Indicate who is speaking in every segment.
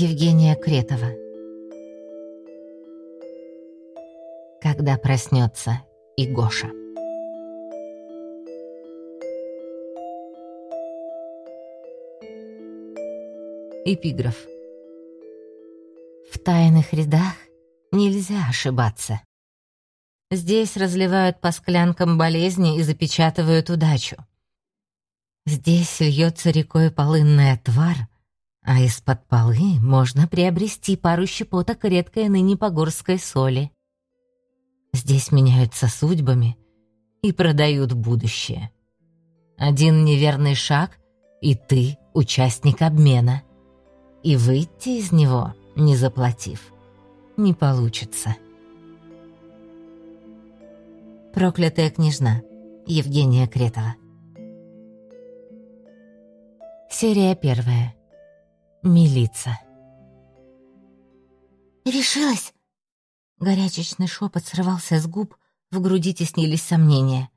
Speaker 1: Евгения Кретова Когда проснется и Гоша Эпиграф В тайных рядах нельзя ошибаться. Здесь разливают по склянкам болезни и запечатывают удачу. Здесь льется рекой полынный отвар, а из-под полы можно приобрести пару щепоток редкой ныне погорской соли. Здесь меняются судьбами и продают будущее. Один неверный шаг, и ты участник обмена. И выйти из него, не заплатив, не получится. Проклятая княжна. Евгения Кретова. Серия первая. Милица.
Speaker 2: «Решилась?»
Speaker 1: Горячечный шепот срывался с губ, в груди теснились сомнения.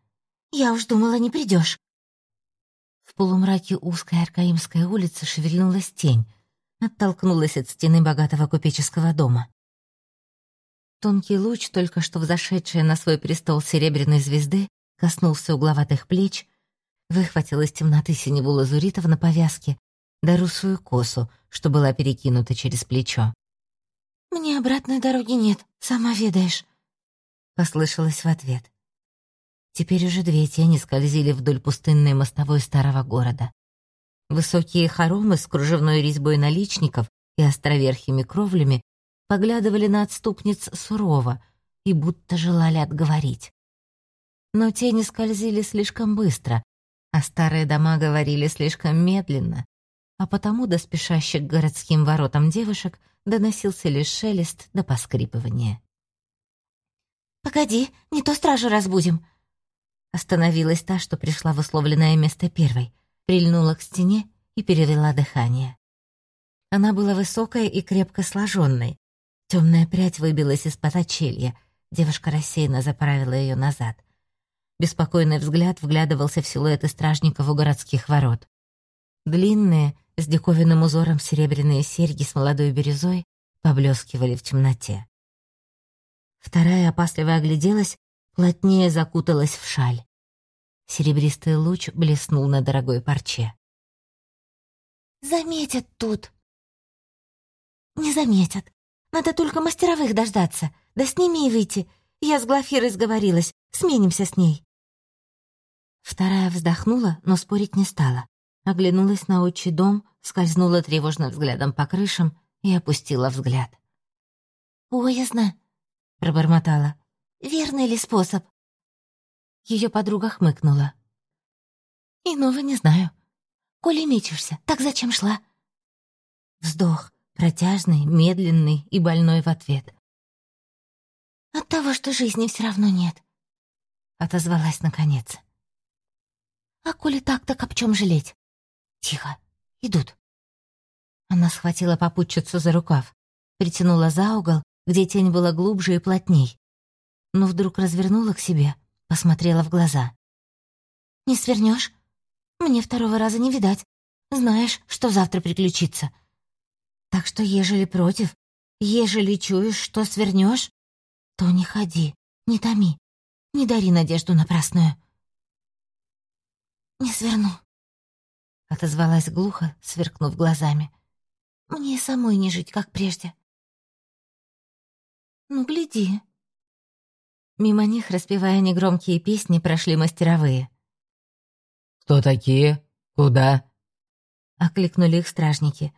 Speaker 2: «Я уж думала, не придешь.
Speaker 1: В полумраке узкой Аркаимской улицы шевельнулась тень, оттолкнулась от стены богатого купеческого дома. Тонкий луч, только что взошедший на свой престол серебряной звезды, коснулся угловатых плеч, выхватил из темноты синеву лазуритов на повязке, русую косу, что была перекинута через плечо.
Speaker 2: «Мне обратной дороги нет, сама ведаешь», —
Speaker 1: послышалось в ответ. Теперь уже две тени скользили вдоль пустынной мостовой старого города. Высокие хоромы с кружевной резьбой наличников и островерхими кровлями поглядывали на отступниц сурово и будто желали отговорить. Но тени скользили слишком быстро, а старые дома говорили слишком медленно, а потому до спешащих к городским воротам девушек доносился лишь шелест до поскрипывания.
Speaker 2: «Погоди, не то стражу разбудим!»
Speaker 1: Остановилась та, что пришла в условленное место первой, прильнула к стене и перевела дыхание. Она была высокая и крепко сложенной. Темная прядь выбилась из-под очелья. Девушка рассеянно заправила ее назад. Беспокойный взгляд вглядывался в силуэты стражников у городских ворот. Длинные, с диковинным узором серебряные серьги с молодой бирюзой поблескивали в темноте. Вторая опасливо огляделась, плотнее закуталась в шаль. Серебристый луч блеснул на дорогой парче.
Speaker 2: «Заметят тут!» «Не заметят. Надо только мастеровых дождаться. Да сними и выйти. Я с Глафирой сговорилась. Сменимся с ней».
Speaker 1: Вторая вздохнула, но спорить не стала. Оглянулась на отчий дом, скользнула тревожным взглядом по крышам и опустила взгляд.
Speaker 2: «Поездно», —
Speaker 1: пробормотала.
Speaker 2: «Верный ли способ?»
Speaker 1: Ее подруга хмыкнула.
Speaker 2: «Иного не знаю. Коли мечешься, так зачем шла?»
Speaker 1: Вздох, протяжный, медленный и больной в ответ.
Speaker 2: «От того, что жизни все равно нет», —
Speaker 1: отозвалась наконец.
Speaker 2: «А коли так, так об чем жалеть?»
Speaker 1: «Тихо, идут». Она схватила попутчицу за рукав, притянула за угол, где тень была глубже и плотней, но вдруг развернула к себе, посмотрела в глаза.
Speaker 2: «Не свернешь? Мне второго раза не видать. Знаешь, что завтра приключится. Так что, ежели против, ежели чуешь, что свернешь, то не ходи, не томи, не дари надежду напрасную». «Не сверну», — отозвалась глухо, сверкнув глазами. «Мне самой не жить, как прежде». «Ну, гляди», Мимо них, распевая негромкие песни, прошли мастеровые.
Speaker 3: «Кто такие? Куда?»
Speaker 1: Окликнули их стражники.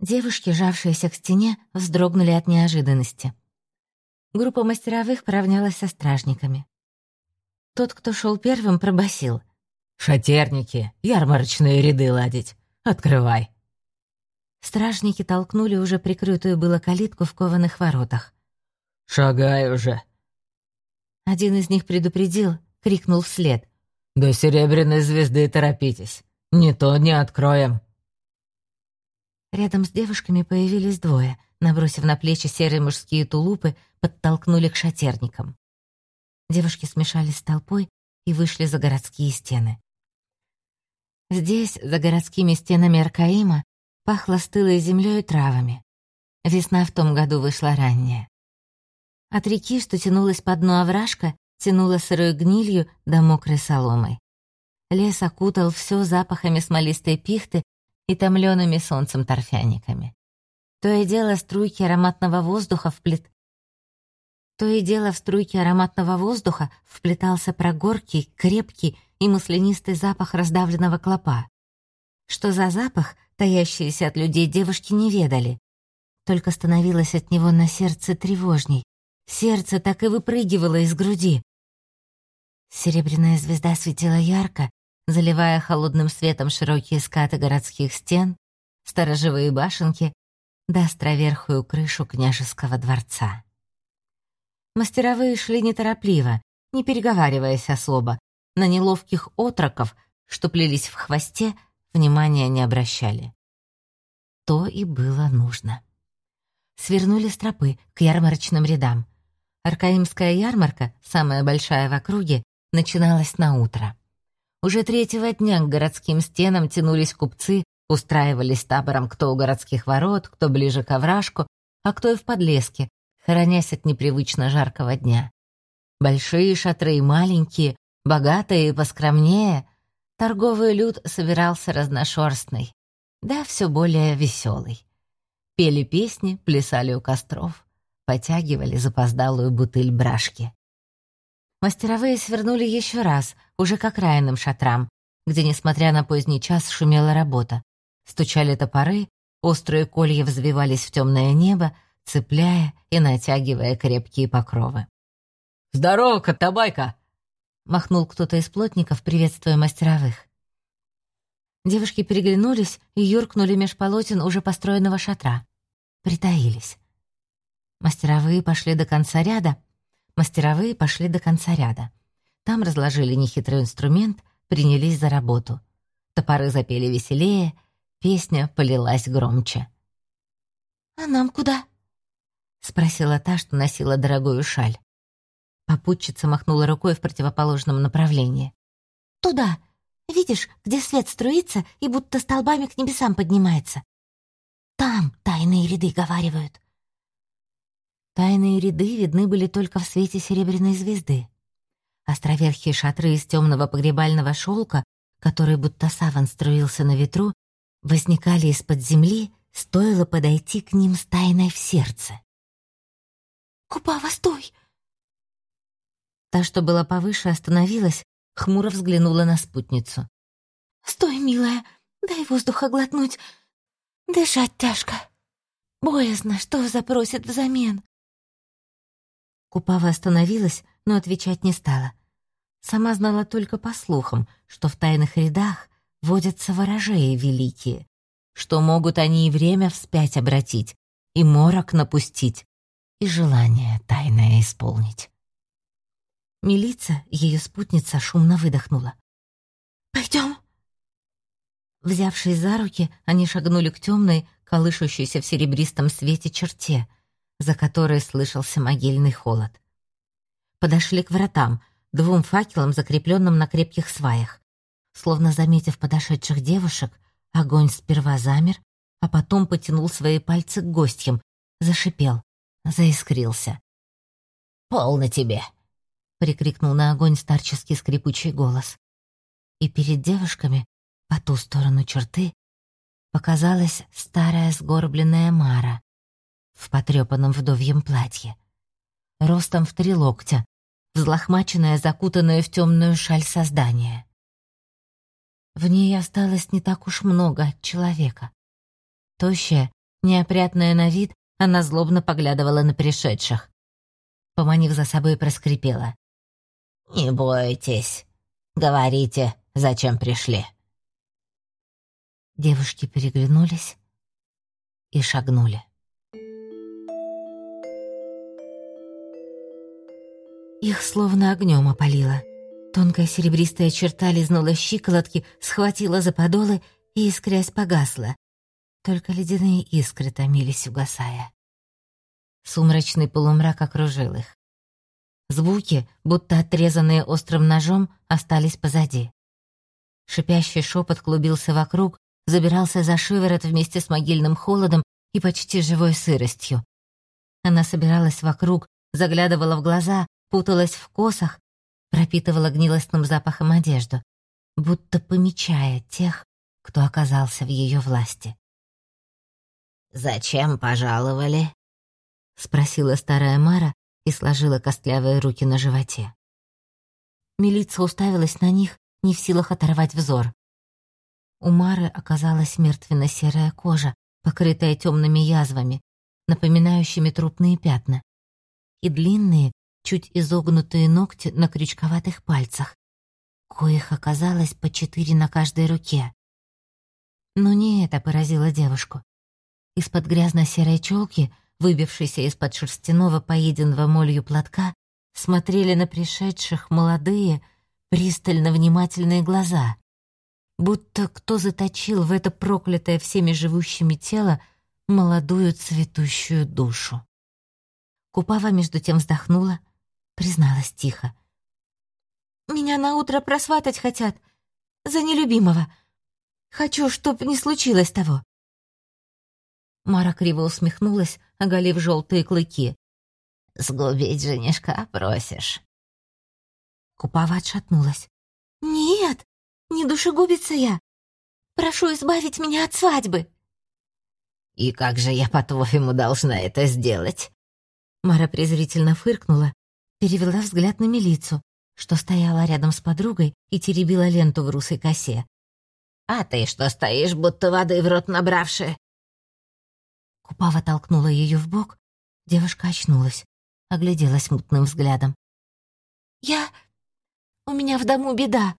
Speaker 1: Девушки, жавшиеся к стене, вздрогнули от неожиданности. Группа мастеровых поравнялась со стражниками. Тот, кто шел первым, пробасил:
Speaker 3: «Шатерники, ярмарочные ряды ладить. Открывай!»
Speaker 1: Стражники толкнули уже прикрытую было калитку в кованых воротах.
Speaker 3: «Шагай уже!»
Speaker 1: Один из них предупредил, крикнул вслед.
Speaker 3: «До серебряной звезды торопитесь. Не то не откроем».
Speaker 1: Рядом с девушками появились двое, набросив на плечи серые мужские тулупы, подтолкнули к шатерникам. Девушки смешались с толпой и вышли за городские стены. Здесь, за городскими стенами Аркаима, Пахло стылой землей и травами. Весна в том году вышла ранняя. От реки, что тянулась по дну овражка, тянула сырой гнилью да мокрой соломой. Лес окутал все запахами смолистой пихты и томлеными солнцем торфяниками. То и дело струйки ароматного воздуха вплет... То и дело в струйке ароматного воздуха вплетался прогоркий, крепкий и маслянистый запах раздавленного клопа. Что за запах, таящиеся от людей девушки не ведали. Только становилось от него на сердце тревожней. Сердце так и выпрыгивало из груди. Серебряная звезда светила ярко, заливая холодным светом широкие скаты городских стен, сторожевые башенки да островерхую крышу княжеского дворца. Мастеровые шли неторопливо, не переговариваясь особо, на неловких отроков, что плелись в хвосте, внимания не обращали. То и было нужно. Свернули с тропы к ярмарочным рядам. Аркаимская ярмарка, самая большая в округе, начиналась на утро. Уже третьего дня к городским стенам тянулись купцы, устраивались табором кто у городских ворот, кто ближе к овражку, а кто и в подлеске, хоронясь от непривычно жаркого дня. Большие шатры и маленькие, богатые и поскромнее, торговый люд собирался разношерстный, да все более веселый. Пели песни, плясали у костров, потягивали запоздалую бутыль брашки. Мастеровые свернули еще раз, уже к окраинным шатрам, где, несмотря на поздний час, шумела работа. Стучали топоры, острые колья взвивались в темное небо, цепляя и натягивая крепкие покровы.
Speaker 3: «Здорово, Котобайка!»
Speaker 1: — махнул кто-то из плотников, приветствуя мастеровых. Девушки переглянулись и юркнули меж полотен уже построенного шатра. Притаились. Мастеровые пошли до конца ряда, Мастеровые пошли до конца ряда. Там разложили нехитрый инструмент, принялись за работу. Топоры запели веселее, песня полилась громче.
Speaker 2: «А нам куда?»
Speaker 1: — спросила та, что носила дорогую шаль. Попутчица махнула рукой в противоположном направлении.
Speaker 2: «Туда. Видишь, где свет струится и будто столбами к небесам поднимается. Там тайные ряды говаривают.
Speaker 1: Тайные ряды видны были только в свете серебряной звезды. Островерхие шатры из темного погребального шелка, который будто саван струился на ветру, возникали из-под земли, стоило подойти к ним с тайной в сердце.
Speaker 2: «Купава, стой!»
Speaker 1: Та, что была повыше, остановилась, хмуро взглянула на спутницу.
Speaker 2: «Стой, милая, дай воздуха глотнуть. Дышать тяжко. Боязно, что запросит взамен».
Speaker 1: Купава остановилась, но отвечать не стала. Сама знала только по слухам, что в тайных рядах водятся ворожеи великие, что могут они и время вспять обратить, и морок напустить, и желание тайное исполнить. Милица, ее спутница, шумно выдохнула.
Speaker 2: «Пойдем!»
Speaker 1: Взявшись за руки, они шагнули к темной, колышущейся в серебристом свете черте — за которой слышался могильный холод. Подошли к вратам, двум факелам, закрепленным на крепких сваях. Словно заметив подошедших девушек, огонь сперва замер, а потом потянул свои пальцы к гостям, зашипел, заискрился.
Speaker 3: «Полно тебе!»
Speaker 1: — прикрикнул на огонь старческий скрипучий голос. И перед девушками, по ту сторону черты, показалась старая сгорбленная Мара, в потрепанном вдовьем платье. Ростом в три локтя, взлохмаченное, закутанное в темную шаль создание. В ней осталось не так уж много человека. Тощая, неопрятная на вид, она злобно поглядывала на пришедших. Поманив за собой, проскрипела.
Speaker 3: «Не бойтесь. Говорите, зачем пришли?»
Speaker 1: Девушки переглянулись и шагнули. Их словно огнем опалило. Тонкая серебристая черта лизнула щиколотки, схватила за подолы и, искрясь, погасла. Только ледяные искры томились, угасая. Сумрачный полумрак окружил их. Звуки, будто отрезанные острым ножом, остались позади. Шипящий шепот клубился вокруг, забирался за шиворот вместе с могильным холодом и почти живой сыростью. Она собиралась вокруг, заглядывала в глаза, путалась в косах, пропитывала гнилостным запахом одежду, будто помечая тех, кто оказался в ее власти.
Speaker 2: «Зачем пожаловали?»
Speaker 1: — спросила старая Мара и сложила костлявые руки на животе. Милица уставилась на них, не в силах оторвать взор. У Мары оказалась мертвенно-серая кожа, покрытая темными язвами, напоминающими трупные пятна, и длинные, чуть изогнутые ногти на крючковатых пальцах, коих оказалось по четыре на каждой руке. Но не это поразило девушку. Из-под грязно-серой челки, выбившейся из-под шерстяного поеденного молью платка, смотрели на пришедших молодые, пристально внимательные глаза. Будто кто заточил в это проклятое всеми живущими тело молодую цветущую душу. Купава между тем вздохнула, призналась тихо. «Меня на утро просватать хотят. За нелюбимого. Хочу, чтоб не случилось того». Мара криво усмехнулась, оголив желтые клыки.
Speaker 2: «Сгубить женишка просишь?»
Speaker 1: Купава отшатнулась.
Speaker 2: «Нет, не душегубица я. Прошу избавить меня от свадьбы». «И как же я, по-твоему, должна это сделать?»
Speaker 1: Мара презрительно фыркнула, перевела взгляд на милицу, что стояла рядом с подругой и теребила ленту в русой косе.
Speaker 2: «А ты что стоишь, будто воды в рот набравшая?»
Speaker 1: Купава толкнула ее в бок, девушка очнулась, огляделась мутным взглядом.
Speaker 2: «Я... У меня в дому беда.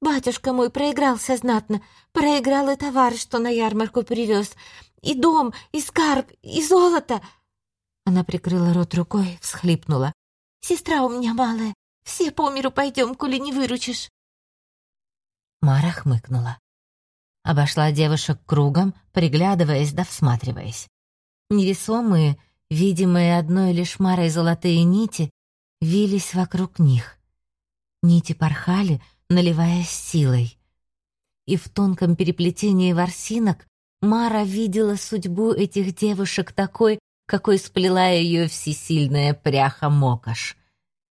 Speaker 2: Батюшка мой проигрался знатно, проиграл и товар, что на ярмарку привез, и дом, и скарб, и золото».
Speaker 1: Она прикрыла рот рукой, всхлипнула.
Speaker 2: «Сестра у меня малая, все по миру пойдем, коли не выручишь».
Speaker 1: Мара хмыкнула. Обошла девушек кругом, приглядываясь да всматриваясь. Невесомые, видимые одной лишь Марой золотые нити, вились вокруг них. Нити порхали, наливаясь силой. И в тонком переплетении ворсинок Мара видела судьбу этих девушек такой, какой сплела ее всесильная пряха Мокаш.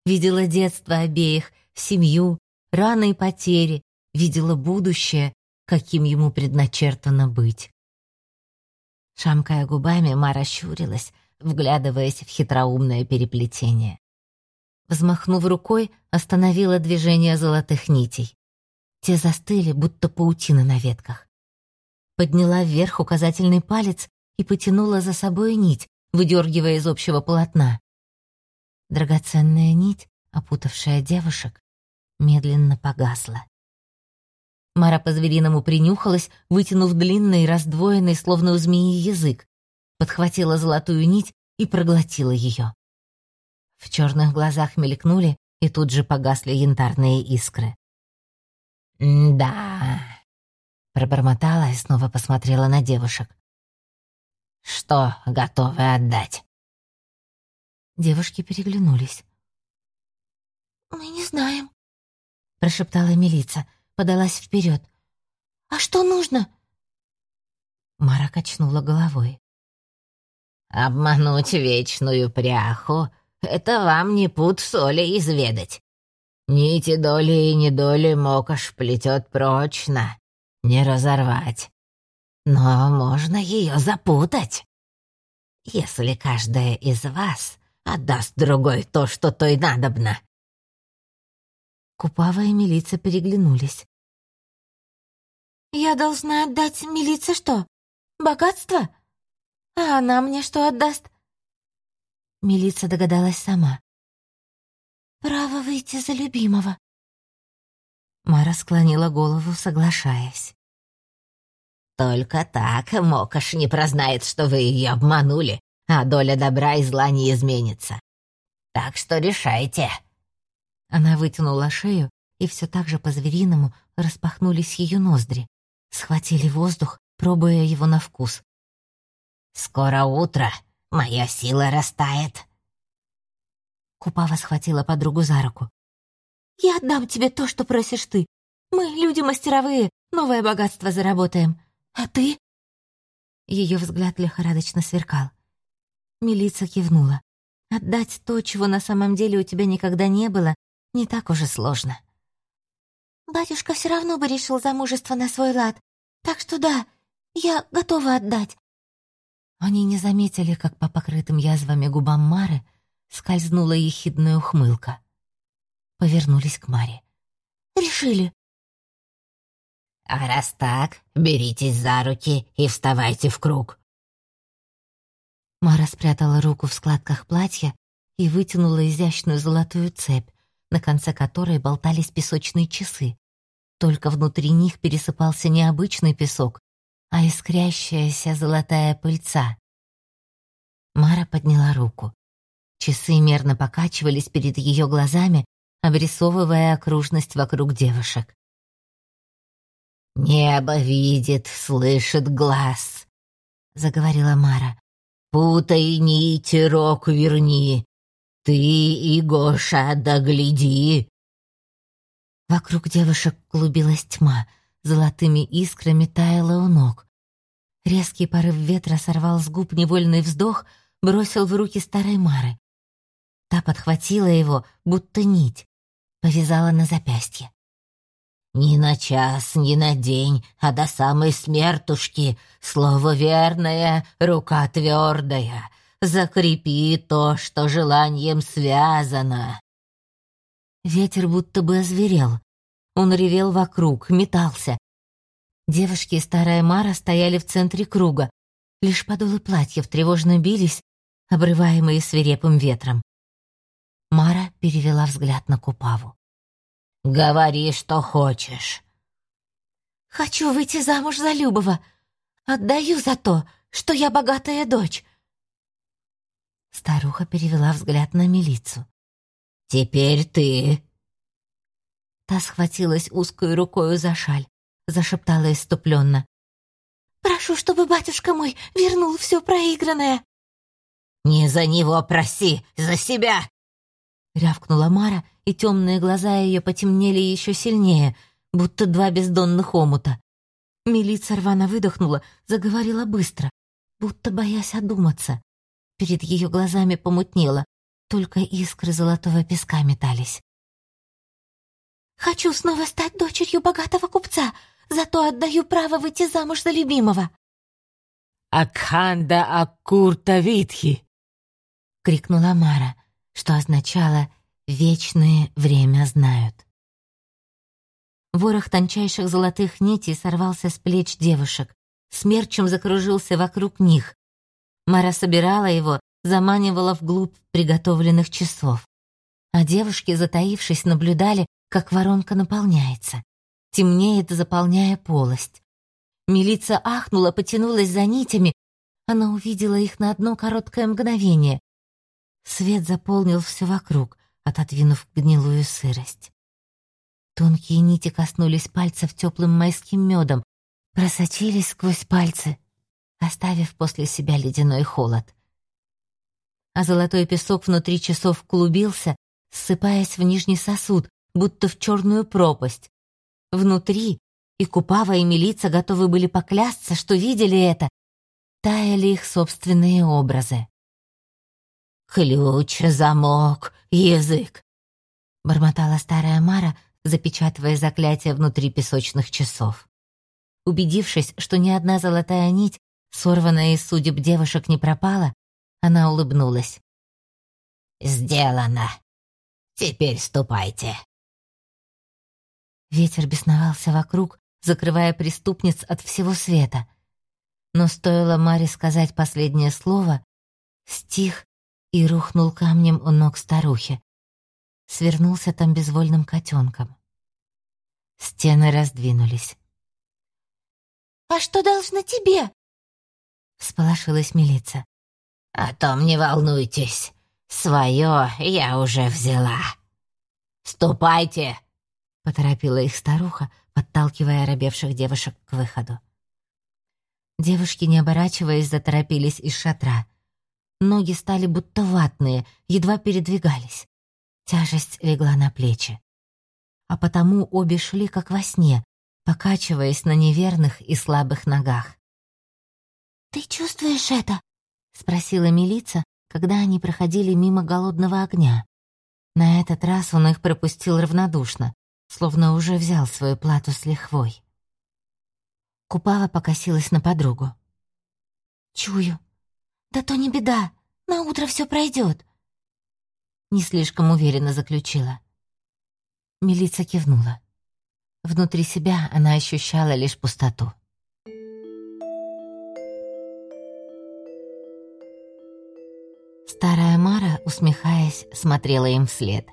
Speaker 1: Видела детство обеих, семью, раны и потери, видела будущее, каким ему предначертано быть. Шамкая губами, Мара щурилась, вглядываясь в хитроумное переплетение. Взмахнув рукой, остановила движение золотых нитей. Те застыли, будто паутины на ветках. Подняла вверх указательный палец и потянула за собой нить, выдергивая из общего полотна. Драгоценная нить, опутавшая девушек, медленно погасла. Мара по-звериному принюхалась, вытянув длинный, раздвоенный, словно у змеи, язык, подхватила золотую нить и проглотила ее. В черных глазах мелькнули и тут же погасли янтарные искры.
Speaker 2: «Да...» — пробормотала и снова посмотрела на девушек. «Что готовы отдать?»
Speaker 1: Девушки переглянулись.
Speaker 2: «Мы не знаем», —
Speaker 1: прошептала милица, подалась вперед.
Speaker 2: «А что нужно?»
Speaker 1: Мара качнула головой.
Speaker 2: «Обмануть вечную пряху — это вам не путь соли изведать. Нити доли и недоли мокаш плетет прочно, не разорвать. Но можно ее запутать. Если каждая из вас отдаст другой то, что той надобно,
Speaker 1: Купава и милица переглянулись.
Speaker 2: «Я должна отдать милице что? Богатство? А она мне что отдаст?»
Speaker 1: Милица догадалась сама.
Speaker 2: «Право выйти за любимого».
Speaker 1: Мара склонила голову, соглашаясь.
Speaker 2: «Только так Мокаш не прознает, что вы ее обманули, а доля добра и зла не изменится. Так что решайте».
Speaker 1: Она вытянула шею, и все так же по-звериному распахнулись ее ноздри. Схватили воздух, пробуя его на вкус.
Speaker 2: «Скоро утро, моя сила растает».
Speaker 1: Купава схватила подругу за руку.
Speaker 2: «Я отдам тебе то, что просишь ты. Мы, люди мастеровые, новое богатство заработаем. А ты?» Ее взгляд лихорадочно сверкал. Милица кивнула. «Отдать то, чего на самом деле у тебя никогда не было, не так уж и сложно». «Батюшка все равно бы решил замужество на свой лад, так что да, я готова отдать». Они не заметили, как по покрытым язвами губам Мары скользнула ехидная ухмылка. Повернулись к Маре. «Решили».
Speaker 1: «А раз так, беритесь за руки и вставайте в круг».
Speaker 2: Мара спрятала руку в складках платья и вытянула изящную золотую цепь, на конце которой болтались песочные часы. Только внутри них пересыпался не обычный песок, а искрящаяся золотая пыльца. Мара подняла руку. Часы мерно покачивались перед ее глазами, обрисовывая окружность вокруг девушек.
Speaker 1: «Небо видит, слышит глаз», — заговорила Мара. «Путай нити, рок верни. Ты и Гоша догляди».
Speaker 2: Вокруг девушек клубилась тьма, золотыми искрами таяла у ног. Резкий порыв ветра сорвал с губ невольный вздох, бросил в руки старой Мары. Та подхватила его, будто нить, повязала на запястье.
Speaker 1: «Ни на час, ни на день, а до самой смертушки, слово верное, рука твердая, закрепи то, что желанием связано».
Speaker 2: Ветер будто бы озверел. Он ревел вокруг, метался. Девушки и старая Мара стояли в центре круга. Лишь подолы платьев тревожно бились, обрываемые свирепым ветром. Мара перевела взгляд на Купаву.
Speaker 1: «Говори, что хочешь».
Speaker 2: «Хочу выйти замуж за Любова. Отдаю за то, что я богатая дочь». Старуха перевела взгляд на милицу.
Speaker 1: «Теперь ты».
Speaker 2: Та схватилась узкой рукою за шаль, зашептала иступленно. «Прошу, чтобы батюшка мой вернул все проигранное».
Speaker 1: «Не за него проси, за себя!»
Speaker 2: Рявкнула Мара, и темные глаза ее потемнели еще сильнее, будто два бездонных омута. Милица рвано выдохнула, заговорила быстро, будто боясь одуматься. Перед ее глазами помутнело, только искры золотого песка метались. «Хочу снова стать дочерью богатого купца, зато отдаю право выйти замуж за любимого».
Speaker 3: «Акханда Аккурта Витхи!»
Speaker 2: — крикнула Мара что означало «вечное время знают». Ворох тончайших золотых нитей сорвался с плеч девушек, смерчем закружился вокруг них. Мара собирала его, заманивала вглубь приготовленных часов. А девушки, затаившись, наблюдали, как воронка наполняется. Темнеет, заполняя полость. Милица ахнула, потянулась за нитями. Она увидела их на одно короткое мгновение. Свет заполнил все вокруг, отодвинув гнилую сырость. Тонкие нити коснулись пальцев теплым майским медом, просочились сквозь пальцы, оставив после себя ледяной холод. А золотой песок внутри часов клубился, ссыпаясь в нижний сосуд, будто в черную пропасть. Внутри, и Купава, и Милица готовы были поклясться, что видели это, таяли их собственные образы.
Speaker 1: «Ключ, замок, язык!» — бормотала старая Мара, запечатывая заклятие внутри песочных часов.
Speaker 2: Убедившись, что ни одна золотая нить, сорванная из судеб девушек, не пропала, она улыбнулась.
Speaker 1: «Сделано. Теперь ступайте».
Speaker 2: Ветер бесновался вокруг, закрывая преступниц от всего света. Но стоило Маре сказать последнее слово, стих и рухнул камнем у ног старухи. Свернулся там безвольным котенком. Стены раздвинулись. «А что должно тебе?» — всполошилась милица.
Speaker 1: «О том не волнуйтесь. Свое я уже взяла. Ступайте!» — поторопила их старуха, подталкивая оробевших девушек к выходу.
Speaker 2: Девушки, не оборачиваясь, заторопились из шатра. Ноги стали будто ватные, едва передвигались. Тяжесть легла на плечи. А потому обе шли, как во сне,
Speaker 1: покачиваясь на неверных и слабых ногах.
Speaker 2: «Ты чувствуешь это?» — спросила милица, когда они проходили мимо голодного огня. На этот раз он их пропустил равнодушно, словно уже взял свою плату с лихвой. Купава покосилась на подругу. «Чую. Да то не беда, на утро все пройдет. Не слишком уверенно заключила. Милица кивнула. Внутри себя она ощущала лишь пустоту. Старая Мара, усмехаясь, смотрела им вслед.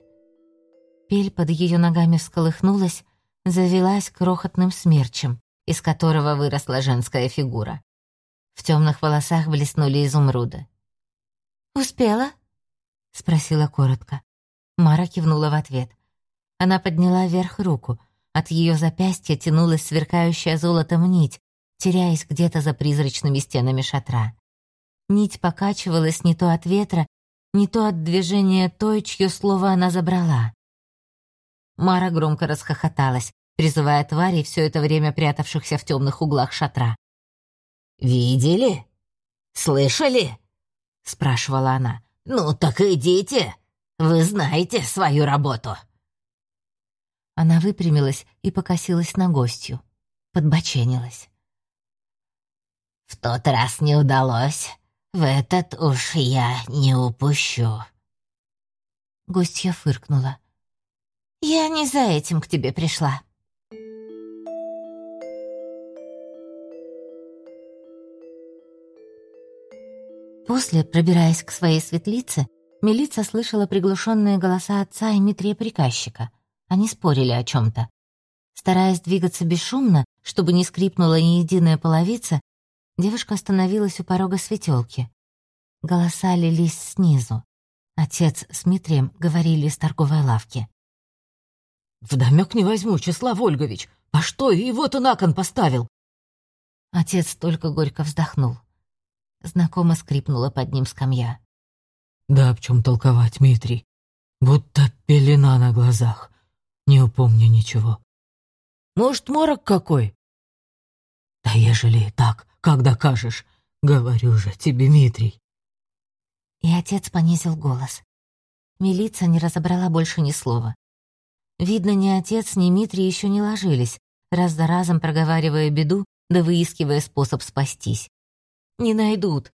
Speaker 2: Пель под ее ногами всколыхнулась, завелась крохотным смерчем, из которого выросла женская фигура. В темных волосах блеснули изумруды. «Успела?» — спросила коротко. Мара кивнула в ответ. Она подняла вверх руку. От ее запястья тянулась сверкающая золотом нить, теряясь где-то за призрачными стенами шатра. Нить покачивалась не то от ветра, не то от движения той, чье слово она забрала. Мара громко расхохоталась, призывая тварей, все это время прятавшихся в темных углах шатра.
Speaker 4: «Видели? Слышали?» — спрашивала она. «Ну так идите, вы знаете свою работу».
Speaker 1: Она выпрямилась и покосилась на гостью, подбоченилась.
Speaker 4: «В тот раз не удалось, в этот уж я не упущу».
Speaker 1: Гостья фыркнула. «Я не за этим к тебе пришла». После, пробираясь к своей светлице, милиция слышала приглушенные голоса отца и Митрия приказчика. Они спорили о чем-то. Стараясь двигаться бесшумно, чтобы не скрипнула ни единая половица, девушка остановилась у порога светелки. Голоса лились снизу. Отец с Митрием говорили из торговой лавки.
Speaker 3: «Вдомёк не возьму, Числав Ольгович. А что, его-то на кон поставил?»
Speaker 1: Отец только горько вздохнул. Знакомо скрипнула под ним скамья.
Speaker 3: «Да об чем толковать, Дмитрий? Будто пелена на глазах. Не упомню ничего. Может, морок какой?» «Да ежели так, как докажешь? Говорю же тебе, Дмитрий».
Speaker 1: И отец понизил голос. Милиция не разобрала больше ни слова. Видно, ни отец, ни Митрий еще не ложились, раз за разом проговаривая беду, да выискивая способ спастись. Не найдут.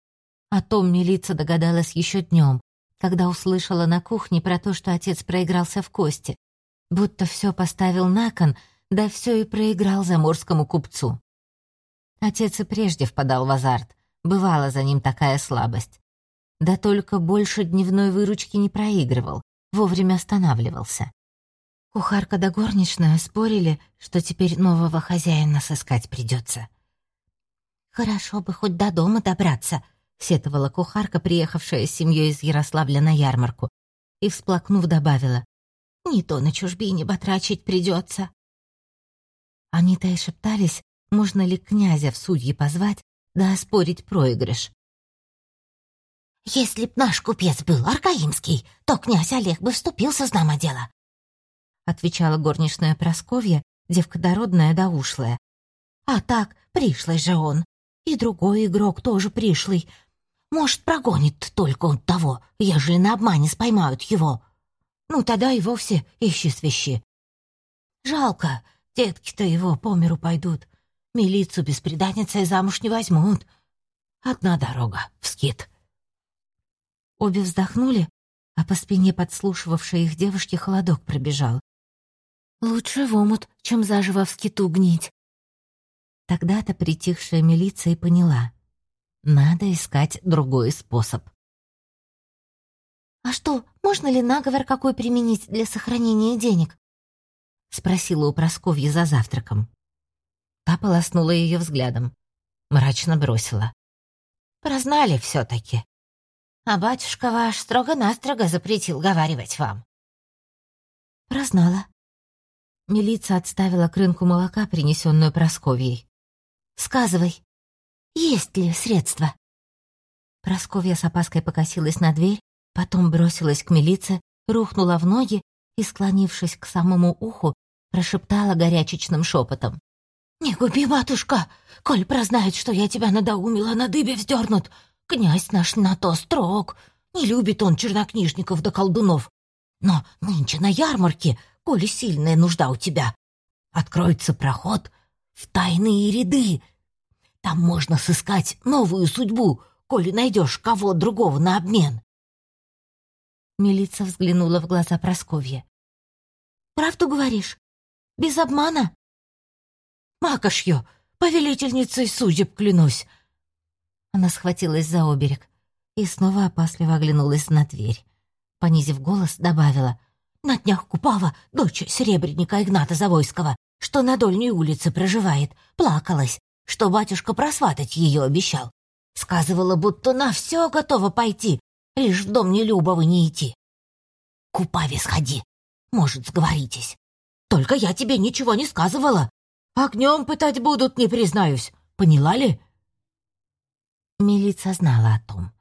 Speaker 1: О том милиция догадалась еще днем, когда услышала на кухне про то, что отец проигрался в кости. Будто все поставил на кон, да все и проиграл заморскому купцу. Отец и прежде впадал в азарт, бывала за ним такая слабость. Да только больше дневной выручки не проигрывал, вовремя останавливался. Кухарка да горничная спорили, что теперь нового хозяина сыскать придется. «Хорошо бы хоть до дома добраться», — сетовала кухарка, приехавшая с семьей из Ярославля на ярмарку, и, всплакнув, добавила, «Не то на чужбине батрачить придется». Они-то и шептались, можно ли князя в судьи позвать, да оспорить проигрыш.
Speaker 4: «Если б наш купец был Аркаимский, то князь Олег бы вступился с нама дело», —
Speaker 1: отвечала горничная Просковья, девка дородная да ушлая. «А так, пришлый же он. И другой игрок тоже пришлый. Может, прогонит только он того, ежели на обмане споймают его. Ну, тогда и вовсе ищи свищи. Жалко, детки-то его по миру пойдут. Милицию беспреданницей замуж не возьмут. Одна дорога, в скит. Обе вздохнули, а по спине подслушивавшей их девушки холодок пробежал. Лучше в омут, чем заживо в скиту гнить. Тогда-то притихшая милиция поняла. Надо искать другой способ. «А что, можно ли наговор какой применить для сохранения денег?» — спросила у Просковьи за завтраком. Та полоснула ее взглядом. Мрачно бросила. «Прознали все-таки. А батюшка ваш строго-настрого запретил говаривать вам». «Прознала». Милиция отставила к рынку молока, принесенную Просковьей. Сказывай, есть ли средства?» Просковья с опаской покосилась на дверь, потом бросилась к милиции, рухнула в ноги и, склонившись к самому уху, прошептала горячечным шепотом.
Speaker 2: «Не губи, матушка! Коль прознает, что я тебя надоумила, на дыбе вздернут. Князь наш на то строг. Не любит он чернокнижников да колдунов. Но нынче на ярмарке, коли сильная нужда у тебя, откроется проход в тайные ряды. Там можно сыскать новую судьбу, коли найдешь кого другого на обмен».
Speaker 1: Милица взглянула в глаза Просковья.
Speaker 2: «Правду говоришь? Без обмана?» «Макошью, повелительницей судеб клянусь!»
Speaker 1: Она схватилась за оберег и снова опасливо оглянулась на дверь. Понизив голос, добавила.
Speaker 2: «На днях Купава, дочь серебряника Игната Завойского, что на Дольней улице проживает, плакалась, что батюшка просватать ее обещал. Сказывала, будто на все готова пойти, лишь в дом Нелюбова не идти. Купаве сходи, может, сговоритесь. Только я тебе ничего не сказывала, Огнем пытать будут, не признаюсь. Поняла ли?»
Speaker 1: Милица знала о том.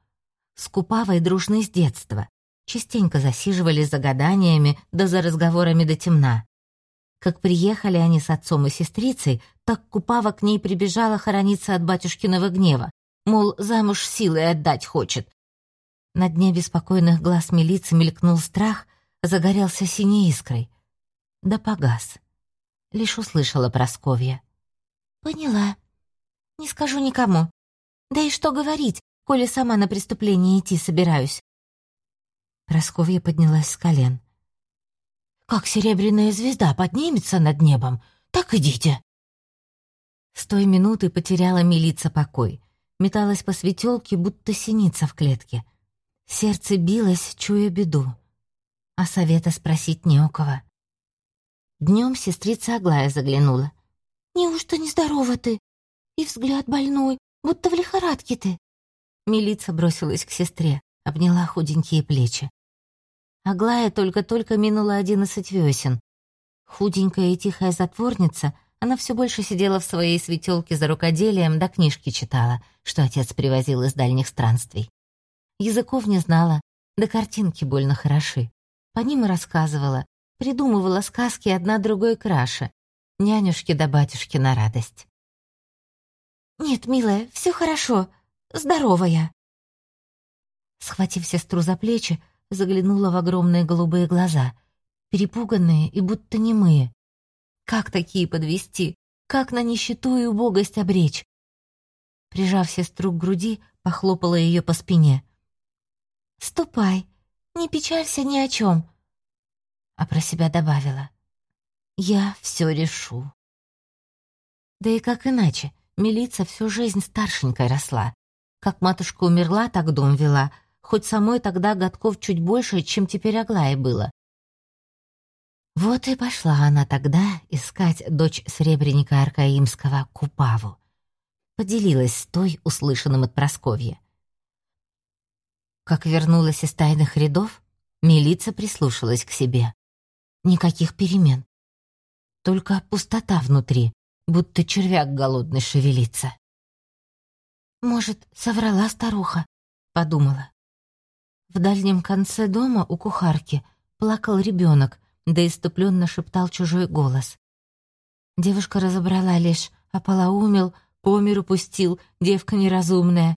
Speaker 1: С Купавой дружны с детства. Частенько засиживали за гаданиями да за разговорами до темна. Как приехали они с отцом и сестрицей, так Купава к ней прибежала хорониться от батюшкиного гнева, мол, замуж силой отдать хочет. На дне беспокойных глаз милиции мелькнул страх, загорелся синей искрой. Да погас лишь услышала Просковья.
Speaker 2: «Поняла. Не скажу никому. Да и что говорить, коли сама на преступление идти собираюсь?»
Speaker 1: Просковья поднялась с колен.
Speaker 2: «Как серебряная звезда поднимется над небом, так идите!»
Speaker 1: С той минуты потеряла милица покой. Металась по светелке, будто синица в клетке. Сердце билось, чуя беду. А совета спросить не у кого. Днем сестрица Аглая заглянула.
Speaker 2: «Неужто нездорова ты? И взгляд больной, будто в лихорадке ты».
Speaker 1: Милица бросилась к сестре, обняла худенькие плечи. Аглая только-только минула одиннадцать весен. Худенькая и тихая затворница, она все больше сидела в своей светелке за рукоделием, да книжки читала, что отец привозил из дальних странствий. Языков не знала, да картинки больно хороши. По ним и рассказывала, придумывала сказки одна другой краше. Нянюшки да батюшки на радость.
Speaker 2: «Нет, милая, все хорошо. Здоровая».
Speaker 1: Схватив сестру за плечи, заглянула в огромные голубые глаза, перепуганные и будто немые. Как такие подвести? Как на нищету и убогость обречь? Прижав сестру к груди, похлопала ее по спине.
Speaker 2: «Ступай, не печалься ни о чем
Speaker 1: а про себя добавила. «Я все решу». Да и как иначе, милица всю жизнь старшенькой росла. Как матушка умерла, так дом вела, хоть самой тогда годков чуть больше, чем теперь Аглае было. Вот и пошла она тогда искать дочь сребреника Аркаимского Купаву. Поделилась с той, услышанным от Просковья. Как вернулась из тайных рядов, милица прислушалась к себе. Никаких перемен. Только пустота внутри, будто червяк голодный шевелится.
Speaker 2: «Может, соврала старуха?»
Speaker 1: — подумала. В дальнем конце дома у кухарки плакал ребенок, да иступленно шептал чужой голос. Девушка разобрала лишь, ополоумел, по миру пустил, девка неразумная.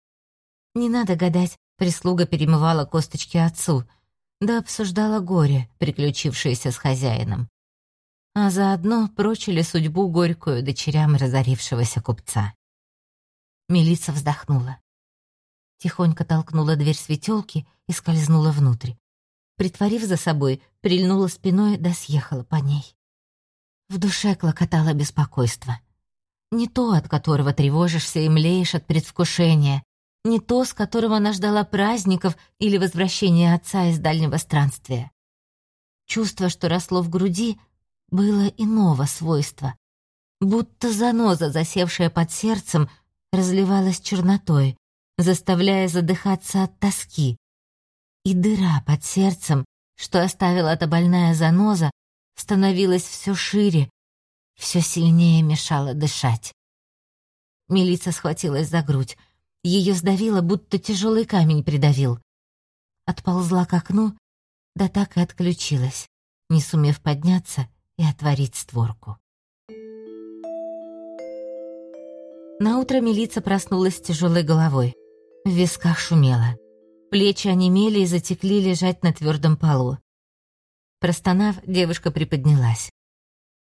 Speaker 1: Не надо гадать, прислуга перемывала косточки отцу — да обсуждала горе, приключившееся с хозяином. А заодно прочили судьбу горькую дочерям разорившегося купца. Милица вздохнула. Тихонько толкнула дверь светелки и скользнула внутрь. Притворив за собой, прильнула спиной да съехала по ней. В душе клокотало беспокойство. Не то, от которого тревожишься и млеешь от предвкушения, не то, с которого она ждала праздников или возвращения отца из дальнего странствия. Чувство, что росло в груди, было иного свойства. Будто заноза, засевшая под сердцем, разливалась чернотой, заставляя задыхаться от тоски. И дыра под сердцем, что оставила эта больная заноза, становилась все шире, все сильнее мешала дышать. Милица схватилась за грудь. Ее сдавило, будто тяжелый камень придавил. Отползла к окну, да так и отключилась, не сумев подняться и отворить створку. Наутро милица проснулась с тяжелой головой. В висках шумело. Плечи онемели и затекли лежать на твердом полу. Простонав, девушка приподнялась.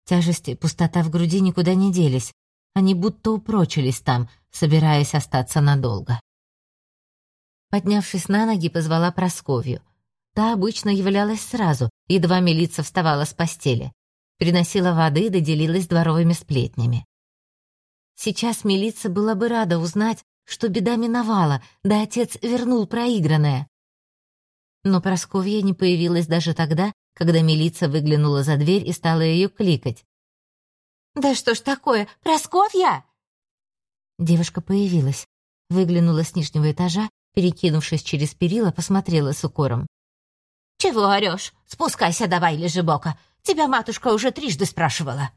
Speaker 1: Тяжесть и пустота в груди никуда не делись. Они будто упрочились там, собираясь остаться надолго. Поднявшись на ноги, позвала Просковью. Та обычно являлась сразу, едва милица вставала с постели. Приносила воды и доделилась дворовыми сплетнями. Сейчас милица была бы рада узнать, что беда миновала, да отец вернул проигранное. Но Просковья не появилась даже тогда, когда милиция выглянула за дверь и стала ее кликать.
Speaker 2: «Да что ж такое, Просковья?»
Speaker 1: Девушка появилась, выглянула с нижнего этажа, перекинувшись через перила, посмотрела с укором.
Speaker 2: «Чего орешь? Спускайся давай, лежебока. Тебя матушка уже трижды спрашивала».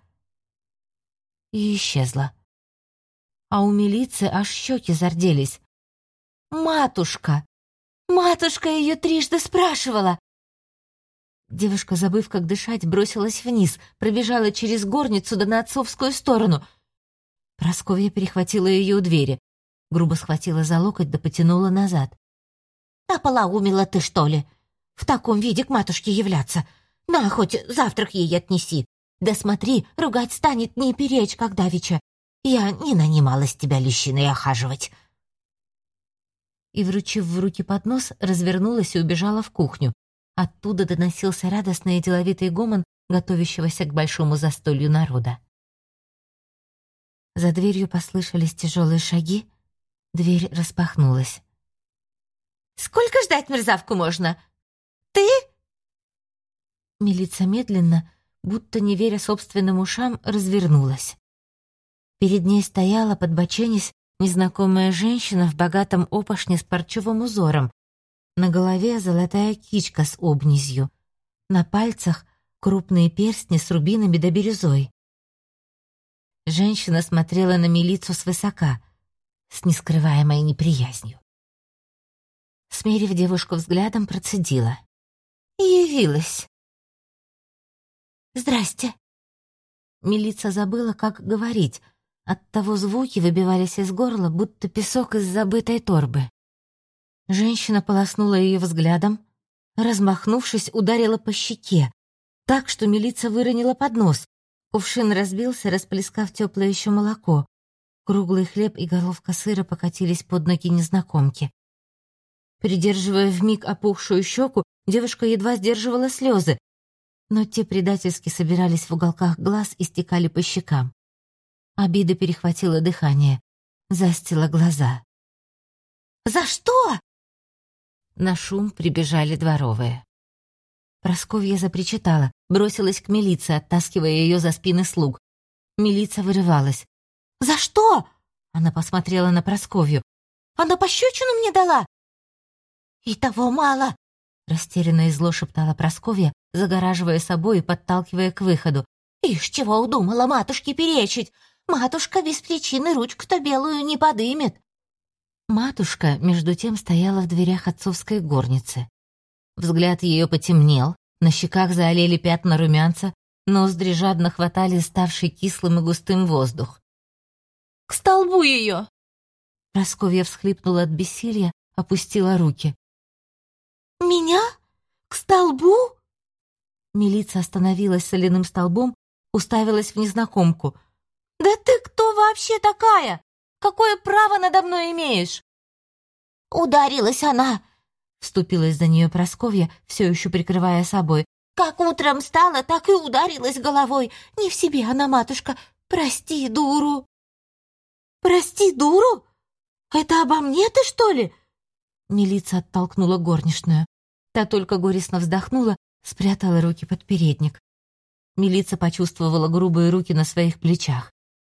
Speaker 1: И исчезла а у милиции аж щеки зарделись. «Матушка! Матушка ее трижды спрашивала!» Девушка, забыв, как дышать, бросилась вниз, пробежала через горницу да на отцовскую сторону. Просковья перехватила ее у двери, грубо схватила за локоть да потянула назад.
Speaker 2: «А полоумила ты, что ли? В таком виде к матушке являться. На, хоть завтрак ей отнеси. Да смотри, ругать станет не перечь, как давеча. Я не нанималась тебя лещиной охаживать».
Speaker 1: И, вручив в руки поднос, развернулась и убежала в кухню. Оттуда доносился радостный и деловитый гомон, готовящегося к большому застолью народа. За дверью послышались тяжелые шаги, дверь распахнулась.
Speaker 2: «Сколько ждать мерзавку можно? Ты?»
Speaker 1: Милица медленно, будто не веря собственным ушам, развернулась. Перед ней стояла, подбоченясь, незнакомая женщина в богатом опошне с парчевым узором. На голове золотая кичка с обнизью. На пальцах крупные перстни с рубинами да бирюзой. Женщина смотрела на милицию свысока, с нескрываемой неприязнью. Смерив девушку взглядом, процедила.
Speaker 2: «Явилась».
Speaker 1: «Здрасте». Милица забыла, как говорить, Оттого звуки выбивались из горла, будто песок из забытой торбы. Женщина полоснула ее взглядом, размахнувшись, ударила по щеке, так, что милица выронила поднос. Кувшин разбился, расплескав теплое еще молоко. Круглый хлеб и головка сыра покатились под ноги незнакомки. Придерживая вмиг опухшую щеку, девушка едва сдерживала слезы, но те предательски собирались в уголках глаз и стекали по щекам. Обида перехватила дыхание, застила глаза.
Speaker 2: «За что?»
Speaker 1: На шум прибежали дворовые. Просковья запричитала, бросилась к милиции, оттаскивая ее за спины слуг. Милиция вырывалась.
Speaker 2: «За что?»
Speaker 1: Она посмотрела на Просковью.
Speaker 2: «Она пощечину мне дала?» «И того мало!»
Speaker 1: Растерянно и зло шептала Просковья, загораживая собой и подталкивая к выходу.
Speaker 2: «Ишь, чего удумала матушке перечить? Матушка без причины ручку-то белую не подымет.
Speaker 1: Матушка, между тем, стояла в дверях отцовской горницы. Взгляд ее потемнел, на щеках заолели пятна румянца, ноздри жадно хватали ставший кислым и густым воздух.
Speaker 2: «К столбу ее!»
Speaker 1: Просковья всхлипнула от бессилия, опустила руки.
Speaker 2: «Меня? К столбу?»
Speaker 1: Милиция остановилась соляным столбом, уставилась в незнакомку.
Speaker 2: «Да ты кто вообще такая? Какое право надо мной имеешь?» «Ударилась она!»
Speaker 1: Вступилась за нее Просковья, все еще прикрывая собой.
Speaker 2: «Как утром стала, так и ударилась головой. Не в себе она, матушка. Прости, дуру!» «Прости, дуру? Это обо мне ты, что ли?»
Speaker 1: Милиция оттолкнула горничную. Та только горестно вздохнула, спрятала руки под передник. Милиция почувствовала грубые руки на своих плечах.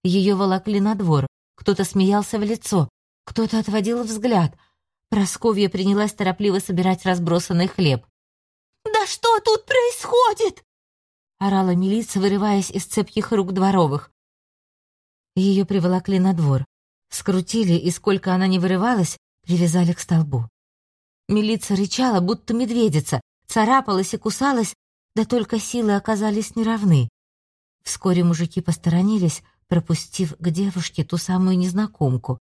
Speaker 1: Ее волокли на двор, кто-то смеялся в лицо, кто-то отводил взгляд. Просковья принялась торопливо собирать разбросанный хлеб.
Speaker 2: «Да что тут происходит?»
Speaker 1: — орала милиция, вырываясь из цепких рук дворовых. Ее приволокли на двор, скрутили, и сколько она не вырывалась, привязали к столбу. Милиция рычала, будто медведица, царапалась и кусалась, да только силы оказались неравны. Вскоре мужики посторонились, пропустив к девушке ту самую незнакомку,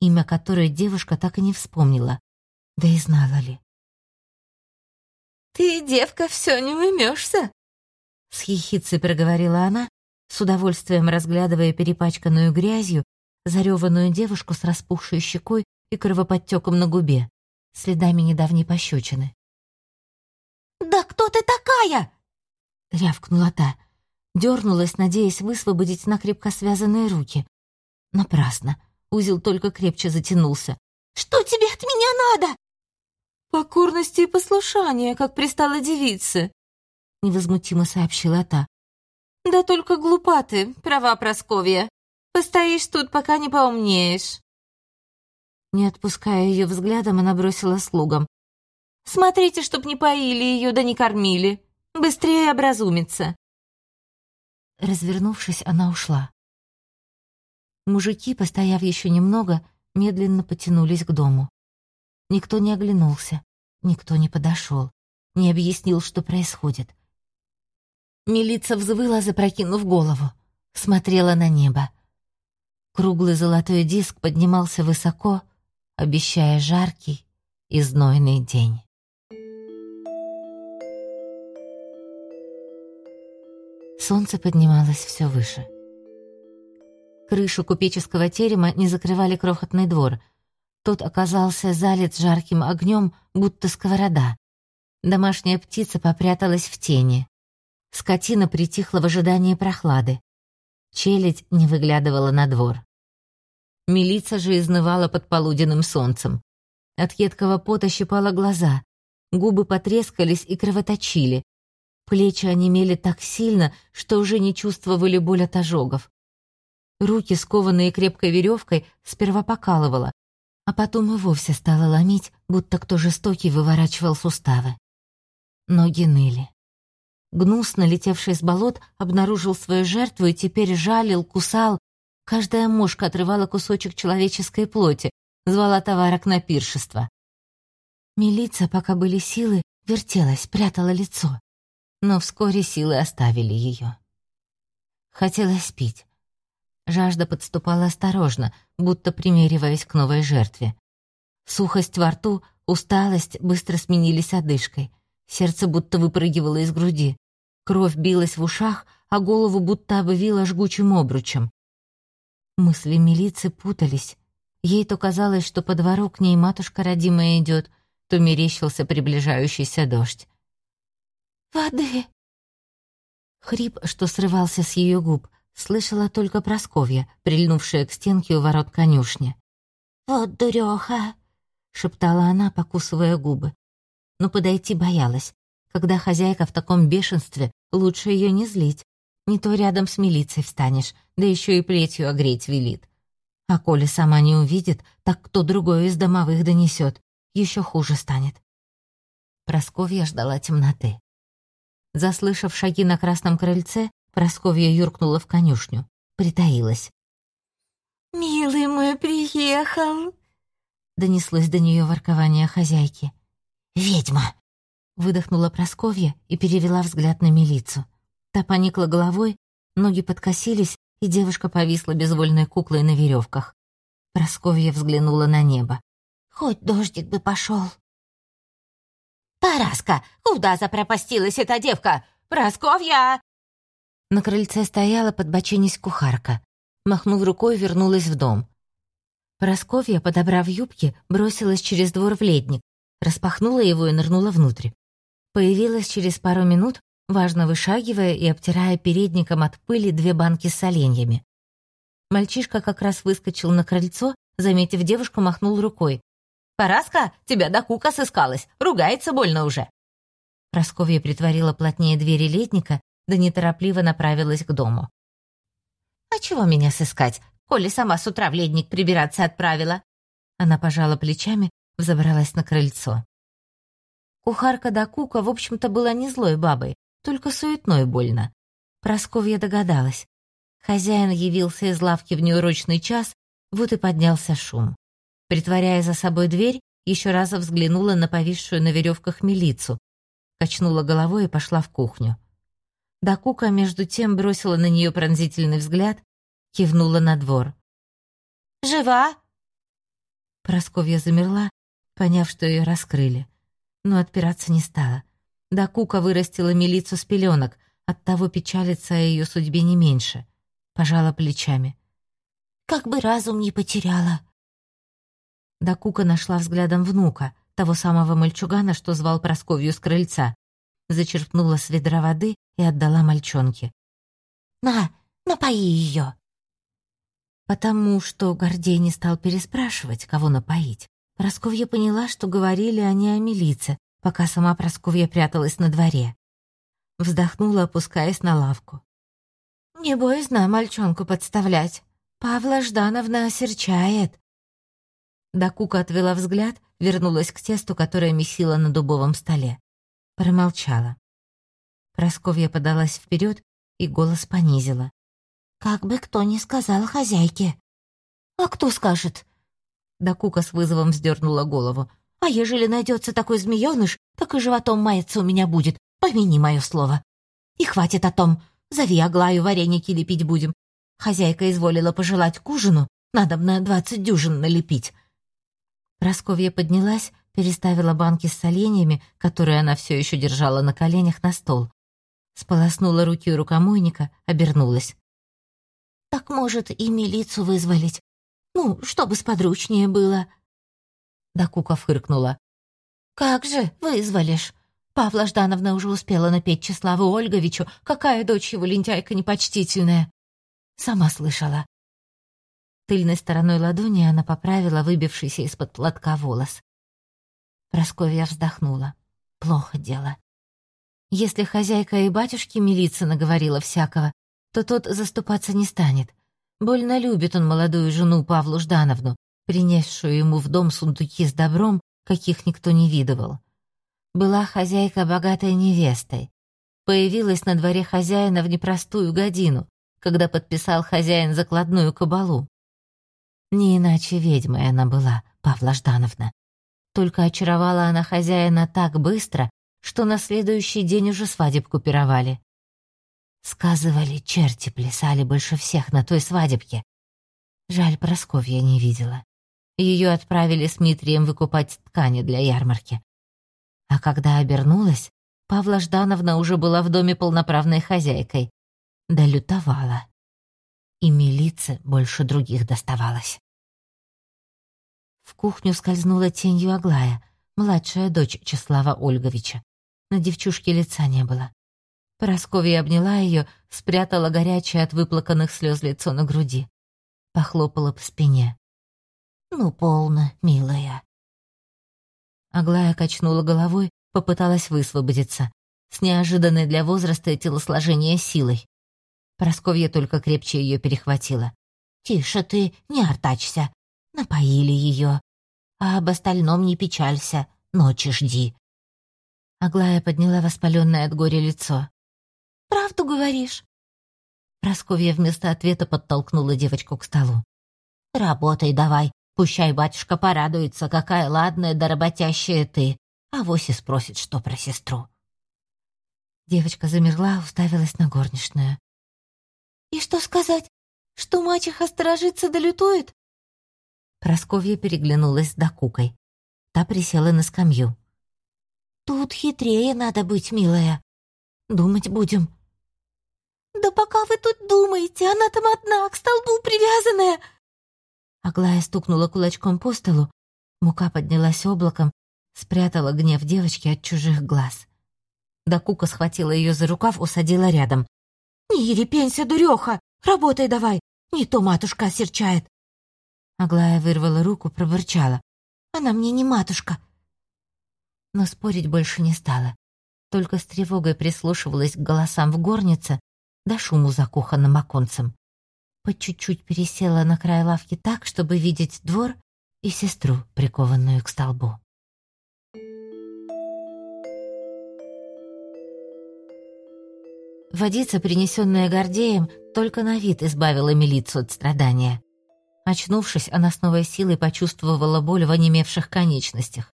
Speaker 1: имя которой девушка так и не вспомнила, да и знала ли.
Speaker 2: «Ты, девка, все не уймешься!»
Speaker 1: С ехицей проговорила она, с удовольствием разглядывая перепачканную грязью, зареванную девушку с распухшей щекой и кровоподтеком на губе, следами недавней пощечины.
Speaker 2: «Да кто ты такая?»
Speaker 1: — рявкнула та. Дернулась, надеясь высвободить накрепко связанные руки. Напрасно. Узел только крепче затянулся.
Speaker 2: «Что тебе от меня надо?»
Speaker 1: «Покорности и послушания, как пристала девице», — невозмутимо сообщила та.
Speaker 2: «Да только глупа ты, права Просковья. Постоишь тут, пока не поумнеешь».
Speaker 1: Не отпуская ее взглядом, она бросила слугам.
Speaker 2: «Смотрите, чтоб не поили ее, да не кормили. Быстрее образумится».
Speaker 1: Развернувшись, она ушла. Мужики, постояв еще немного, медленно потянулись к дому. Никто не оглянулся, никто не подошел, не объяснил, что происходит. Милица взвыла, запрокинув голову, смотрела на небо. Круглый золотой диск поднимался высоко, обещая жаркий и знойный день. Солнце поднималось все выше. Крышу купеческого терема не закрывали крохотный двор. Тот оказался залит жарким огнем, будто сковорода. Домашняя птица попряталась в тени. Скотина притихла в ожидании прохлады. Челядь не выглядывала на двор. Милица же изнывала под полуденным солнцем. От едкого пота щипала глаза, губы потрескались и кровоточили. Плечи онемели так сильно, что уже не чувствовали боль от ожогов. Руки, скованные крепкой веревкой, сперва покалывало, а потом и вовсе стало ломить, будто кто жестокий выворачивал суставы. Ноги ныли. Гнус, налетевший с болот, обнаружил свою жертву и теперь жалил, кусал. Каждая мушка отрывала кусочек человеческой плоти, звала товарок на пиршество. Милиция, пока были силы, вертелась, прятала лицо. Но вскоре силы оставили ее. Хотелось пить. Жажда подступала осторожно, будто примериваясь к новой жертве. Сухость во рту, усталость быстро сменились одышкой. Сердце будто выпрыгивало из груди. Кровь билась в ушах, а голову будто обвила жгучим обручем. Мысли милиции путались. Ей то казалось, что по двору к ней матушка родимая идет, то мерещился приближающийся дождь.
Speaker 2: «Воды!»
Speaker 1: Хрип, что срывался с ее губ, слышала только Просковья, прильнувшая к стенке у ворот конюшни.
Speaker 2: «Вот дуреха!»
Speaker 1: — шептала она, покусывая губы. Но подойти боялась. Когда хозяйка в таком бешенстве, лучше ее не злить. Не то рядом с милицией встанешь, да еще и плетью огреть велит. А коли сама не увидит, так кто другой из домовых донесет, еще хуже станет. Просковья ждала темноты. Заслышав шаги на красном крыльце, Просковья юркнула в конюшню, притаилась.
Speaker 2: «Милый мой приехал!»
Speaker 1: Донеслось до нее воркование хозяйки.
Speaker 2: «Ведьма!»
Speaker 1: Выдохнула Просковья и перевела взгляд на милицу. Та поникла головой, ноги подкосились, и девушка повисла безвольной куклой на веревках. Просковья взглянула на небо.
Speaker 2: «Хоть дождик бы пошел.
Speaker 4: «Параска, куда запропастилась эта девка? Просковья!»
Speaker 1: На крыльце стояла, подбоченись кухарка. Махнув рукой, вернулась в дом. Просковья, подобрав юбки, бросилась через двор в ледник, распахнула его и нырнула внутрь. Появилась через пару минут, важно вышагивая и обтирая передником от пыли две банки с соленьями. Мальчишка как раз выскочил на крыльцо, заметив девушку, махнул рукой.
Speaker 4: «Параска, тебя до кука сыскалась, ругается больно уже».
Speaker 1: Просковья притворила плотнее двери летника да неторопливо направилась к дому.
Speaker 4: «А чего меня сыскать, коли сама с утра в ледник прибираться отправила?»
Speaker 1: Она пожала плечами, взобралась на крыльцо. Кухарка Дакука, в общем-то, была не злой бабой, только суетной больно. Просковья догадалась. Хозяин явился из лавки в неурочный час, вот и поднялся шум. Притворяя за собой дверь, еще раз взглянула на повисшую на веревках милицу, качнула головой и пошла в кухню. Дакука между тем бросила на нее пронзительный взгляд, кивнула на двор.
Speaker 2: «Жива?»
Speaker 1: Просковья замерла, поняв, что ее раскрыли, но отпираться не стала. Да Кука вырастила милицу с пеленок, оттого печалится о ее судьбе не меньше. Пожала плечами.
Speaker 2: «Как бы разум не потеряла».
Speaker 1: Да Кука нашла взглядом внука, того самого мальчугана, что звал Просковью с крыльца. Зачерпнула с ведра воды и отдала мальчонке.
Speaker 2: «На, напои ее!»
Speaker 1: Потому что Гордей не стал переспрашивать, кого напоить. Просковья поняла, что говорили они о милице, пока сама Просковья пряталась на дворе. Вздохнула, опускаясь на лавку.
Speaker 2: «Не боязно мальчонку подставлять. Павла Ждановна осерчает».
Speaker 1: Дакука отвела взгляд, вернулась к тесту, которое месила на дубовом столе. Промолчала. Просковья подалась вперед и голос понизила.
Speaker 2: «Как бы кто ни сказал хозяйке». «А кто скажет?»
Speaker 1: Да Кука с вызовом вздернула голову.
Speaker 2: «А ежели найдется такой змеёныш, так и животом маяться у меня будет, помяни мое слово. И хватит о том, зови Аглаю, вареники лепить будем. Хозяйка изволила пожелать к ужину, надо на двадцать дюжин налепить».
Speaker 1: Просковья поднялась, переставила банки с соленьями, которые она все еще держала на коленях, на стол. Сполоснула руки у рукомойника, обернулась.
Speaker 2: «Так, может, и милицию вызволить? Ну, чтобы сподручнее было».
Speaker 1: Да Кука фыркнула.
Speaker 2: «Как же вызволишь? Павла Ждановна уже успела напеть Числаву Ольговичу, какая дочь его лентяйка непочтительная. Сама слышала».
Speaker 1: Тыльной стороной ладони она поправила выбившийся из-под платка волос. Просковья вздохнула. Плохо дело. Если хозяйка и батюшке милиция наговорила всякого, то тот заступаться не станет. Больно любит он молодую жену Павлу Ждановну, принесшую ему в дом сундуки с добром, каких никто не видывал. Была хозяйка богатой невестой. Появилась на дворе хозяина в непростую годину, когда подписал хозяин закладную кабалу. Не иначе ведьмой она была, Павла Ждановна. Только очаровала она хозяина так быстро, что на следующий день уже свадебку пировали. Сказывали, черти плясали больше всех на той свадебке. Жаль, Просковья не видела. Ее отправили с Митрием выкупать ткани для ярмарки. А когда обернулась, Павла Ждановна уже была в доме полноправной хозяйкой. Да лютовала. И милице больше других доставалось. В кухню скользнула тенью Аглая, младшая дочь Числава Ольговича. На девчушке лица не было. Поросковья обняла ее, спрятала горячее от выплаканных слез лицо на груди. Похлопала по спине.
Speaker 2: «Ну, полно, милая».
Speaker 1: Аглая качнула головой, попыталась высвободиться, с неожиданной для возраста и телосложения силой. Просковья только крепче ее перехватила.
Speaker 2: «Тише ты, не артачься. Напоили ее. А об остальном не печалься, ночи жди».
Speaker 1: Аглая подняла воспаленное от горя лицо.
Speaker 2: «Правду говоришь?»
Speaker 1: Просковья вместо ответа подтолкнула девочку к столу.
Speaker 2: «Работай давай, пущай батюшка порадуется, какая ладная да работящая ты, а вось и спросит, что про сестру».
Speaker 1: Девочка замерла, уставилась на горничную.
Speaker 2: «И что сказать? Что мачеха сторожится да лютует?»
Speaker 1: Просковья переглянулась с докукой. Та присела на скамью.
Speaker 2: «Тут хитрее надо быть, милая. Думать будем». «Да пока вы тут думаете, она там одна, к столбу привязанная!»
Speaker 1: Аглая стукнула кулачком по столу, мука поднялась облаком, спрятала гнев девочки от чужих глаз. Дакука схватила ее за рукав, усадила рядом.
Speaker 2: «Не ерепенься, дуреха! Работай давай! Не то матушка осерчает!»
Speaker 1: Аглая вырвала руку, пробурчала.
Speaker 2: «Она мне не матушка!»
Speaker 1: Но спорить больше не стала. Только с тревогой прислушивалась к голосам в горнице да шуму за кухонным оконцем. По чуть-чуть пересела на край лавки так, чтобы видеть двор и сестру, прикованную к столбу. Водица, принесенная Гордеем, только на вид избавила милицию от страдания. Очнувшись, она с новой силой почувствовала боль в онемевших конечностях.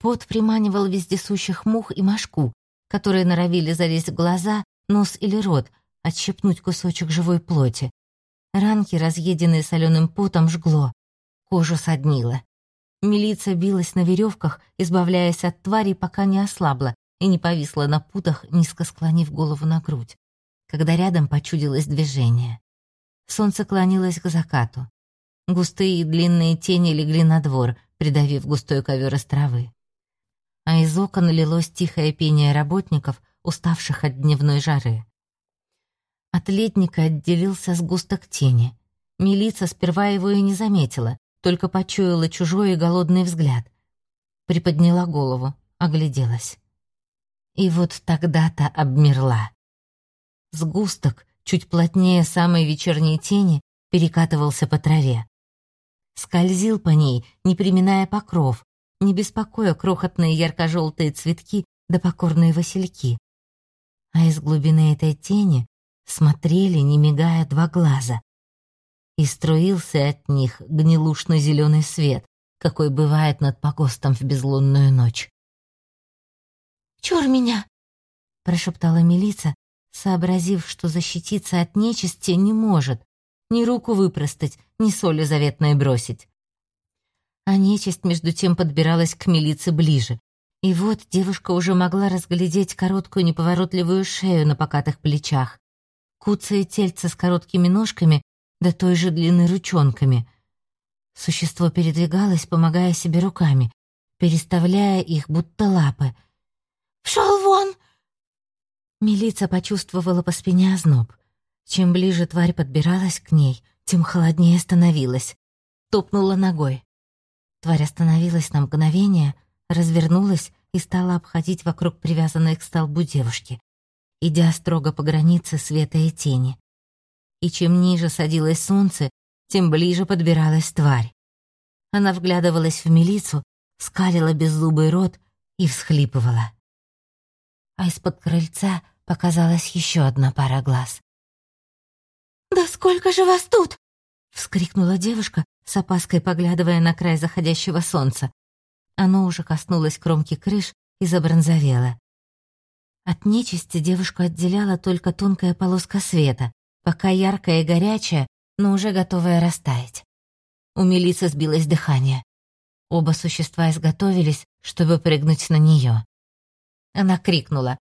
Speaker 1: Пот приманивал вездесущих мух и мошку, которые норовили залезть в глаза, нос или рот, отщепнуть кусочек живой плоти. Ранки, разъеденные соленым потом, жгло. Кожу соднило. Милиция билась на веревках, избавляясь от тварей, пока не ослабла и не повисла на путах, низко склонив голову на грудь, когда рядом почудилось движение. Солнце клонилось к закату. Густые и длинные тени легли на двор, придавив густой ковер из травы. А из окон лилось тихое пение работников, уставших от дневной жары. От летника отделился сгусток тени. Милица сперва его и не заметила, только почуяла чужой и голодный взгляд. Приподняла голову, огляделась. И вот тогда-то обмерла. Сгусток, чуть плотнее самой вечерней тени, перекатывался по траве. Скользил по ней, не приминая покров, не беспокоя крохотные ярко-желтые цветки да покорные васильки. А из глубины этой тени смотрели, не мигая, два глаза. И струился от них гнилушно-зеленый свет, какой бывает над погостом в безлунную ночь.
Speaker 2: «Чур меня!» — прошептала милица, сообразив, что защититься от нечисти не может, ни руку выпростать, ни соли заветной бросить. А нечисть между тем подбиралась к милице ближе, и вот девушка уже могла разглядеть короткую неповоротливую шею на покатых плечах, куцые тельца с короткими ножками да той же длины ручонками. Существо передвигалось, помогая себе руками, переставляя их, будто лапы. «Пшёл вон!»
Speaker 1: Милица почувствовала по спине озноб. Чем ближе тварь подбиралась к ней, тем холоднее становилась. Топнула ногой. Тварь остановилась на мгновение, развернулась и стала обходить вокруг привязанной к столбу девушки идя строго по границе света и тени. И чем ниже садилось солнце, тем ближе подбиралась тварь. Она вглядывалась в милицу, скалила беззубый рот и всхлипывала. А из-под крыльца показалась еще одна пара глаз.
Speaker 2: «Да сколько же вас тут?»
Speaker 1: — вскрикнула девушка, с опаской поглядывая на край заходящего солнца. Оно уже коснулось кромки крыш и забронзовело. От нечисти девушку отделяла только тонкая полоска света, пока яркая и горячая, но уже готовая растаять. У милицы сбилось дыхание. Оба существа изготовились, чтобы прыгнуть на нее. Она крикнула.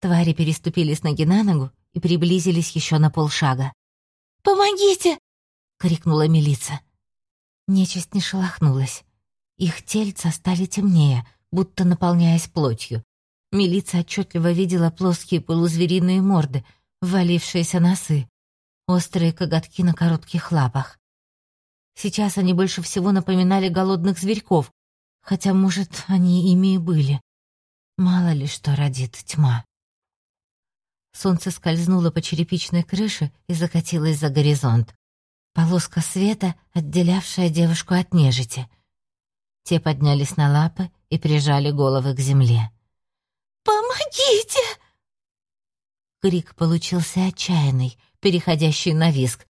Speaker 1: Твари переступили с ноги на ногу и приблизились еще на полшага.
Speaker 2: «Помогите!»
Speaker 1: — крикнула милица. Нечисть не шелохнулась. Их тельца стали темнее, будто наполняясь плотью. Милиция отчетливо видела плоские полузвериные морды, ввалившиеся носы, острые коготки на коротких лапах. Сейчас они больше всего напоминали голодных зверьков, хотя, может, они ими и были. Мало ли что родит тьма. Солнце скользнуло по черепичной крыше и закатилось за горизонт. Полоска света, отделявшая девушку от нежити. Те поднялись на лапы и прижали головы к земле.
Speaker 2: «Помогите!»
Speaker 1: Крик получился отчаянный, переходящий на виск.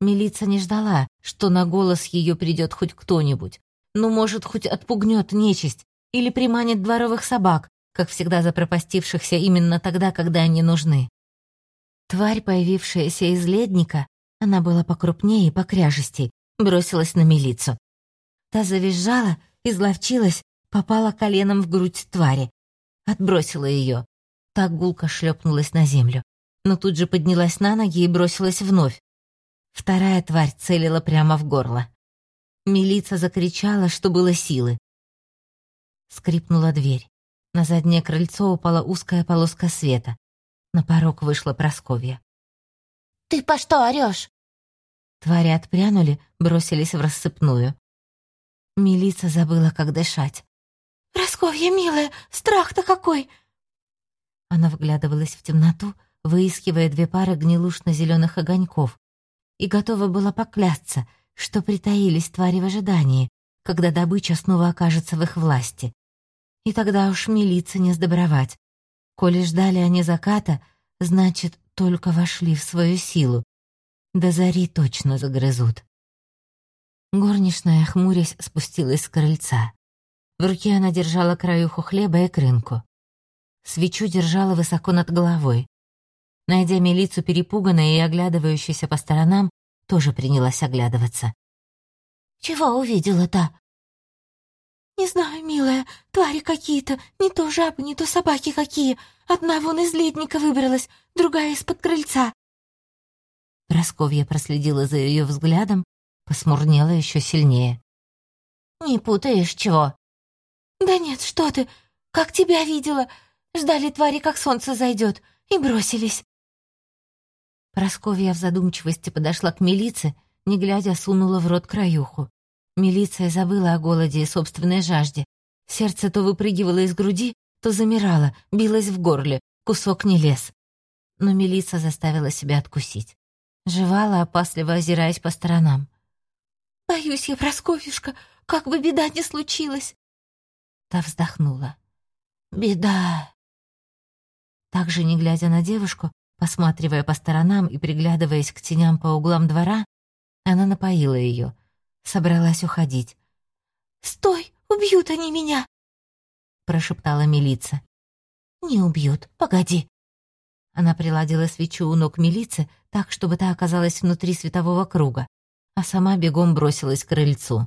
Speaker 1: Милица не ждала, что на голос ее придет хоть кто-нибудь. Ну, может, хоть отпугнет нечисть или приманит дворовых собак, как всегда запропастившихся именно тогда, когда они нужны. Тварь, появившаяся из ледника, она была покрупнее и покряжестей, бросилась на милицу. Та завизжала, изловчилась, попала коленом в грудь твари отбросила ее. Так гулко шлепнулась на землю, но тут же поднялась на ноги и бросилась вновь. Вторая тварь целила прямо в горло. Милица закричала, что было силы. Скрипнула дверь. На заднее крыльцо упала узкая полоска света. На порог вышла Просковья.
Speaker 2: «Ты по что орёшь?»
Speaker 1: Твари отпрянули, бросились в рассыпную. Милица забыла, как дышать.
Speaker 2: «Просковья, милая, страх-то какой!»
Speaker 1: Она вглядывалась в темноту, выискивая две пары гнилушно-зеленых огоньков, и готова была поклясться, что притаились твари в ожидании, когда добыча снова окажется в их власти. И тогда уж милиция не сдобровать. Коли ждали они заката, значит, только вошли в свою силу. До зари точно загрызут. Горничная, хмурясь, спустилась с крыльца. В руке она держала краюху хлеба и крынку. Свечу держала высоко над головой. Найдя милицию перепуганной и оглядывающейся по сторонам, тоже принялась оглядываться.
Speaker 2: «Чего увидела-то?»
Speaker 5: «Не знаю, милая, твари какие-то, не то жабы, не то собаки какие. Одна вон из ледника выбралась, другая из-под крыльца».
Speaker 1: Просковья проследила за ее взглядом, посмурнела еще сильнее.
Speaker 2: «Не путаешь чего?»
Speaker 5: «Да нет, что ты, как тебя видела. Ждали твари, как солнце зайдет, и бросились».
Speaker 1: Просковья в задумчивости подошла к милице, не глядя сунула в рот краюху. Милиция забыла о голоде и собственной жажде. Сердце то выпрыгивало из груди, то замирало, билось в горле, кусок не лез. Но милиция заставила себя откусить. Жевала, опасливо озираясь по сторонам.
Speaker 5: «Боюсь я, Просковьюшка, как бы беда не случилась!»
Speaker 1: Та вздохнула.
Speaker 2: «Беда!»
Speaker 1: Также, не глядя на девушку, посматривая по сторонам и приглядываясь к теням по углам двора, она напоила ее, собралась уходить.
Speaker 5: «Стой! Убьют они меня!»
Speaker 1: прошептала милиция.
Speaker 2: «Не убьют, погоди!»
Speaker 1: Она приладила свечу у ног милицы так, чтобы та оказалась внутри светового круга, а сама бегом бросилась к крыльцу.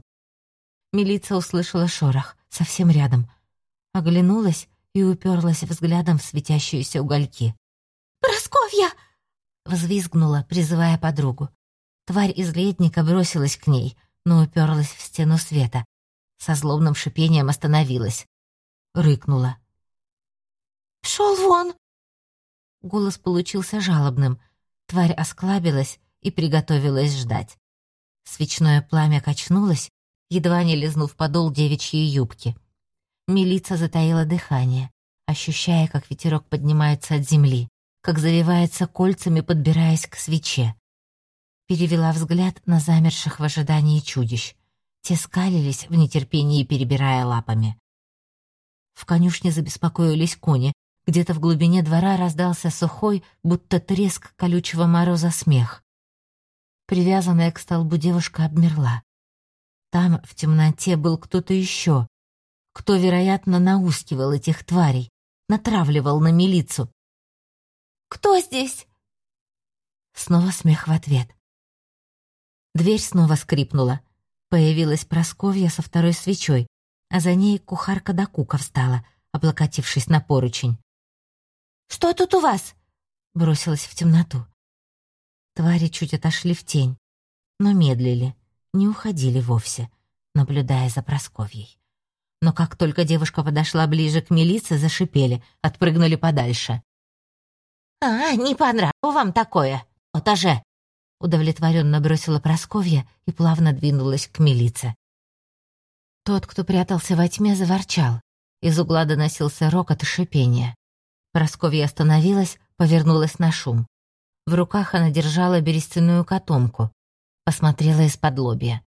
Speaker 1: Милиция услышала шорох, совсем рядом. Оглянулась и уперлась взглядом в светящиеся угольки.
Speaker 5: «Просковья!»
Speaker 1: Взвизгнула, призывая подругу. Тварь из ледника бросилась к ней, но уперлась в стену света. Со злобным шипением остановилась. Рыкнула.
Speaker 5: «Пшёл вон!»
Speaker 1: Голос получился жалобным. Тварь осклабилась и приготовилась ждать. Свечное пламя качнулось, едва не лизнув подол девичьей юбки. Милица затаила дыхание, ощущая, как ветерок поднимается от земли, как завивается кольцами, подбираясь к свече перевела взгляд на замерших в ожидании чудищ. Те скалились в нетерпении, перебирая лапами. В конюшне забеспокоились кони. Где-то в глубине двора раздался сухой, будто треск колючего мороза смех. Привязанная к столбу девушка обмерла. Там, в темноте, был кто-то еще, кто, вероятно, наускивал этих тварей, натравливал на милицу.
Speaker 5: «Кто здесь?»
Speaker 1: Снова смех в ответ. Дверь снова скрипнула. Появилась Просковья со второй свечой, а за ней кухарка Дакука встала, облокотившись на поручень.
Speaker 2: «Что тут у вас?» — бросилась в темноту.
Speaker 1: Твари чуть отошли в тень, но медлили, не уходили вовсе, наблюдая за Просковьей. Но как только девушка подошла ближе к милиции, зашипели, отпрыгнули подальше.
Speaker 2: «А, не по вам такое! Вот же!»
Speaker 1: Удовлетворенно бросила Просковья и плавно двинулась к милице. Тот, кто прятался во тьме, заворчал. Из угла доносился рокот и шипение. Просковья остановилась, повернулась на шум. В руках она держала берестяную котомку. Посмотрела из-под лобья.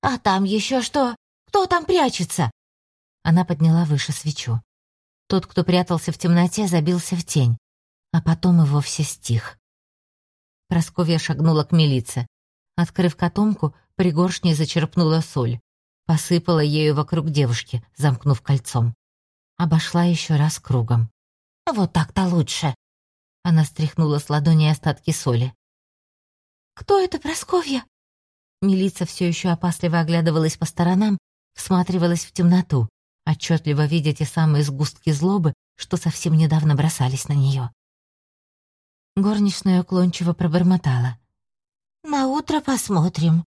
Speaker 2: «А там еще что? Кто там прячется?»
Speaker 1: Она подняла выше свечу. Тот, кто прятался в темноте, забился в тень, а потом и вовсе стих. Просковья шагнула к милице. Открыв котомку, пригоршней зачерпнула соль. Посыпала ею вокруг девушки, замкнув кольцом. Обошла еще раз кругом.
Speaker 2: «Вот так-то лучше!»
Speaker 1: Она стряхнула с ладони остатки соли.
Speaker 5: «Кто это, Просковья?»
Speaker 1: Милица все еще опасливо оглядывалась по сторонам, всматривалась в темноту, отчетливо видя те самые сгустки злобы, что совсем недавно бросались на нее. Горничная уклончиво пробормотала.
Speaker 2: «На утро посмотрим».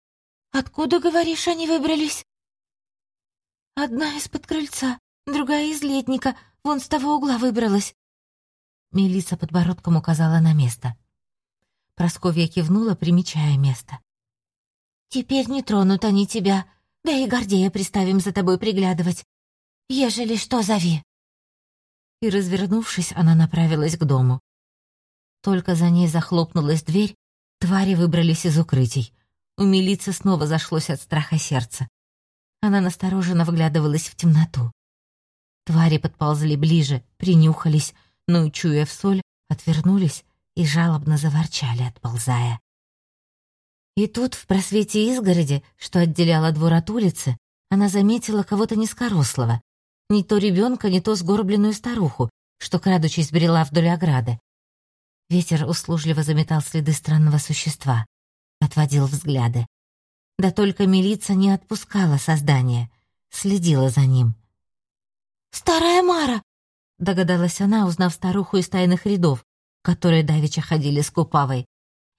Speaker 5: «Откуда, говоришь, они выбрались?» «Одна из-под крыльца, другая из летника, вон с того угла выбралась».
Speaker 1: Мелиса подбородком указала на место. Просковья кивнула, примечая место.
Speaker 2: «Теперь не тронут они тебя, да и Гордея приставим за тобой приглядывать. Ежели что, зови».
Speaker 1: И, развернувшись, она направилась к дому. Только за ней захлопнулась дверь, твари выбрались из укрытий. У милиции снова зашлось от страха сердце. Она настороженно вглядывалась в темноту. Твари подползли ближе, принюхались, но, чуя в соль, отвернулись и жалобно заворчали, отползая. И тут, в просвете изгороди, что отделяло двор от улицы, она заметила кого-то низкорослого. Не то ребенка, не то сгорбленную старуху, что, крадучись, брела вдоль ограды. Ветер услужливо заметал следы странного существа, отводил взгляды. Да только милиция не отпускала создание, следила за ним.
Speaker 5: «Старая Мара!»
Speaker 1: — догадалась она, узнав старуху из тайных рядов, которые давеча ходили с Купавой.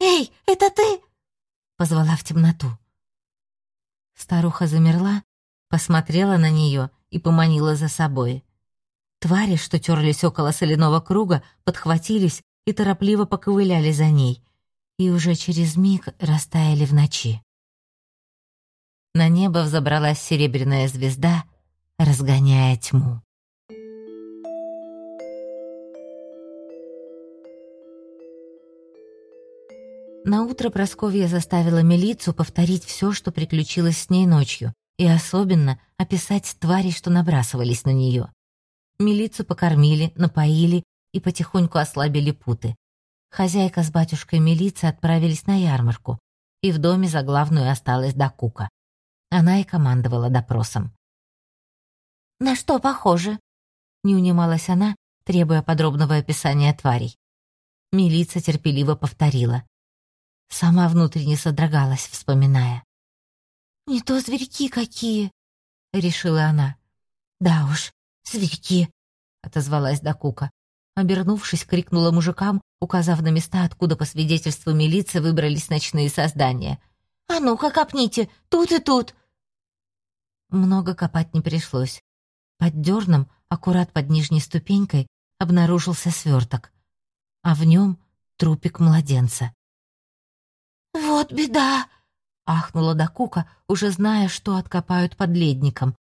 Speaker 5: «Эй, это ты?»
Speaker 1: — позвала в темноту. Старуха замерла, посмотрела на нее и поманила за собой. Твари, что терлись около соляного круга, подхватились и торопливо поковыляли за ней, и уже через миг растаяли в ночи. На небо взобралась серебряная звезда, разгоняя тьму. На утро Просковья заставила милицию повторить все, что приключилось с ней ночью, и особенно описать твари, что набрасывались на нее. Милицию покормили, напоили и потихоньку ослабили путы. Хозяйка с батюшкой милиции отправились на ярмарку, и в доме за главную осталась Дакука. Она и командовала допросом.
Speaker 5: «На что похоже?»
Speaker 1: — не унималась она, требуя подробного описания тварей. Милиция терпеливо повторила. Сама внутренне содрогалась, вспоминая.
Speaker 5: «Не то зверьки какие!»
Speaker 1: — решила она.
Speaker 5: «Да уж, зверьки!»
Speaker 1: — отозвалась Дакука. Обернувшись, крикнула мужикам, указав на места, откуда по свидетельству милиции выбрались ночные создания.
Speaker 5: «А ну-ка копните, тут и тут!»
Speaker 1: Много копать не пришлось. Под дерном, аккурат под нижней ступенькой, обнаружился сверток, а в нем трупик младенца.
Speaker 5: «Вот беда!» — ахнула Дакука, уже зная, что откопают под ледником.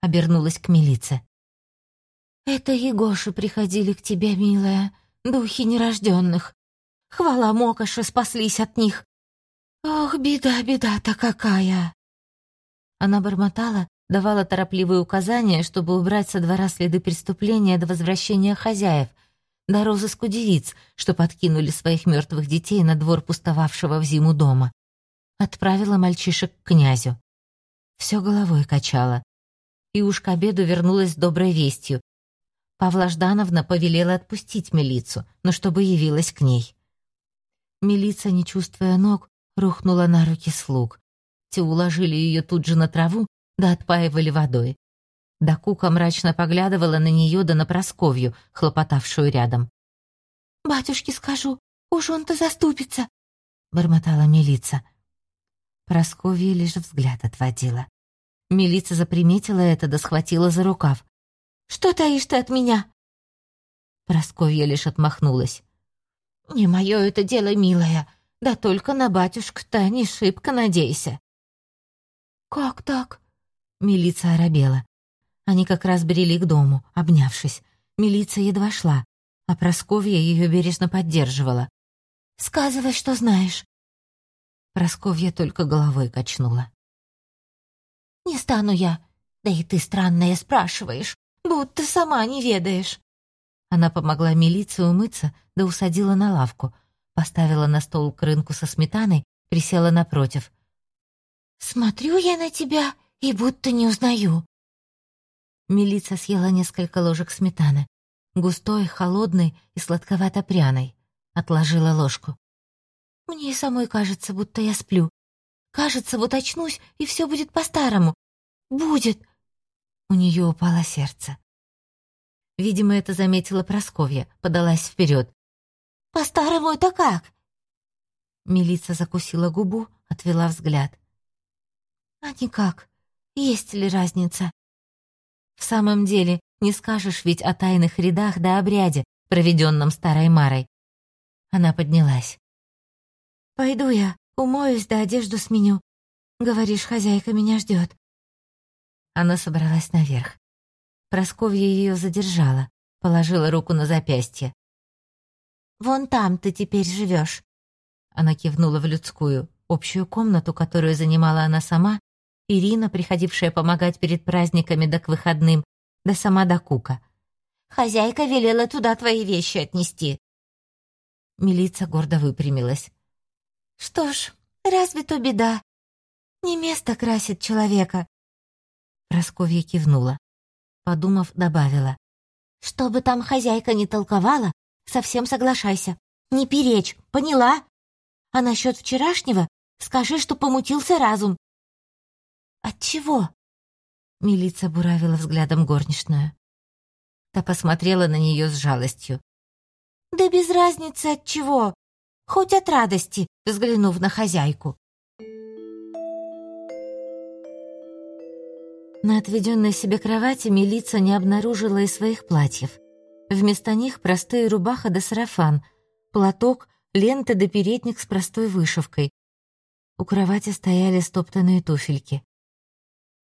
Speaker 5: Обернулась к милице. «Это Егоши приходили к тебе, милая, духи нерожденных. Хвала Мокоши, спаслись от них. Ох, беда, беда-то какая!»
Speaker 1: Она бормотала, давала торопливые указания, чтобы убрать со двора следы преступления до возвращения хозяев, до розыску девиц, что подкинули своих мертвых детей на двор пустовавшего в зиму дома. Отправила мальчишек к князю. Все головой качала. И уж к обеду вернулась с доброй вестью. Павла Ждановна повелела отпустить милицу, но чтобы явилась к ней. Милица, не чувствуя ног, рухнула на руки слуг. Те уложили ее тут же на траву, да отпаивали водой. Да Кука мрачно поглядывала на нее да на Просковью, хлопотавшую рядом.
Speaker 5: «Батюшке скажу, уж он-то заступится», —
Speaker 1: бормотала милица. Просковья лишь взгляд отводила. Милица заприметила это да схватила за рукав.
Speaker 5: «Что таишь ты от меня?»
Speaker 1: Просковья лишь отмахнулась.
Speaker 5: «Не мое это дело, милая, да только на батюшку-то не шибко надейся».
Speaker 1: «Как так?» Милиция оробела. Они как раз брели к дому, обнявшись. Милиция едва шла, а Просковья ее бережно поддерживала.
Speaker 5: «Сказывай, что знаешь».
Speaker 1: Просковья только головой качнула.
Speaker 5: «Не стану я. Да и ты странная спрашиваешь, будто сама не ведаешь».
Speaker 1: Она помогла милиции умыться, да усадила на лавку, поставила на стол к рынку со сметаной, присела напротив.
Speaker 5: «Смотрю я на тебя и будто не узнаю.
Speaker 1: Милица съела несколько ложек сметаны. Густой, холодной и сладковато-пряной. Отложила ложку.
Speaker 5: «Мне и самой кажется, будто я сплю. Кажется, вот очнусь, и все будет по-старому. Будет!»
Speaker 1: У нее упало сердце. Видимо, это заметила Просковья, подалась вперед.
Speaker 5: «По-старому это как?»
Speaker 1: Милица закусила губу, отвела взгляд.
Speaker 5: «А никак. Есть ли разница?»
Speaker 1: В самом деле, не скажешь ведь о тайных рядах да обряде, проведенном старой Марой. Она поднялась.
Speaker 5: «Пойду я, умоюсь да одежду сменю. Говоришь, хозяйка меня ждет.
Speaker 1: Она собралась наверх. Просковья ее задержала, положила руку на запястье.
Speaker 5: «Вон там ты теперь живешь.
Speaker 1: Она кивнула в людскую, общую комнату, которую занимала она сама Ирина, приходившая помогать перед праздниками да к выходным, да сама до Кука.
Speaker 5: «Хозяйка велела туда твои вещи отнести».
Speaker 1: Милица гордо выпрямилась.
Speaker 5: «Что ж, разве то беда? Не место красит человека».
Speaker 1: Просковья кивнула. Подумав, добавила.
Speaker 5: «Что бы там хозяйка не толковала, совсем соглашайся.
Speaker 2: Не перечь, поняла? А насчет вчерашнего скажи, что помутился разум. От чего? Милица буравила взглядом горничную. Та посмотрела на нее с жалостью. «Да без разницы от чего. Хоть от радости», взглянув на хозяйку. На отведенной себе кровати Милица не обнаружила и своих платьев. Вместо них простые рубаха да сарафан, платок, лента да передник с простой вышивкой. У кровати стояли стоптанные туфельки.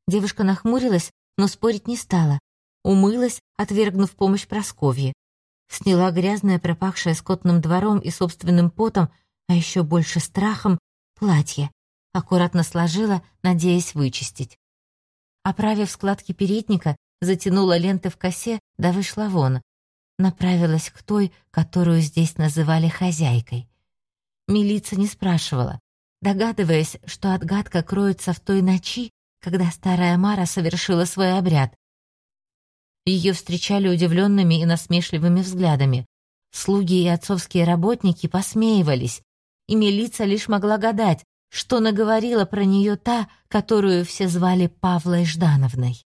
Speaker 2: Девушка нахмурилась, но спорить не стала. Умылась, отвергнув помощь Просковье. Сняла грязное, пропахшее скотным двором и собственным потом, а еще больше страхом, платье. Аккуратно сложила, надеясь вычистить. Оправив складки передника, затянула ленты в косе, да вышла вон. Направилась к той, которую здесь называли хозяйкой. Милица не спрашивала, догадываясь, что отгадка кроется в той ночи, когда старая Мара совершила свой обряд. Ее встречали удивленными и насмешливыми взглядами. Слуги и отцовские работники посмеивались, и милиция лишь могла гадать, что наговорила про нее та, которую все звали Павлой Ждановной.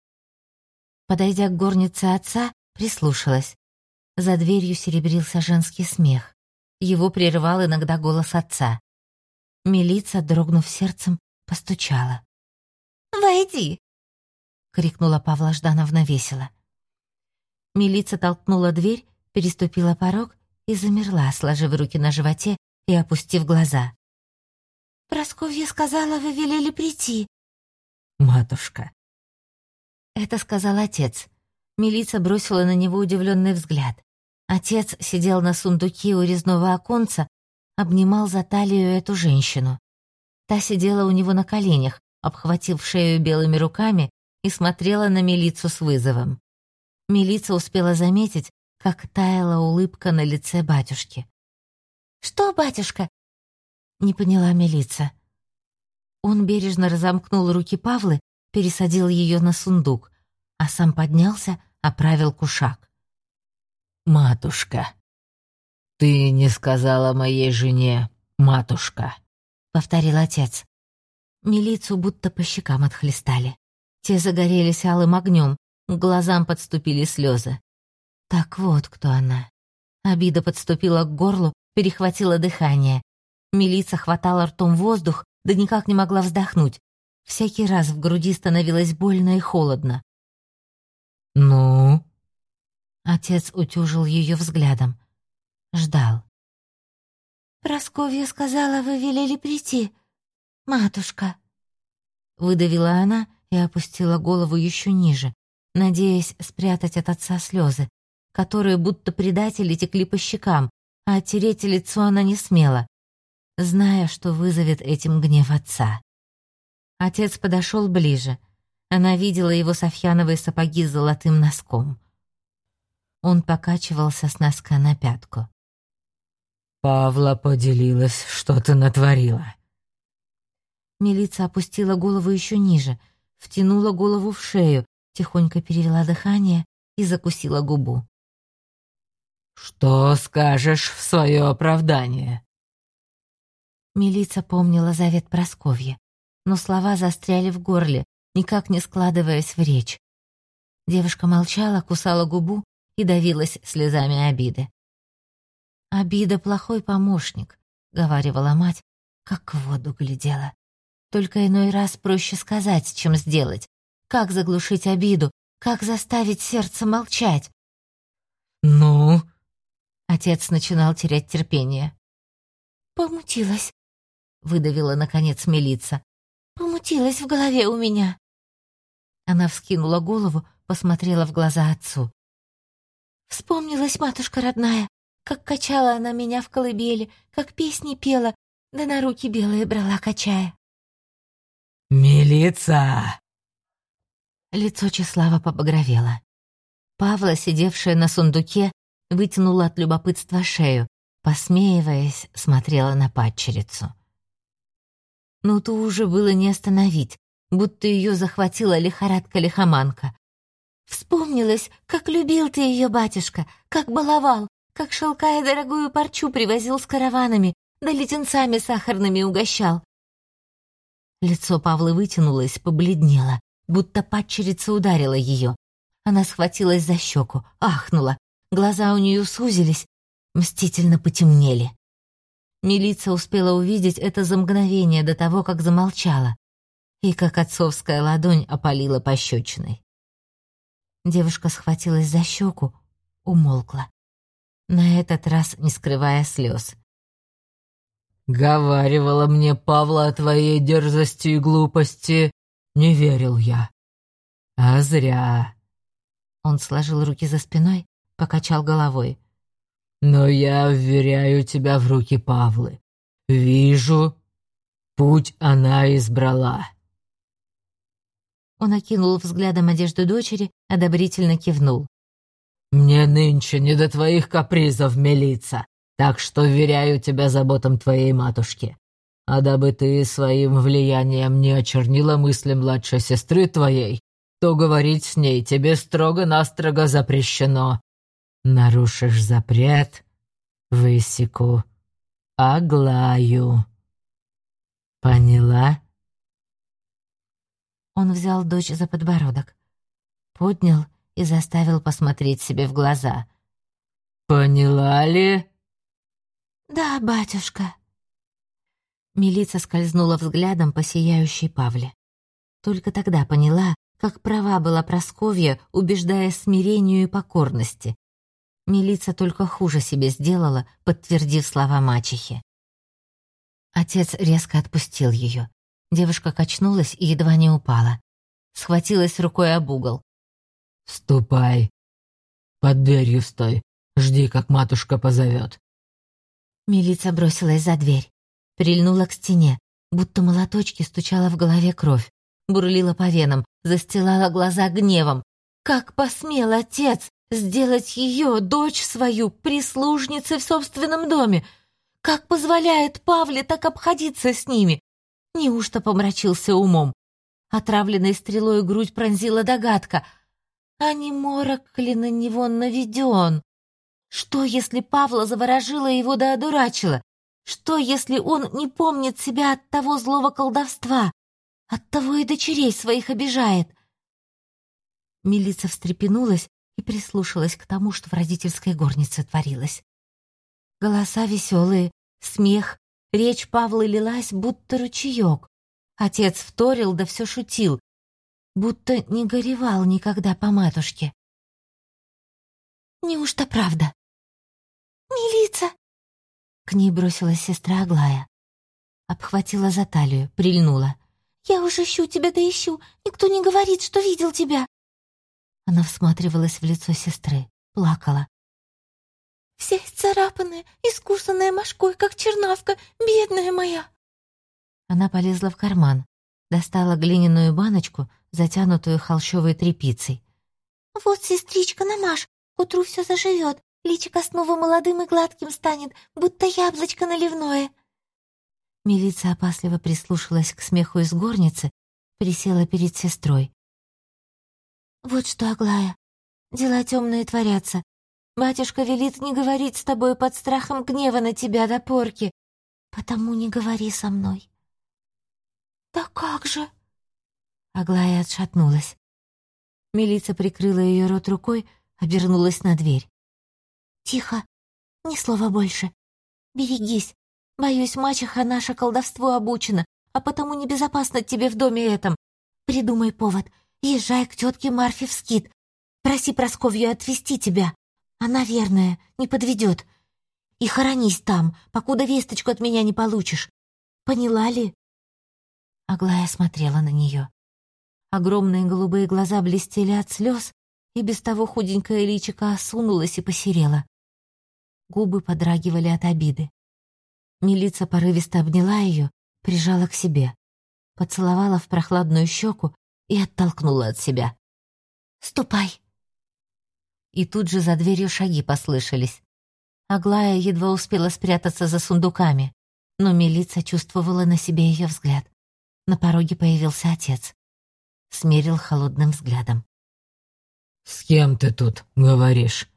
Speaker 2: Подойдя к горнице отца, прислушалась. За дверью серебрился женский смех. Его прерывал иногда голос отца. Милица, дрогнув сердцем, постучала. «Войди!» — крикнула Павла Ждановна весело. Милица толкнула дверь, переступила порог и замерла, сложив руки на животе и опустив глаза. «Просковья сказала, вы велели прийти».
Speaker 3: «Матушка».
Speaker 2: Это сказал отец. Милица бросила на него удивленный взгляд. Отец сидел на сундуке у резного оконца, обнимал за талию эту женщину. Та сидела у него на коленях, обхватив шею белыми руками и смотрела на Милицу с вызовом. Милица успела заметить, как таяла улыбка на лице батюшки. «Что, батюшка, не поняла милица. Он бережно разомкнул руки Павлы, пересадил ее на сундук, а сам поднялся, оправил кушак.
Speaker 3: «Матушка, ты не сказала моей жене, матушка», —
Speaker 2: повторил отец. Милицу будто по щекам отхлестали. Те загорелись алым огнем, к глазам подступили слезы. Так вот кто она. Обида подступила к горлу, перехватила дыхание. Милица хватала ртом воздух, да никак не могла вздохнуть. Всякий раз в груди становилось больно и холодно.
Speaker 3: «Ну?»
Speaker 2: Отец утюжил ее взглядом. Ждал. «Просковья сказала, вы велели прийти, матушка». Выдавила она и опустила голову еще ниже, надеясь спрятать от отца слезы, которые будто предатели текли по щекам, а оттереть лицо она не смела зная, что вызовет этим гнев отца. Отец подошел ближе. Она видела его софьяновые сапоги с золотым носком. Он покачивался с носка на пятку.
Speaker 3: «Павла поделилась, что ты натворила».
Speaker 2: Милица опустила голову еще ниже, втянула голову в шею, тихонько перевела дыхание и закусила губу.
Speaker 3: «Что скажешь в свое оправдание?»
Speaker 2: Милица помнила завет Просковья, но слова застряли в горле, никак не складываясь в речь. Девушка молчала, кусала губу и давилась слезами обиды. «Обида — плохой помощник», — говаривала мать, как в воду глядела. «Только иной раз проще сказать, чем сделать. Как заглушить обиду? Как заставить сердце молчать?»
Speaker 3: «Ну?»
Speaker 2: Отец начинал терять терпение. «Помутилась», — выдавила, наконец, милица. «Помутилась в голове у меня». Она вскинула голову, посмотрела в глаза отцу. «Вспомнилась матушка родная, как качала она меня в колыбели, как песни пела, да на руки белые брала, качая».
Speaker 3: «Милица!»
Speaker 2: Лицо Числава побагровело. Павла, сидевшая на сундуке, вытянула от любопытства шею, посмеиваясь, смотрела на падчерицу но ту уже было не остановить, будто ее захватила лихорадка-лихоманка. Вспомнилось, как любил ты ее, батюшка, как баловал, как шелка и дорогую парчу привозил с караванами, да леденцами сахарными угощал.
Speaker 1: Лицо Павла вытянулось, побледнело, будто падчерица ударила ее. Она схватилась за щеку, ахнула, глаза у нее сузились, мстительно потемнели. Милица успела увидеть это за мгновение до того, как замолчала, и как отцовская ладонь опалила пощечиной. Девушка схватилась за щеку, умолкла. На этот раз не скрывая слез.
Speaker 3: «Говаривала мне Павла о твоей дерзости и глупости. Не верил я. А зря».
Speaker 1: Он сложил руки за спиной, покачал головой.
Speaker 3: «Но я вверяю тебя в руки Павлы. Вижу, путь она избрала».
Speaker 1: Он окинул взглядом одежду дочери, одобрительно кивнул.
Speaker 3: «Мне нынче не до твоих капризов, милица, так что вверяю тебя заботам твоей матушки. А дабы ты своим влиянием не очернила мысли младшей сестры твоей, то говорить с ней тебе строго-настрого запрещено. Нарушишь запрет — высеку. Аглаю. Поняла?»
Speaker 1: Он взял дочь за подбородок, поднял и заставил посмотреть себе в глаза.
Speaker 3: «Поняла ли?»
Speaker 2: «Да, батюшка».
Speaker 1: Милица скользнула взглядом по сияющей Павле. Только тогда поняла, как права была Просковья, убеждая смирению и покорности. Милица только хуже себе сделала, подтвердив слова мачехи. Отец резко отпустил ее. Девушка качнулась и едва не упала. Схватилась рукой об угол.
Speaker 3: «Ступай. Под дверью стой. Жди, как матушка позовет».
Speaker 1: Милица бросилась за дверь. Прильнула к стене, будто молоточки стучала в голове кровь. Бурлила по венам, застилала глаза гневом. Как посмел отец сделать ее, дочь свою, прислужницей в собственном доме? Как позволяет Павле так обходиться с ними? Неужто помрачился умом? Отравленной стрелой грудь пронзила догадка. А не морок ли на него наведен? Что, если Павла заворожила его да одурачила? Что, если он не помнит себя от того злого колдовства? От того и дочерей своих обижает? Милица встрепенулась и прислушалась к тому, что в родительской горнице творилось. Голоса веселые, смех, Речь Павла лилась, будто ручеек. Отец вторил, да все шутил, будто не горевал никогда по матушке.
Speaker 2: «Неужто правда?» «Милица!»
Speaker 1: К ней бросилась сестра Аглая. Обхватила за талию, прильнула.
Speaker 2: «Я уже ищу тебя, да ищу. Никто не говорит, что видел тебя».
Speaker 1: Она всматривалась в лицо сестры, плакала.
Speaker 2: Вся исцарапанная, искусанная мошкой, как чернавка, бедная моя!»
Speaker 1: Она полезла в карман, достала глиняную баночку, затянутую холщовой тряпицей.
Speaker 2: «Вот, сестричка, намажь, к утру все заживет, личико снова молодым и гладким станет, будто яблочко наливное».
Speaker 1: Милица опасливо прислушалась к смеху из горницы, присела перед сестрой.
Speaker 2: «Вот что, Аглая, дела темные творятся. Батюшка велит не говорить с тобой под страхом гнева на тебя до порки, потому не говори со мной». «Да как же?»
Speaker 1: Аглая отшатнулась. Милица прикрыла ее рот рукой, обернулась на дверь.
Speaker 2: «Тихо, ни слова больше. Берегись. Боюсь, мачеха наша колдовству обучена, а потому небезопасно тебе в доме этом. Придумай повод. Езжай к тетке Марфе в скит. Проси Просковью отвезти тебя. Она верная, не подведет. И хоронись там, покуда весточку от меня не получишь. Поняла ли?»
Speaker 1: Аглая смотрела на нее. Огромные голубые глаза блестели от слез, и без того худенькое личико осунулось и посерело. Губы подрагивали от обиды. Милица порывисто обняла ее, прижала к себе, поцеловала в прохладную щеку и оттолкнула от себя.
Speaker 2: «Ступай!»
Speaker 1: и тут же за дверью шаги послышались. Аглая едва успела спрятаться за сундуками, но милиция чувствовала на себе ее взгляд. На пороге появился отец. Смерил холодным взглядом.
Speaker 3: «С кем ты тут говоришь?»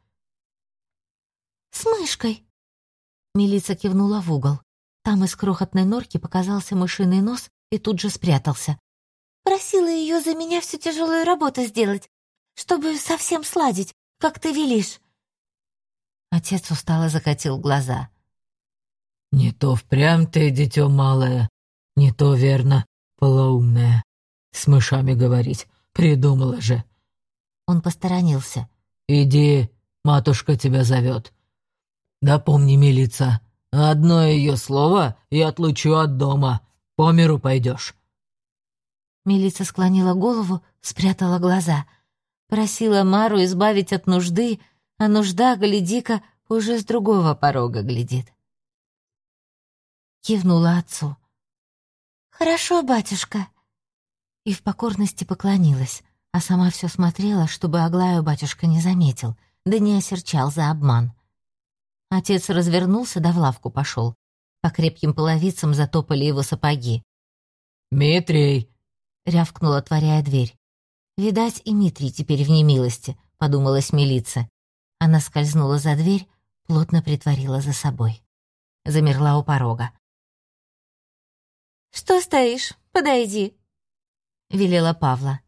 Speaker 2: С мышкой».
Speaker 5: Милица кивнула в угол. Там из крохотной норки показался мышиный нос и тут же спрятался.
Speaker 2: «Просила ее за меня всю тяжелую работу сделать, чтобы совсем сладить, как ты велишь».
Speaker 5: Отец устало закатил глаза.
Speaker 3: «Не то впрямь ты, дитё малое, не то верно, полоумная. С мышами говорить, придумала же».
Speaker 5: Он посторонился.
Speaker 3: «Иди, матушка тебя зовет. Да помни, милица, одно ее слово и отлучу от дома. По миру пойдешь».
Speaker 5: Милица склонила голову, спрятала глаза. Просила Мару избавить от нужды, а нужда, гляди-ка, уже с другого порога глядит. Кивнула отцу.
Speaker 2: «Хорошо, батюшка».
Speaker 5: И в покорности поклонилась, а сама все смотрела, чтобы Аглаю батюшка не заметил, да не осерчал за обман. Отец развернулся, да в лавку пошел. По крепким половицам затопали его сапоги.
Speaker 3: «Митрий!»
Speaker 5: — рявкнул, отворяя дверь. «Видать, и Митрий теперь в немилости», — подумалась милиция. Она скользнула за дверь, плотно притворила за собой. Замерла у порога.
Speaker 2: «Что стоишь? Подойди», — велела Павла.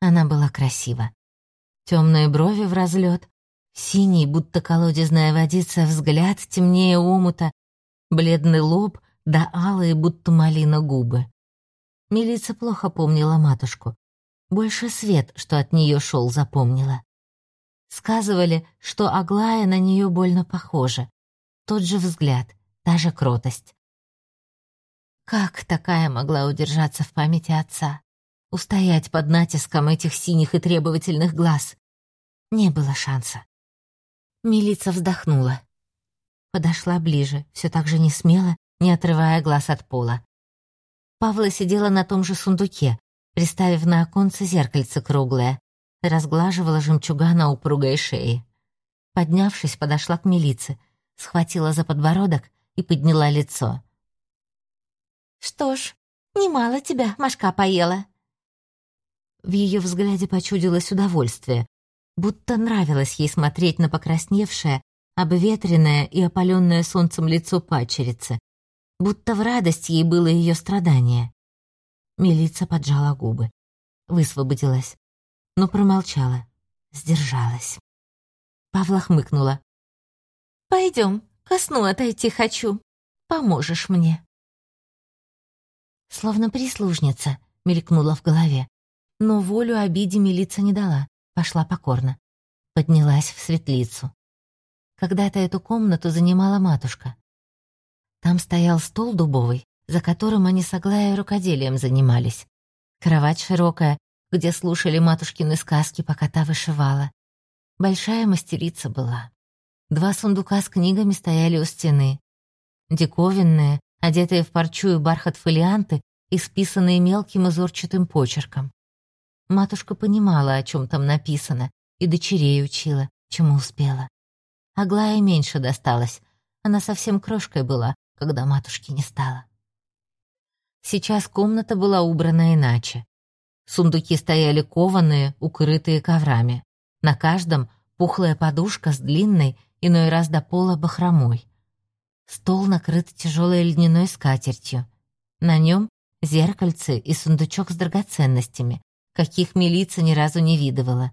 Speaker 5: Она была красива. Темные брови в разлет, синий, будто колодезная водица, взгляд темнее омута, бледный лоб да алые, будто малина губы. Милица плохо помнила матушку. Больше свет, что от нее шел, запомнила. Сказывали, что Аглая на нее больно похожа. Тот же взгляд, та же кротость. Как такая могла удержаться в памяти отца? устоять под натиском этих синих и требовательных глаз. Не было шанса. Милица вздохнула. Подошла ближе, все так же не смело, не отрывая глаз от пола. Павла сидела на том же сундуке, приставив на оконце зеркальце круглое, разглаживала жемчуга на упругой шее. Поднявшись, подошла к милице, схватила за подбородок и подняла лицо.
Speaker 2: «Что ж, немало тебя Машка поела»,
Speaker 5: в ее взгляде почудилось удовольствие, будто нравилось ей смотреть на покрасневшее, обветренное и опаленное солнцем лицо пачерицы, будто в радость ей было ее страдание. Милица поджала губы, высвободилась, но промолчала, сдержалась. Павла хмыкнула.
Speaker 2: «Пойдем, ко сну отойти хочу. Поможешь мне».
Speaker 5: Словно прислужница мелькнула в голове но волю обиде милица не дала, пошла покорно. Поднялась в светлицу. Когда-то эту комнату занимала матушка. Там стоял стол дубовый, за которым они с Аглаей рукоделием занимались. Кровать широкая, где слушали матушкины сказки, пока та вышивала. Большая мастерица была. Два сундука с книгами стояли у стены. Диковинные, одетые в парчу и бархат фолианты, исписанные мелким узорчатым почерком. Матушка понимала, о чем там написано, и дочерей учила, чему успела. Аглае меньше досталось. Она совсем крошкой была, когда матушки не стало. Сейчас комната была убрана иначе. Сундуки стояли кованые, укрытые коврами. На каждом пухлая подушка с длинной, иной раз до пола бахромой. Стол накрыт тяжелой льняной скатертью. На нем зеркальце и сундучок с драгоценностями, каких милица ни разу не видывала.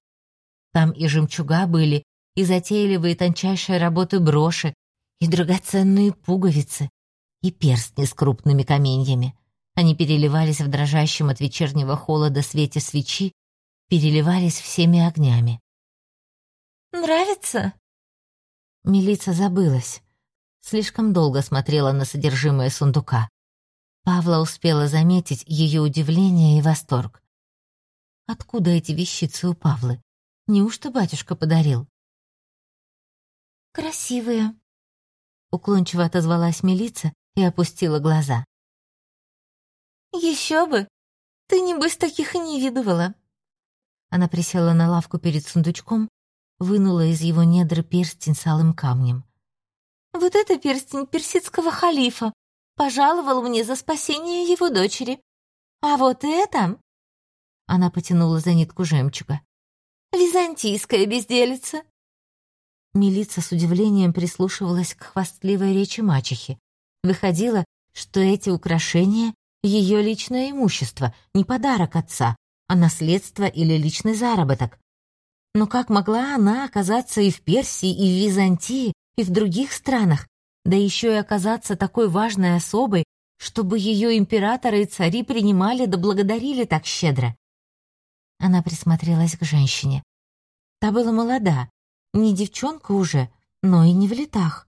Speaker 5: Там и жемчуга были, и затейливые тончайшие работы броши, и драгоценные пуговицы, и перстни с крупными каменьями. Они переливались в дрожащем от вечернего холода свете свечи, переливались всеми огнями.
Speaker 2: «Нравится?»
Speaker 5: Милица забылась. Слишком долго смотрела на содержимое сундука. Павла успела заметить ее удивление и восторг. Откуда эти вещицы у Павлы? Неужто батюшка подарил?
Speaker 2: «Красивые», —
Speaker 5: уклончиво отозвалась милица и опустила глаза.
Speaker 2: «Еще бы! Ты, небось, таких и не видывала».
Speaker 5: Она присела на лавку перед сундучком, вынула из его недр перстень с алым камнем.
Speaker 2: «Вот это перстень персидского халифа пожаловал мне за спасение его дочери. А вот это
Speaker 5: она потянула за нитку жемчуга.
Speaker 2: «Византийская безделица».
Speaker 5: Милица с удивлением прислушивалась к хвастливой речи мачехи. Выходило, что эти украшения — ее личное имущество, не подарок отца, а наследство или личный заработок. Но как могла она оказаться и в Персии, и в Византии, и в других странах, да еще и оказаться такой важной особой, чтобы ее императоры и цари принимали да благодарили так щедро? Она присмотрелась к женщине. Та была молода, не девчонка уже, но и не в летах.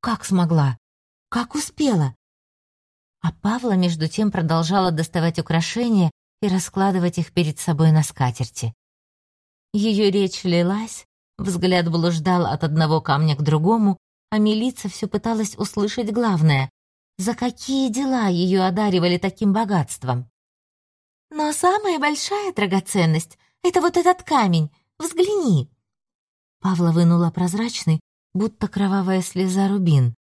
Speaker 5: Как смогла? Как успела? А Павла, между тем, продолжала доставать украшения и раскладывать их перед собой на скатерти. Ее речь лилась, взгляд блуждал от одного камня к другому, а милица все пыталась услышать главное — за какие дела ее одаривали таким богатством. «Но самая большая драгоценность — это вот этот камень. Взгляни!» Павла вынула прозрачный, будто кровавая слеза рубин,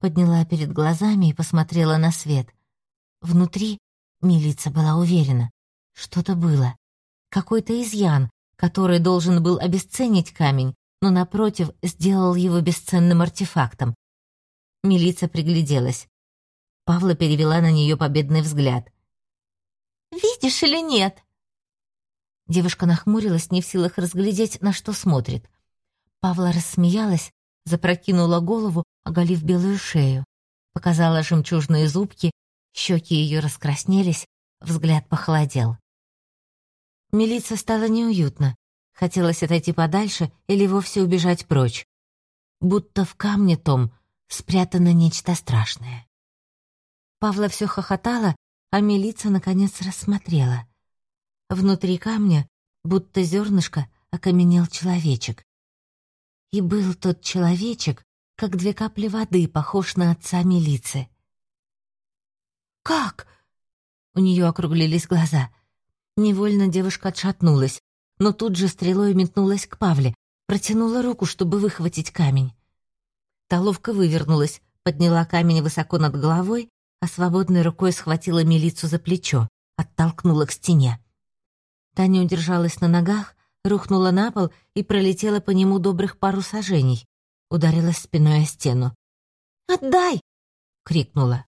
Speaker 5: подняла перед глазами и посмотрела на свет. Внутри милица была уверена, что-то было, какой-то изъян, который должен был обесценить камень, но, напротив, сделал его бесценным артефактом. Милица пригляделась. Павла перевела на нее победный взгляд. «Видишь или нет?» Девушка нахмурилась, не в силах разглядеть, на что смотрит. Павла рассмеялась, запрокинула голову, оголив белую шею. Показала жемчужные зубки, щеки ее раскраснелись, взгляд похолодел. Милиция стала неуютно. Хотелось отойти подальше или вовсе убежать прочь. Будто в камне том спрятано нечто страшное. Павла все хохотала, а милиция наконец рассмотрела. Внутри камня, будто зернышко, окаменел человечек. И был тот человечек, как две капли воды, похож на отца милиции. «Как?» У нее округлились глаза. Невольно девушка отшатнулась, но тут же стрелой метнулась к Павле, протянула руку, чтобы выхватить камень. Та ловко вывернулась, подняла камень высоко над головой, а свободной рукой схватила милицу за плечо, оттолкнула к стене. Та не удержалась на ногах, рухнула на пол и пролетела по нему добрых пару сажений, ударилась спиной о стену. «Отдай!» — крикнула.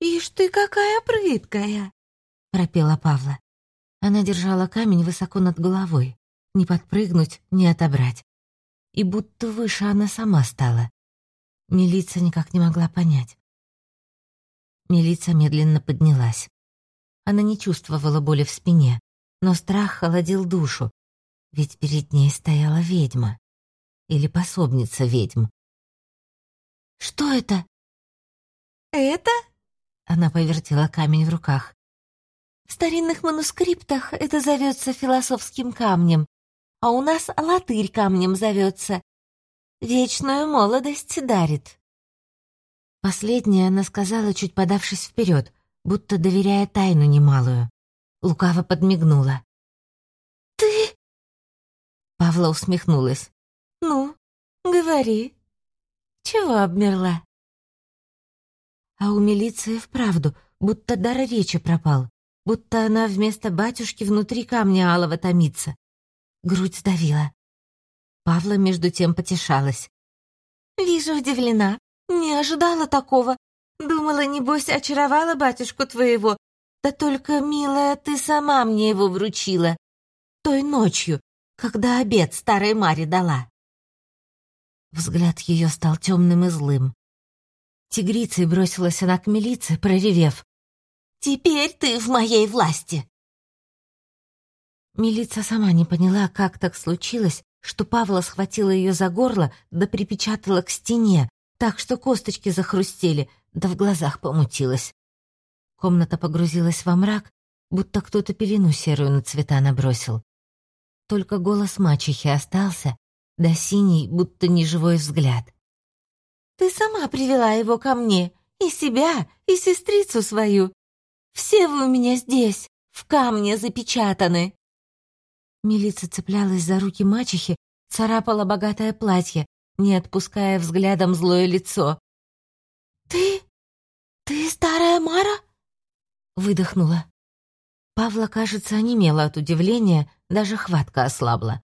Speaker 5: «Ишь ты какая прыткая!» — пропела Павла. Она держала камень высоко над головой. Не подпрыгнуть, не отобрать. И будто выше она сама стала. Милица никак не могла понять. Милица медленно поднялась. Она не чувствовала боли в спине, но страх холодил душу, ведь перед ней стояла ведьма. Или пособница ведьм. «Что это?» «Это?» Она повертела камень в руках. В старинных манускриптах это зовется философским камнем, а у нас латырь камнем зовется. Вечную молодость дарит. Последнее она сказала, чуть подавшись вперед, будто доверяя тайну немалую. Лукаво подмигнула. Павла усмехнулась. «Ну, говори. Чего обмерла?» А у милиции вправду, будто дар речи пропал будто она вместо батюшки внутри камня алого томится. Грудь сдавила. Павла между тем потешалась. «Вижу, удивлена. Не ожидала такого. Думала, небось, очаровала батюшку твоего. Да только, милая, ты сама мне его вручила. Той ночью, когда обед старой Маре дала». Взгляд ее стал темным и злым. Тигрицей бросилась она к милиции, проревев. Теперь ты в моей власти!» Милица сама не поняла, как так случилось, что Павла схватила ее за горло да припечатала к стене, так что косточки захрустели, да в глазах помутилась. Комната погрузилась во мрак, будто кто-то пелену серую на цвета набросил. Только голос мачехи остался, да синий, будто неживой взгляд. «Ты сама привела его ко мне, и себя, и сестрицу свою. Все вы у меня здесь, в камне запечатаны!» Милица цеплялась за руки мачехи, царапала богатое платье, не отпуская взглядом злое лицо. «Ты? Ты старая Мара?» Выдохнула. Павла, кажется, онемела от удивления, даже хватка ослабла.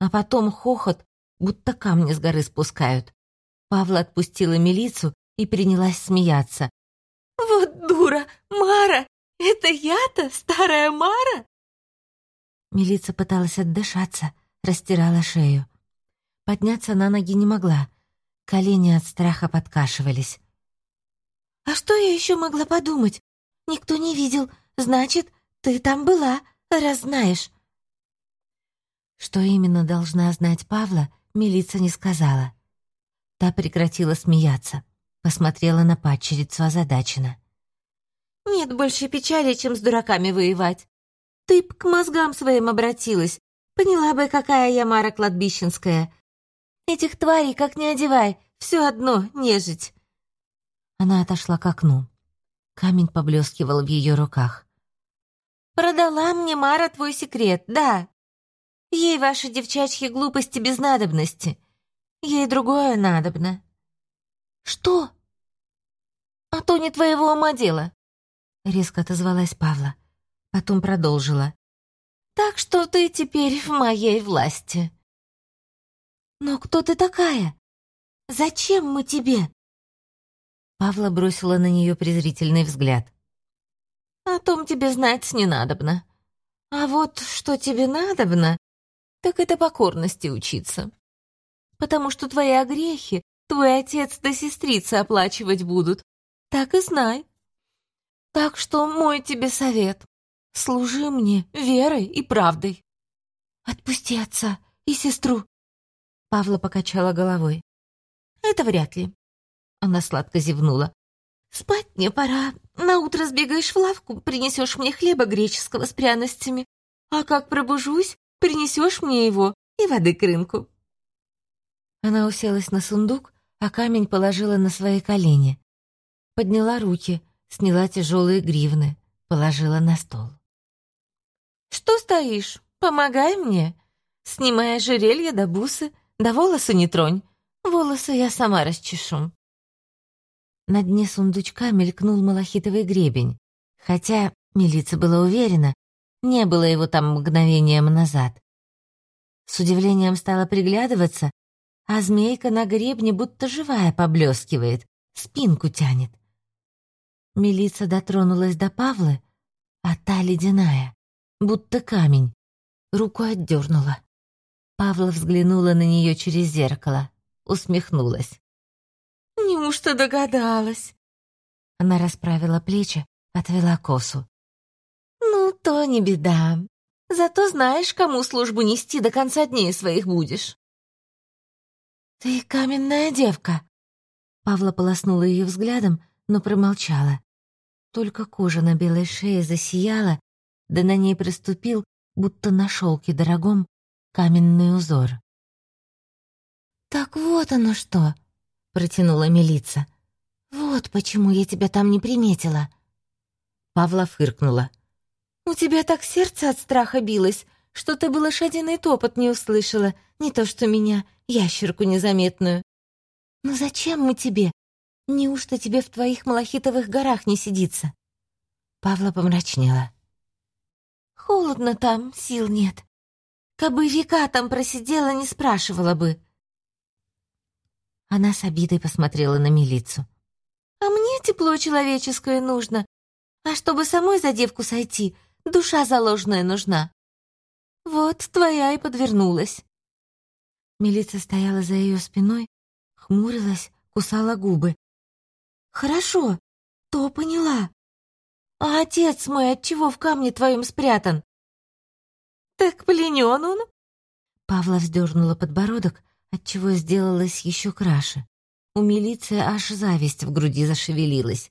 Speaker 5: А потом хохот, будто камни с горы спускают. Павла отпустила милицию и принялась смеяться. «Вот дура! Мара! Это я-то, старая Мара?» Милица пыталась отдышаться, растирала шею. Подняться на ноги не могла. Колени от страха подкашивались. «А что я еще могла подумать? Никто не видел. Значит, ты там была, раз знаешь». Что именно должна знать Павла, милиция не сказала. Та прекратила смеяться, посмотрела на падчерицу озадаченно. «Нет больше печали, чем с дураками воевать. Ты б к мозгам своим обратилась, поняла бы, какая я Мара кладбищенская. Этих тварей как не одевай, все одно нежить». Она отошла к окну. Камень поблескивал в ее руках. «Продала мне Мара твой секрет, да. Ей ваши девчачьи глупости без надобности. Ей другое надобно». «Что?» «А то не твоего ума дело», — резко отозвалась Павла. Потом продолжила. «Так что ты теперь в моей власти». «Но кто ты такая? Зачем мы тебе?» Павла бросила на нее презрительный взгляд. «О том тебе знать не надобно. А вот что тебе надобно, так это покорности учиться. Потому что твои огрехи твой отец да сестрица оплачивать будут. Так и знай. Так что мой тебе совет. Служи мне верой и правдой. Отпусти отца и сестру. Павла покачала головой. Это вряд ли. Она сладко зевнула. «Спать мне пора. На утро сбегаешь в лавку, принесешь мне хлеба греческого с пряностями. А как пробужусь, Принесешь мне его и воды к рынку». Она уселась на сундук, а камень положила на свои колени. Подняла руки, сняла тяжелые гривны, положила на стол. «Что стоишь? Помогай мне. Снимай ожерелье да бусы, да волосы не тронь. Волосы я сама расчешу». На дне сундучка мелькнул малахитовый гребень, хотя милиция была уверена, не было его там мгновением назад. С удивлением стала приглядываться, а змейка на гребне будто живая поблескивает, спинку тянет. Милица дотронулась до Павлы, а та ледяная, будто камень, руку отдернула. Павла взглянула на нее через зеркало, усмехнулась. «Неужто догадалась?» Она расправила плечи, отвела косу. «Ну, то не беда. Зато знаешь, кому службу нести до конца дней своих будешь». «Ты каменная девка!» Павла полоснула ее взглядом, но промолчала. Только кожа на белой шее засияла, да на ней приступил, будто на шелке дорогом, каменный узор. «Так вот оно что!» — протянула милица. «Вот почему я тебя там не приметила!» Павла фыркнула. «У тебя так сердце от страха билось, что ты бы лошадиный топот не услышала, не то что меня, ящерку незаметную. Но зачем мы тебе? Неужто тебе в твоих малахитовых горах не сидится?» Павла помрачнела. «Холодно там, сил нет. Кабы века там просидела, не спрашивала бы». Она с обидой посмотрела на милицу. «А мне тепло человеческое нужно. А чтобы самой за девку сойти, Душа заложенная нужна. Вот твоя и подвернулась. Милиция стояла за ее спиной, хмурилась, кусала губы. Хорошо, то поняла. А отец мой отчего в камне твоем спрятан? Так пленен он? Павла вздернула подбородок, отчего сделалась еще краше. У милиции аж зависть в груди зашевелилась.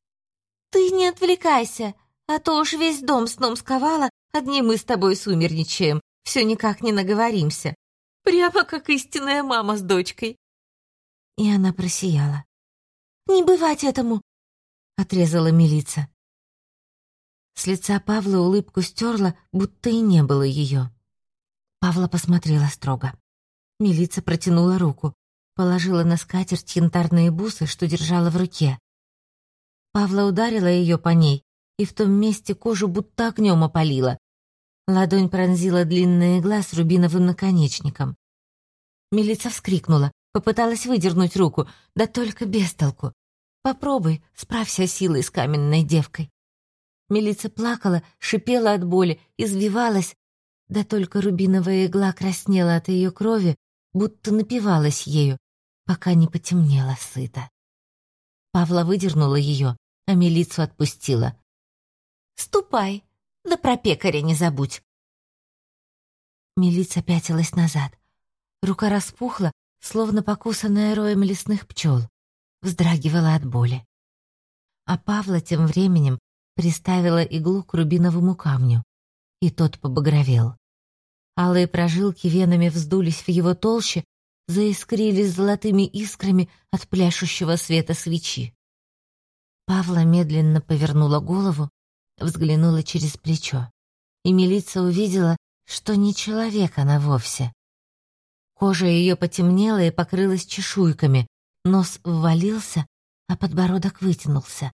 Speaker 5: «Ты не отвлекайся!» А то уж весь дом сном сковала, одни мы с тобой сумерничаем, все никак не наговоримся. Прямо как истинная мама с дочкой». И она просияла. «Не бывать этому!» — отрезала милица. С лица Павла улыбку стерла, будто и не было ее. Павла посмотрела строго. Милица протянула руку, положила на скатерть янтарные бусы, что держала в руке. Павла ударила ее по ней, и в том месте кожу будто огнем опалила. Ладонь пронзила длинный игла с рубиновым наконечником. Милица вскрикнула, попыталась выдернуть руку, да только без толку. Попробуй, справься силой с каменной девкой. Милица плакала, шипела от боли, извивалась, да только рубиновая игла краснела от ее крови, будто напивалась ею, пока не потемнела сыто. Павла выдернула ее, а милицу отпустила. «Ступай, да про пекаря не забудь!» Милица пятилась назад. Рука распухла, словно покусанная роем лесных пчел, вздрагивала от боли. А Павла тем временем приставила иглу к рубиновому камню, и тот побагровел. Алые прожилки венами вздулись в его толще, заискрились золотыми искрами от пляшущего света свечи. Павла медленно повернула голову, взглянула через плечо, и милица увидела, что не человек она вовсе, Кожа ее потемнела и покрылась чешуйками, нос ввалился, а подбородок вытянулся.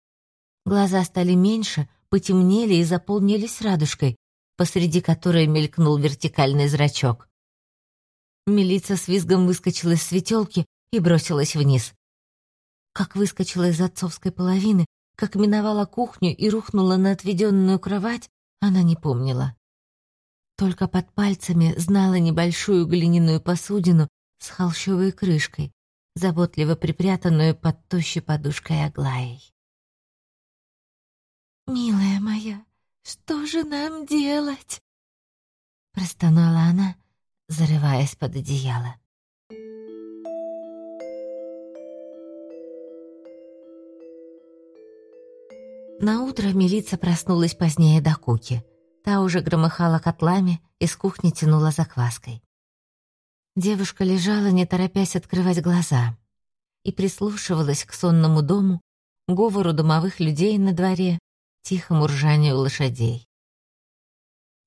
Speaker 5: Глаза стали меньше, потемнели и заполнились радужкой, посреди которой мелькнул вертикальный зрачок. Милица с визгом выскочила из светелки и бросилась вниз. Как выскочила из отцовской половины, как миновала кухню и рухнула на отведенную кровать, она не помнила. Только под пальцами знала небольшую глиняную посудину с холщовой крышкой, заботливо припрятанную под тощей подушкой Аглаей. «Милая моя, что же нам делать?» Простонала она, зарываясь под одеяло. На утро милица проснулась позднее до куки. Та уже громыхала котлами, из кухни тянула закваской. Девушка лежала, не торопясь открывать глаза, и прислушивалась к сонному дому, говору домовых людей на дворе, тихому ржанию лошадей.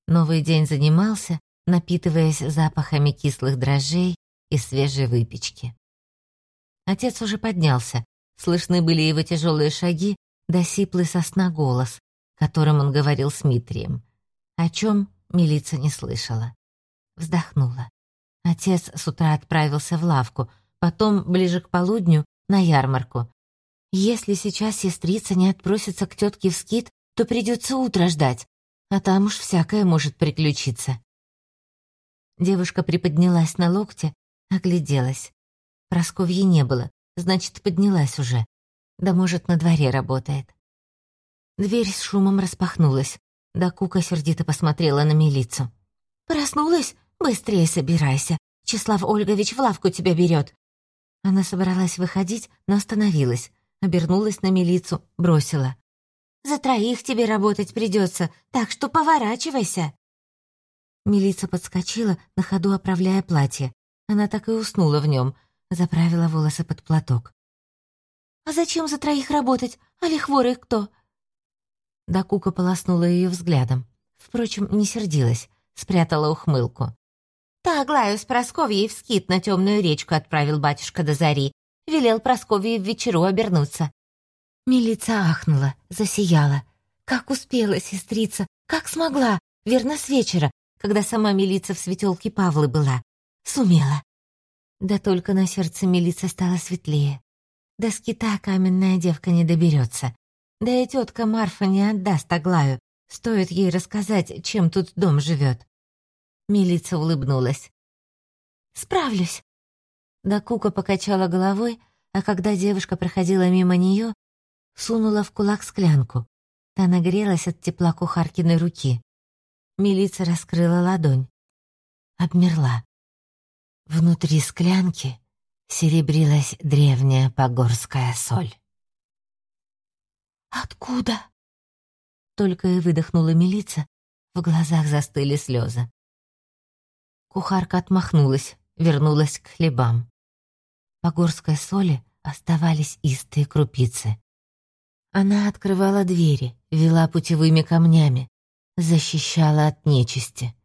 Speaker 5: Новый день занимался, напитываясь запахами кислых дрожжей и свежей выпечки. Отец уже поднялся, слышны были его тяжелые шаги да сиплый сосна голос, которым он говорил с Митрием о чем милиция не слышала. Вздохнула. Отец с утра отправился в лавку, потом, ближе к полудню, на ярмарку. Если сейчас сестрица не отпросится к тетке в скит, то придется утро ждать, а там уж всякое может приключиться. Девушка приподнялась на локте, огляделась. Просковьи не было, значит, поднялась уже. Да, может, на дворе работает. Дверь с шумом распахнулась. Да Кука сердито посмотрела на милицу. «Проснулась? Быстрее собирайся. Числав Ольгович в лавку тебя берет. Она собралась выходить, но остановилась. Обернулась на милицу, бросила. «За троих тебе работать придется, так что поворачивайся!» Милица подскочила, на ходу оправляя платье. Она так и уснула в нем, заправила волосы под платок. «А зачем за троих работать? Али хворый кто? Да Кука полоснула ее взглядом. Впрочем, не сердилась, спрятала ухмылку. «Та Аглаю с Просковьей в скит на темную речку отправил батюшка до зари. Велел Просковье в вечеру обернуться». Милица ахнула, засияла. Как успела сестрица, как смогла, верно, с вечера, когда сама милица в светелке Павлы была. Сумела. Да только на сердце милица стало светлее. До скита каменная девка не доберется. Да и тетка Марфа не отдаст Аглаю. Стоит ей рассказать, чем тут дом живет. Милица улыбнулась. «Справлюсь». Да Кука покачала головой, а когда девушка проходила мимо нее, сунула в кулак склянку. Та нагрелась от тепла кухаркиной руки. Милица раскрыла ладонь. Обмерла. Внутри склянки серебрилась древняя погорская соль. «Откуда?» Только и выдохнула милица, в глазах застыли слезы. Кухарка отмахнулась, вернулась к хлебам. По горской соли оставались истые крупицы. Она открывала двери, вела путевыми камнями, защищала от нечисти.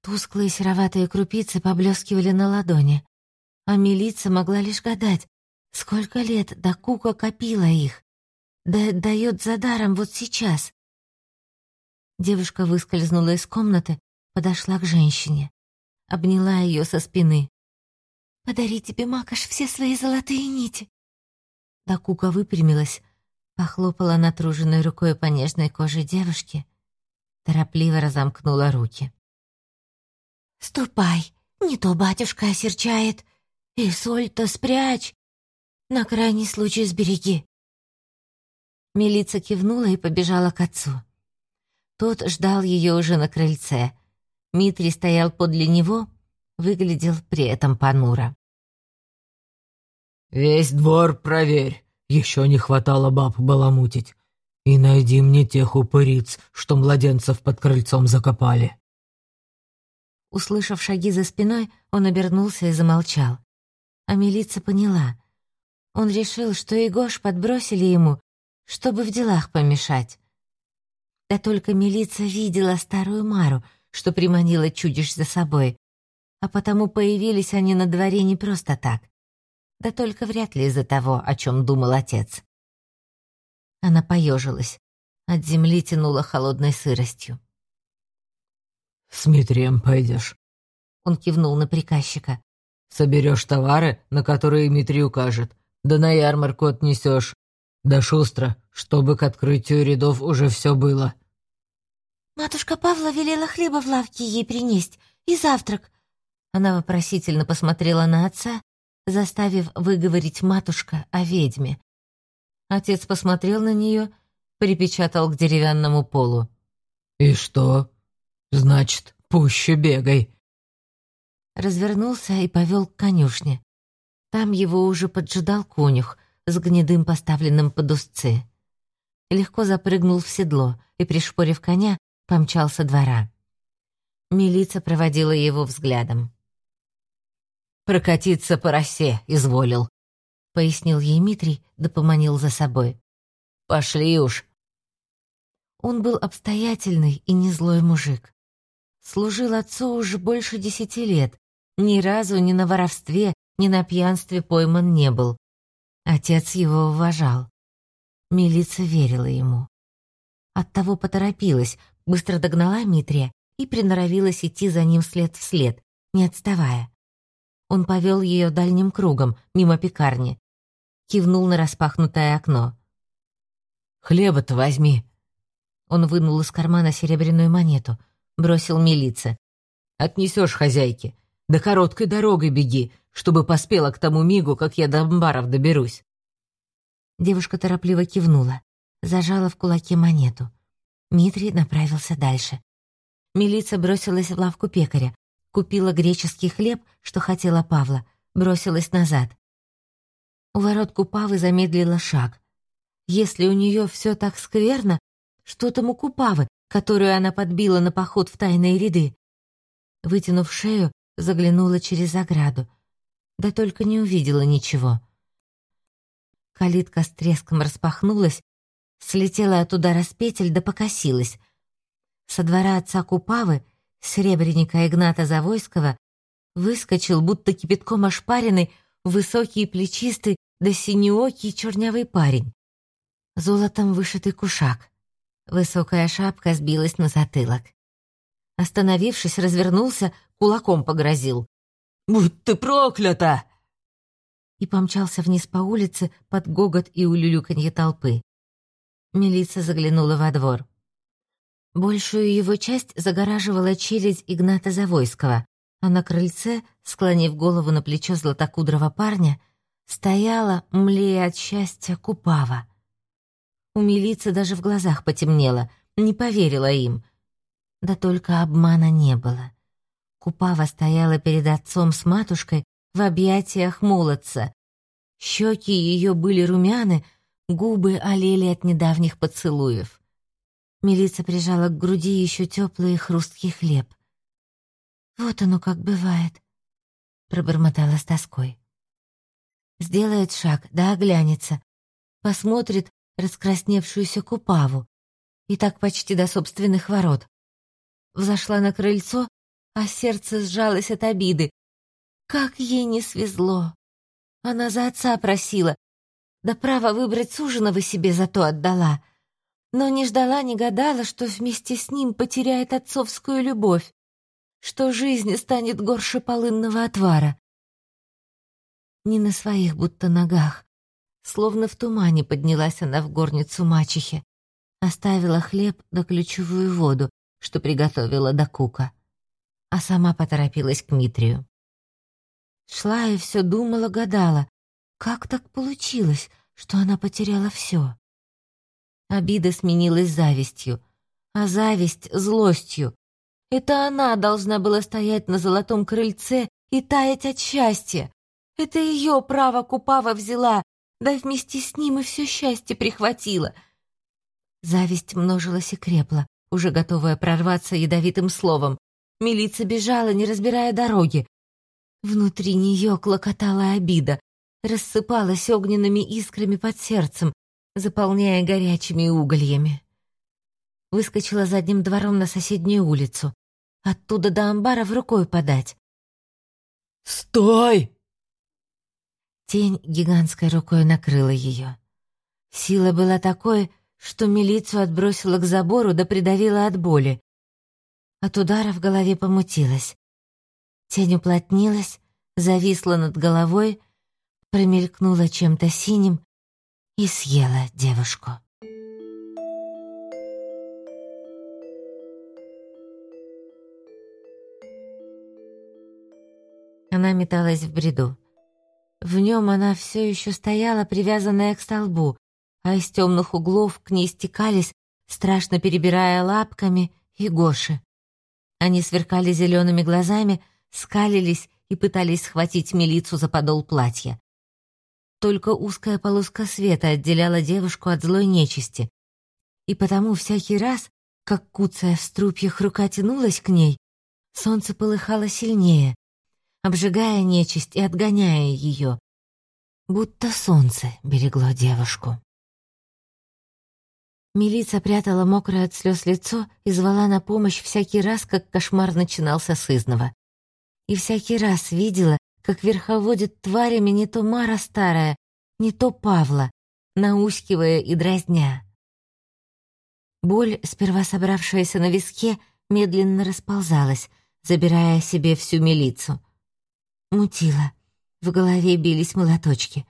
Speaker 5: Тусклые сероватые крупицы поблескивали на ладони, а милица могла лишь гадать, сколько лет до Кука копила их, да дает за даром вот сейчас. Девушка выскользнула из комнаты, подошла к женщине, обняла ее со спины.
Speaker 2: подари тебе, Макаш, все свои золотые нити».
Speaker 5: Дакука выпрямилась, похлопала натруженной рукой по нежной коже девушки, торопливо разомкнула руки.
Speaker 2: «Ступай, не то батюшка осерчает, и соль-то спрячь, на крайний случай сбереги».
Speaker 5: Милица кивнула и побежала к отцу. Тот ждал ее уже на крыльце. Митрий стоял подле него, выглядел при этом понуро.
Speaker 3: «Весь двор проверь, еще не хватало баб баламутить. И найди мне тех упыриц, что младенцев под крыльцом закопали».
Speaker 5: Услышав шаги за спиной, он обернулся и замолчал. А милица поняла. Он решил, что Егош подбросили ему, чтобы в делах помешать. Да только милица видела старую Мару, что приманила чудищ за собой, а потому появились они на дворе не просто так. Да только вряд ли из-за того, о чем думал отец. Она поежилась. От земли тянула холодной сыростью.
Speaker 3: «С Митрием пойдешь?»
Speaker 5: Он кивнул на приказчика.
Speaker 3: «Соберешь товары, на которые Митрий укажет, да на ярмарку отнесешь. Да шустро, чтобы к открытию рядов уже все было».
Speaker 2: «Матушка Павла велела хлеба в лавке ей принесть и завтрак».
Speaker 5: Она вопросительно посмотрела на отца, заставив выговорить матушка о ведьме. Отец посмотрел на нее, припечатал к деревянному полу.
Speaker 3: «И что? Значит, пуще бегай».
Speaker 5: Развернулся и повел к конюшне. Там его уже поджидал конюх с гнедым поставленным под узцы. Легко запрыгнул в седло и, пришпорив коня, помчался двора. Милица проводила его взглядом.
Speaker 4: «Прокатиться по росе изволил», — пояснил ей Митрий, да поманил за собой. «Пошли уж».
Speaker 5: Он был обстоятельный и не злой мужик. Служил отцу уже больше десяти лет, ни разу ни на воровстве, ни на пьянстве пойман не был. Отец его уважал. Милица верила ему. Оттого поторопилась, быстро догнала Митрия и приноровилась идти за ним след в след, не отставая. Он повел ее дальним кругом, мимо пекарни. Кивнул на распахнутое окно.
Speaker 3: «Хлеба-то возьми».
Speaker 5: Он вынул из кармана серебряную монету, бросил милице.
Speaker 3: «Отнесешь хозяйке. Да короткой дорогой беги, чтобы поспела к тому мигу, как я до амбаров доберусь».
Speaker 5: Девушка торопливо кивнула, зажала в кулаке монету. Митрий направился дальше. Милица бросилась в лавку пекаря, Купила греческий хлеб, что хотела Павла, бросилась назад. У ворот Купавы замедлила шаг. Если у нее все так скверно, что там у Купавы, которую она подбила на поход в тайные ряды? Вытянув шею, заглянула через ограду. Да только не увидела ничего. Калитка с треском распахнулась, слетела от удара с петель да покосилась. Со двора отца Купавы — Сребреника Игната Завойского выскочил, будто кипятком ошпаренный, высокий и плечистый, да синеокий чернявый парень. Золотом вышитый кушак. Высокая шапка сбилась на затылок. Остановившись, развернулся, кулаком погрозил.
Speaker 3: «Будь ты проклята!»
Speaker 5: И помчался вниз по улице под гогот и улюлюканье толпы. Милиция заглянула во двор. Большую его часть загораживала челядь Игната Завойского, а на крыльце, склонив голову на плечо златокудрого парня, стояла, млея от счастья, Купава. У милиции даже в глазах потемнело, не поверила им. Да только обмана не было. Купава стояла перед отцом с матушкой в объятиях молодца. Щеки ее были румяны, губы олели от недавних поцелуев. Милица прижала к груди еще теплый хрусткий хлеб. «Вот оно как бывает», — пробормотала с тоской. Сделает шаг, да оглянется, посмотрит раскрасневшуюся купаву, и так почти до собственных ворот. Взошла на крыльцо, а сердце сжалось от обиды. Как ей не свезло! Она за отца просила, да право выбрать суженого себе зато отдала — но не ждала, не гадала, что вместе с ним потеряет отцовскую любовь, что жизнь станет горше полынного отвара. не на своих будто ногах. Словно в тумане поднялась она в горницу мачехи. Оставила хлеб да ключевую воду, что приготовила до кука. А сама поторопилась к Митрию. Шла и все думала, гадала, как так получилось, что она потеряла все. Обида сменилась завистью, а зависть — злостью. Это она должна была стоять на золотом крыльце и таять от счастья. Это ее право Купава взяла, да вместе с ним и все счастье прихватила. Зависть множилась и крепла, уже готовая прорваться ядовитым словом. Милица бежала, не разбирая дороги. Внутри нее клокотала обида, рассыпалась огненными искрами под сердцем, заполняя горячими угольями. Выскочила задним двором на соседнюю улицу. Оттуда до амбара в рукой подать.
Speaker 3: «Стой!»
Speaker 5: Тень гигантской рукой накрыла ее. Сила была такой, что милицию отбросила к забору да придавила от боли. От удара в голове помутилась. Тень уплотнилась, зависла над головой, промелькнула чем-то синим и съела девушку. Она металась в бреду. В нем она все еще стояла, привязанная к столбу, а из темных углов к ней стекались, страшно перебирая лапками, и Гоши. Они сверкали зелеными глазами, скалились и пытались схватить милицу за подол платья. Только узкая полоска света отделяла девушку от злой нечисти. И потому всякий раз, как куцая в струпьях рука тянулась к ней, солнце полыхало сильнее, обжигая нечисть и отгоняя ее, будто солнце берегло девушку. Милица прятала мокрое от слез лицо и звала на помощь всякий раз, как кошмар начинался с изного. И всякий раз видела, как верховодит тварями не то Мара старая, не то Павла, наускивая и дразня. Боль, сперва собравшаяся на виске, медленно расползалась, забирая себе всю милицу. Мутила. В голове бились молоточки.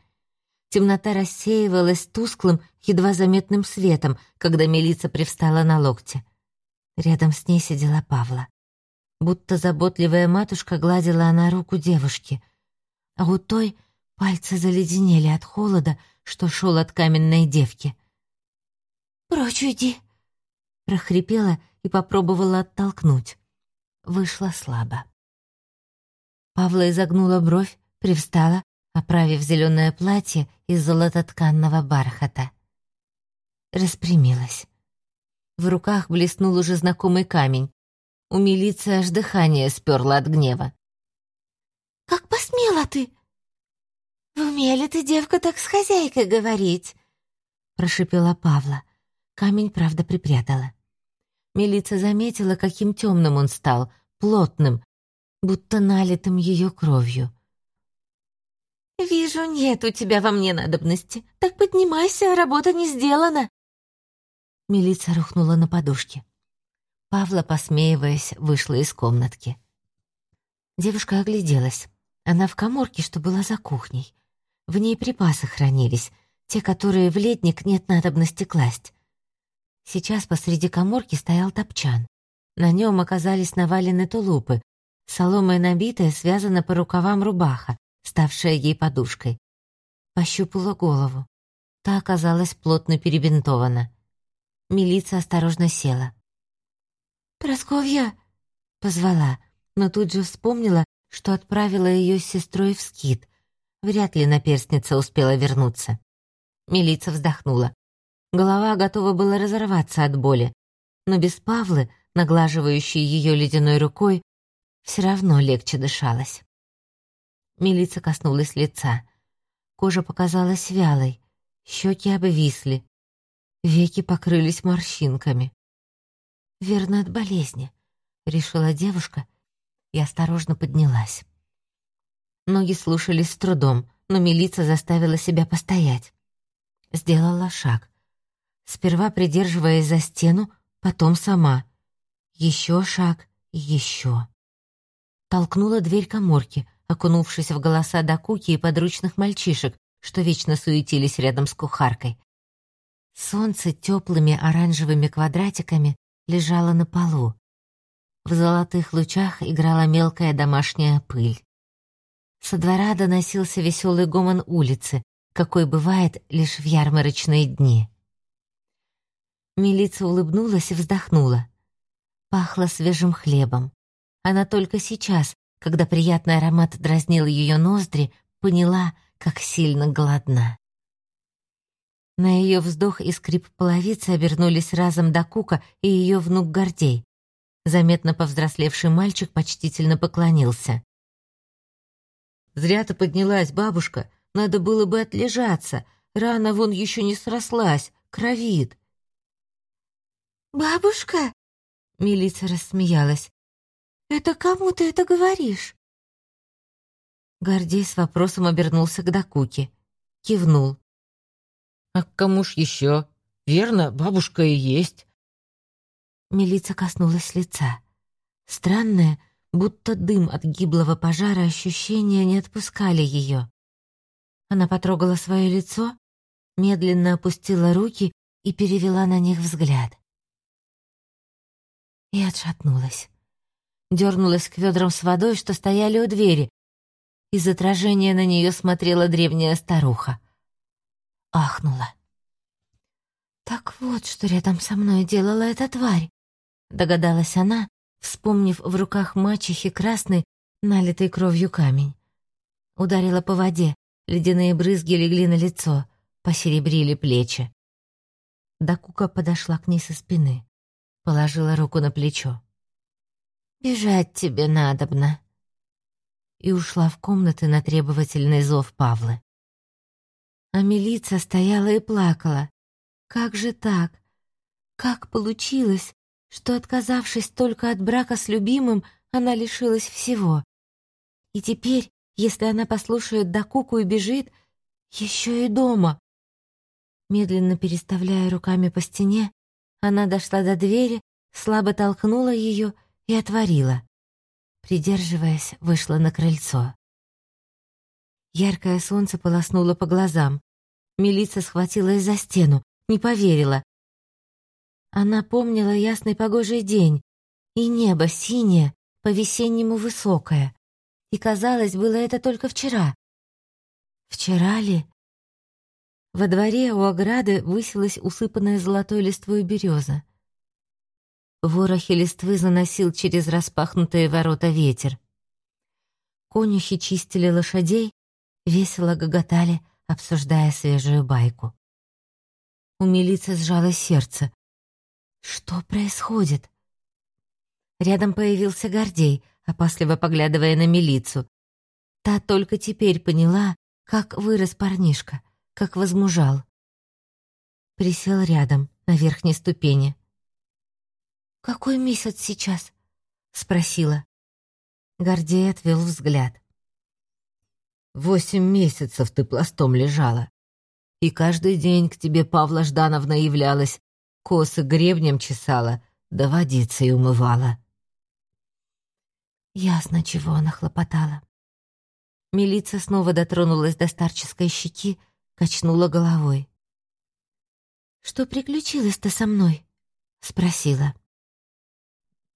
Speaker 5: Темнота рассеивалась тусклым, едва заметным светом, когда милица привстала на локте. Рядом с ней сидела Павла. Будто заботливая матушка гладила она руку девушки, а у той пальцы заледенели от холода, что шел от каменной девки.
Speaker 2: «Прочь уйди!»
Speaker 5: прохрипела и попробовала оттолкнуть. Вышло слабо. Павла изогнула бровь, привстала, оправив зеленое платье из золототканного бархата. Распрямилась. В руках блеснул уже знакомый камень. У милиции аж дыхание сперло от гнева.
Speaker 2: «Как посмела ты?» «В уме ли ты, девка, так с хозяйкой говорить?»
Speaker 5: Прошипела Павла. Камень, правда, припрятала. Милица заметила, каким темным он стал, плотным, будто налитым ее кровью.
Speaker 2: «Вижу, нет у тебя во мне надобности. Так поднимайся, работа не сделана».
Speaker 5: Милица рухнула на подушке. Павла, посмеиваясь, вышла из комнатки. Девушка огляделась. Она в коморке, что была за кухней. В ней припасы хранились, те, которые в летник нет надобности класть. Сейчас посреди коморки стоял топчан. На нем оказались навалены тулупы, Соломой набитая связана по рукавам рубаха, ставшая ей подушкой. Пощупала голову. Та оказалась плотно перебинтована. Милица осторожно села.
Speaker 2: «Просковья!»
Speaker 5: — позвала, но тут же вспомнила, что отправила ее с сестрой в скит. Вряд ли наперстница успела вернуться. Милица вздохнула. Голова готова была разорваться от боли, но без Павлы, наглаживающей ее ледяной рукой, все равно легче дышалось. Милица коснулась лица. Кожа показалась вялой, щеки обвисли, веки покрылись морщинками. «Верно, от болезни», — решила девушка и осторожно поднялась. Ноги слушались с трудом, но милица заставила себя постоять. Сделала шаг. Сперва придерживаясь за стену, потом сама. Еще шаг еще толкнула дверь коморки,
Speaker 1: окунувшись в голоса Дакуки и подручных мальчишек, что вечно суетились рядом с кухаркой. Солнце теплыми оранжевыми квадратиками лежало на полу. В золотых лучах играла мелкая домашняя пыль. Со двора доносился веселый гомон улицы, какой бывает лишь в ярмарочные дни. Милица улыбнулась и вздохнула. Пахло свежим хлебом. Она только сейчас, когда приятный аромат дразнил ее ноздри, поняла, как сильно голодна. На ее вздох и скрип половицы обернулись разом до Кука и ее внук Гордей. Заметно повзрослевший мальчик почтительно поклонился.
Speaker 3: «Зря ты поднялась, бабушка. Надо было бы отлежаться. Рана вон еще не срослась, кровит».
Speaker 2: «Бабушка?» — Милица рассмеялась. «Это кому ты это говоришь?»
Speaker 1: Гордей с вопросом обернулся к Дакуке. Кивнул.
Speaker 3: «А кому ж еще? Верно, бабушка и есть».
Speaker 1: Милица коснулась лица. Странное, будто дым от гиблого пожара ощущения не отпускали ее. Она потрогала свое лицо, медленно опустила руки и перевела на них взгляд. И отшатнулась. Дернулась к ведрам с водой, что стояли у двери. Из отражения на нее смотрела древняя старуха ахнула. «Так вот, что рядом со мной делала эта тварь», — догадалась она, вспомнив в руках мачехи красный, налитый кровью камень. Ударила по воде, ледяные брызги легли на лицо, посеребрили плечи. Дакука подошла к ней со спины, положила руку на плечо. «Бежать тебе надобно», и ушла в комнаты на требовательный зов Павлы. А милиция стояла и плакала. Как же так? Как получилось, что, отказавшись только от брака с любимым, она лишилась всего? И теперь, если она послушает Дакуку и бежит, еще и дома. Медленно переставляя руками по стене, она дошла до двери, слабо толкнула ее и отворила. Придерживаясь, вышла на крыльцо. Яркое солнце полоснуло по глазам. Милица схватилась за стену, не поверила. Она помнила ясный погожий день, и небо синее, по-весеннему высокое. И, казалось, было это только вчера. Вчера ли? Во дворе у ограды высилась усыпанная золотой листвой береза. Ворохи листвы заносил через распахнутые ворота ветер. Конюхи чистили лошадей, весело гоготали, обсуждая свежую байку. У милиции сжалось сердце. Что происходит? Рядом появился Гордей, опасливо поглядывая на милицию. Та только теперь поняла, как вырос парнишка, как возмужал. Присел рядом, на верхней ступени. «Какой месяц сейчас?» — спросила. Гордей отвел взгляд.
Speaker 3: Восемь месяцев ты пластом лежала. И каждый день к тебе Павла Ждановна являлась, косы гребнем чесала, да водицей умывала.
Speaker 1: Ясно, чего она хлопотала. Милица снова дотронулась до старческой щеки, качнула головой. «Что приключилось-то со мной?» — спросила.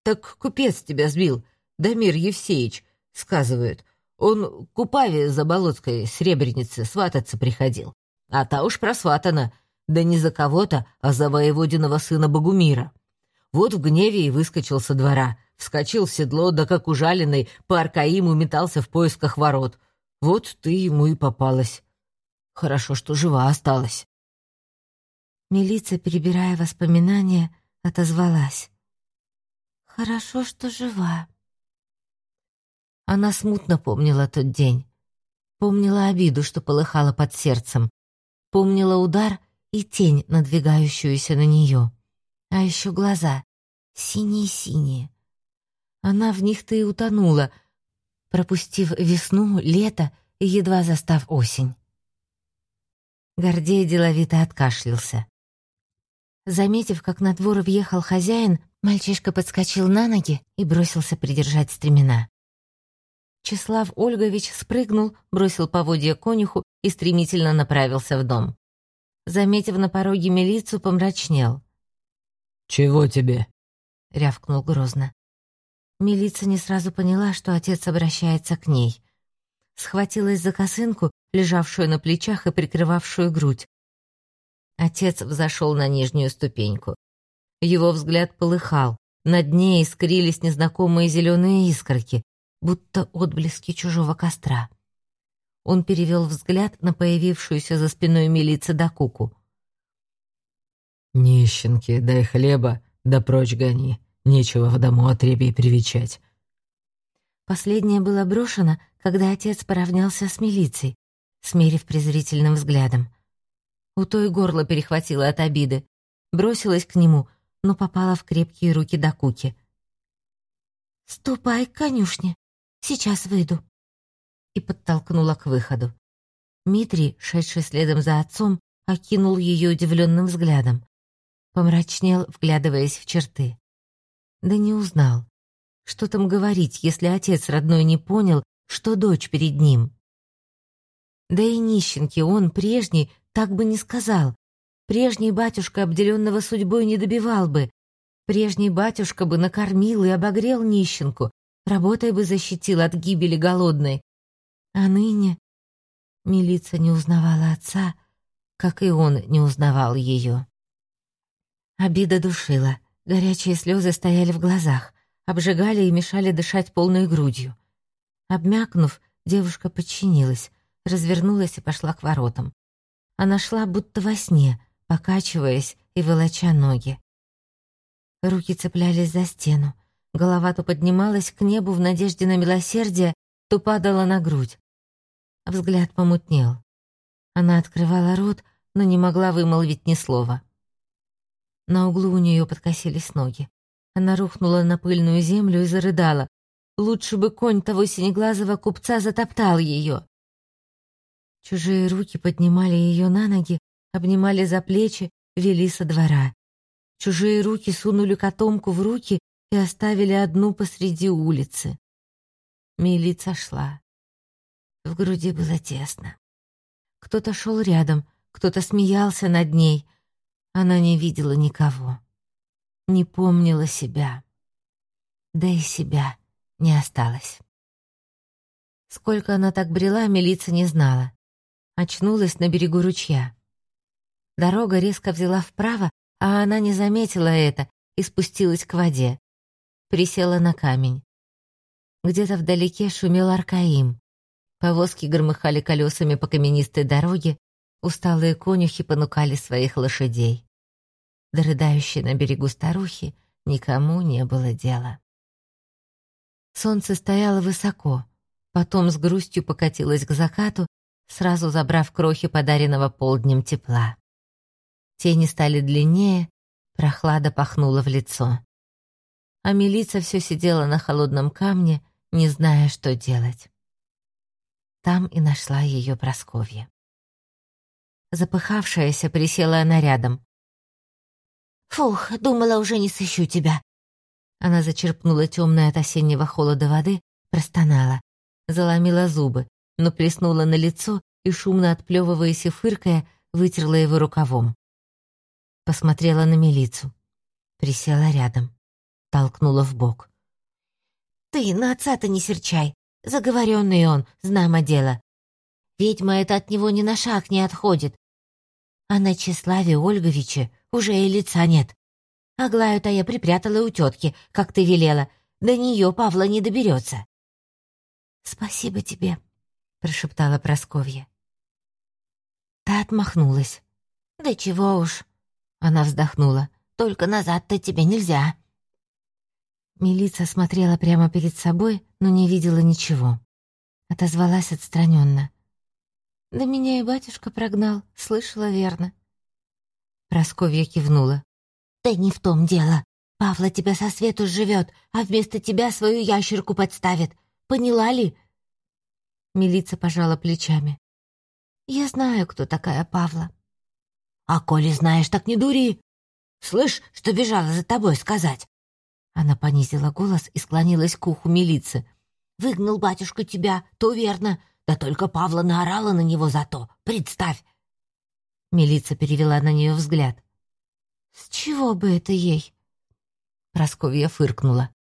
Speaker 3: «Так купец тебя сбил, Дамир Евсеич, сказывают. Он к Упаве Заболоцкой сребренице свататься приходил. А та уж просватана, да не за кого-то, а за воеводиного сына Богумира. Вот в гневе и выскочил со двора, вскочил в седло, да как ужаленный по Аркаиму метался в поисках ворот. Вот ты ему и попалась. Хорошо, что жива осталась.
Speaker 1: Милиция, перебирая воспоминания, отозвалась. «Хорошо, что жива». Она смутно помнила тот день. Помнила обиду, что полыхала под сердцем. Помнила удар и тень, надвигающуюся на нее. А еще глаза. Синие-синие. Она в них-то и утонула, пропустив весну, лето и едва застав осень. Гордей деловито откашлялся. Заметив, как на двор въехал хозяин, мальчишка подскочил на ноги и бросился придержать стремена. Числав Ольгович спрыгнул, бросил поводья конюху и стремительно направился в дом. Заметив на пороге милицию, помрачнел.
Speaker 3: «Чего тебе?»
Speaker 1: — рявкнул грозно. Милиция не сразу поняла, что отец обращается к ней. Схватилась за косынку, лежавшую на плечах и прикрывавшую грудь. Отец взошел на нижнюю ступеньку. Его взгляд полыхал, над ней искрились незнакомые зеленые искорки, будто отблески чужого костра. Он перевел взгляд на появившуюся за спиной милицы Дакуку.
Speaker 3: «Нищенки, дай хлеба, да прочь гони. Нечего в дому отребий привечать».
Speaker 1: Последнее было брошено, когда отец поравнялся с милицией, смерив презрительным взглядом. У той горло перехватило от обиды. Бросилась к нему, но попала в крепкие руки Дакуки. «Ступай к конюшне», Сейчас выйду». И подтолкнула к выходу. Митрий, шедший следом за отцом, окинул ее удивленным взглядом. Помрачнел, вглядываясь в черты. Да не узнал. Что там говорить, если отец родной не понял, что дочь перед ним? Да и нищенки он, прежний, так бы не сказал. Прежний батюшка обделенного судьбой не добивал бы. Прежний батюшка бы накормил и обогрел нищенку, Работой бы защитил от гибели голодной. А ныне милиция не узнавала отца, как и он не узнавал ее. Обида душила, горячие слезы стояли в глазах, обжигали и мешали дышать полной грудью. Обмякнув, девушка подчинилась, развернулась и пошла к воротам. Она шла будто во сне, покачиваясь и волоча ноги. Руки цеплялись за стену, Голова то поднималась к небу в надежде на милосердие, то падала на грудь. Взгляд помутнел. Она открывала рот, но не могла вымолвить ни слова. На углу у нее подкосились ноги. Она рухнула на пыльную землю и зарыдала. Лучше бы конь того синеглазого купца затоптал ее. Чужие руки поднимали ее на ноги, обнимали за плечи, вели со двора. Чужие руки сунули котомку в руки и оставили одну посреди улицы. Милица шла. В груди было тесно. Кто-то шел рядом, кто-то смеялся над ней. Она не видела никого. Не помнила себя. Да и себя не осталось. Сколько она так брела, милица не знала. Очнулась на берегу ручья. Дорога резко взяла вправо, а она не заметила это и спустилась к воде присела на камень. Где-то вдалеке шумел Аркаим. Повозки громыхали колесами по каменистой дороге, усталые конюхи понукали своих лошадей. До на берегу старухи никому не было дела. Солнце стояло высоко, потом с грустью покатилось к закату, сразу забрав крохи подаренного полднем тепла. Тени стали длиннее, прохлада пахнула в лицо а милица все сидела на холодном камне, не зная, что делать. Там и нашла ее Просковья. Запыхавшаяся присела она рядом.
Speaker 2: «Фух, думала, уже не сыщу тебя».
Speaker 1: Она зачерпнула темной от осеннего холода воды, простонала, заломила зубы, но плеснула на лицо и, шумно отплевываясь и фыркая, вытерла его рукавом. Посмотрела на милицу. Присела рядом толкнула в бок.
Speaker 2: «Ты на отца-то не серчай. Заговоренный он, знамо дело. Ведьма это от него ни на шаг не отходит. А на Чеславе Ольговиче уже и лица нет. Аглаю-то я припрятала у тетки, как ты велела. До нее Павла не доберется. «Спасибо тебе», — прошептала Просковья. Та отмахнулась. «Да чего уж», — она вздохнула. «Только назад-то тебе нельзя». Милица смотрела прямо перед собой, но не видела ничего. Отозвалась отстраненно. «Да меня и батюшка прогнал, слышала верно». Просковья кивнула. «Да не в том дело. Павла тебя со свету живет, а вместо тебя свою ящерку подставит. Поняла ли?» Милица пожала плечами. «Я знаю, кто такая Павла». «А коли знаешь, так не дури. Слышь, что бежала за тобой сказать. Она понизила голос и склонилась к уху милицы.
Speaker 4: Выгнал батюшка тебя, то верно. Да только Павла наорала на него за то. Представь!»
Speaker 5: Милица перевела на нее взгляд.
Speaker 2: «С чего бы это ей?»
Speaker 5: Просковья фыркнула.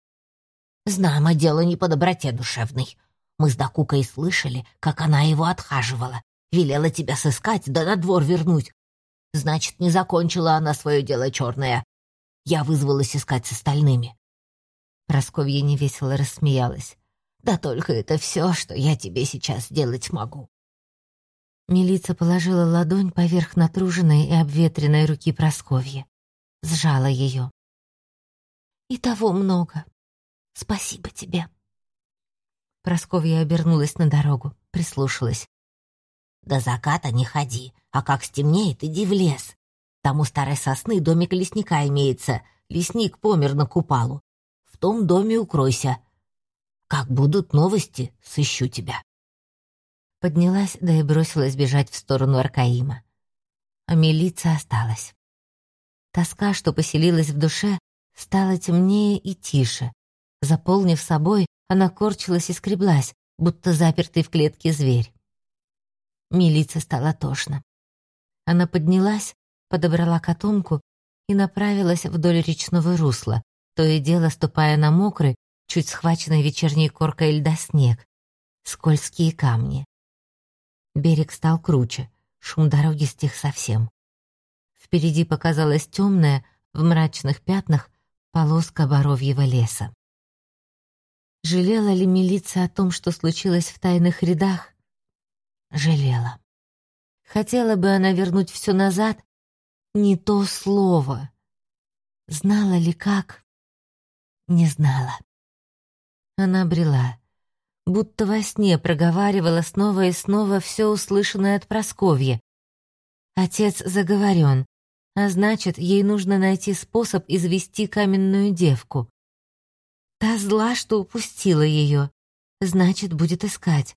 Speaker 4: «Знамо дело не по доброте душевной. Мы с Дакукой слышали, как она его отхаживала. Велела тебя сыскать, да на двор вернуть. Значит, не закончила она свое дело черное. Я вызвалась искать с остальными».
Speaker 5: Просковья невесело рассмеялась.
Speaker 4: «Да только это все, что я тебе сейчас сделать могу».
Speaker 5: Милица положила ладонь поверх натруженной и обветренной руки Просковьи. Сжала ее.
Speaker 2: «И того много. Спасибо тебе».
Speaker 5: Просковья обернулась на дорогу, прислушалась.
Speaker 4: «До заката не ходи, а как стемнеет, иди в лес. Там у старой сосны домик лесника имеется. Лесник помер на купалу. В том доме укройся. Как будут новости, сыщу тебя».
Speaker 5: Поднялась, да и бросилась бежать в сторону Аркаима. А милиция осталась. Тоска, что поселилась в душе, стала темнее и тише. Заполнив собой, она корчилась и скреблась, будто запертый в клетке зверь. Милице стало тошно. Она поднялась, подобрала котомку и направилась вдоль речного русла, то и дело ступая на мокрый, чуть схваченный вечерней коркой льда снег, скользкие камни. Берег стал круче, шум дороги стих совсем. Впереди показалась темная, в мрачных пятнах, полоска боровьего леса. Жалела ли милиция о том, что случилось в тайных рядах? Жалела. Хотела бы она вернуть все назад? Не то слово. Знала ли как? Не знала. Она брела. Будто во сне проговаривала снова и снова все услышанное от Просковья. Отец заговорен, а значит, ей нужно найти способ извести каменную девку. Та зла, что упустила ее. Значит, будет искать.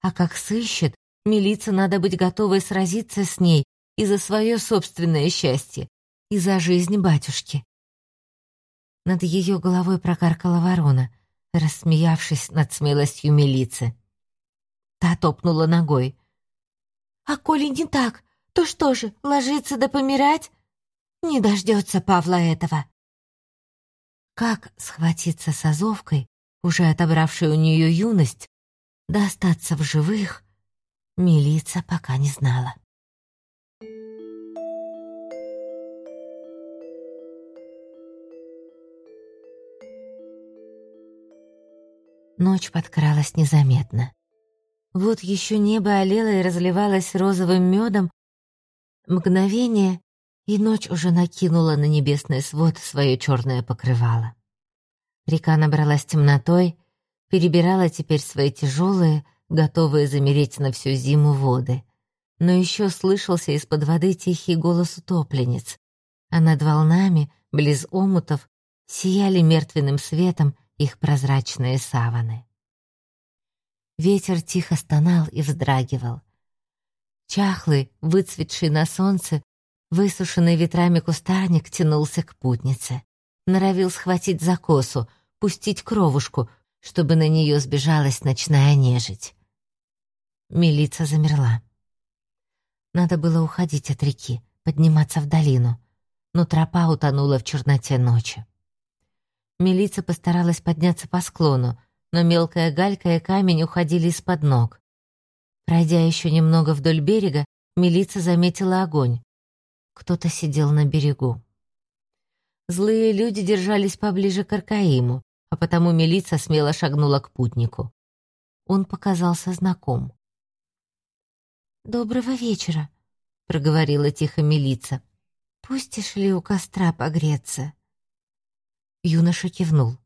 Speaker 5: А как сыщет, милице надо быть готовой сразиться с ней и за свое собственное счастье, и за жизнь батюшки. Над ее головой прокаркала ворона, рассмеявшись над смелостью милицы. Та топнула ногой.
Speaker 2: «А коли не так, то что же, ложиться да помирать? Не дождется Павла этого».
Speaker 5: Как схватиться с Азовкой, уже отобравшей у нее юность, да остаться в живых, милица пока не знала. Ночь подкралась незаметно. Вот еще небо олело и разливалось розовым медом. Мгновение, и ночь уже накинула на небесный свод свое черное покрывало. Река набралась темнотой, перебирала теперь свои тяжелые, готовые замереть на всю зиму воды. Но еще слышался из-под воды тихий голос утопленниц, а над волнами, близ омутов, сияли мертвенным светом их прозрачные саваны. Ветер тихо стонал и вздрагивал. Чахлый, выцветший на солнце, Высушенный ветрами кустарник тянулся к путнице. Норовил схватить за косу, пустить кровушку, чтобы на нее сбежалась ночная нежить. Милица замерла. Надо было уходить от реки, подниматься в долину, но тропа утонула в черноте ночи. Милица постаралась подняться по склону, но мелкая галька и камень уходили из-под ног. Пройдя еще немного вдоль берега, милица заметила огонь. Кто-то сидел на берегу. Злые люди держались поближе к Аркаиму, а потому милиция смело шагнула к путнику. Он показался знаком.
Speaker 2: «Доброго вечера», —
Speaker 5: проговорила тихо милица.
Speaker 2: «Пустишь ли у костра погреться?»
Speaker 5: Юноша кивнул.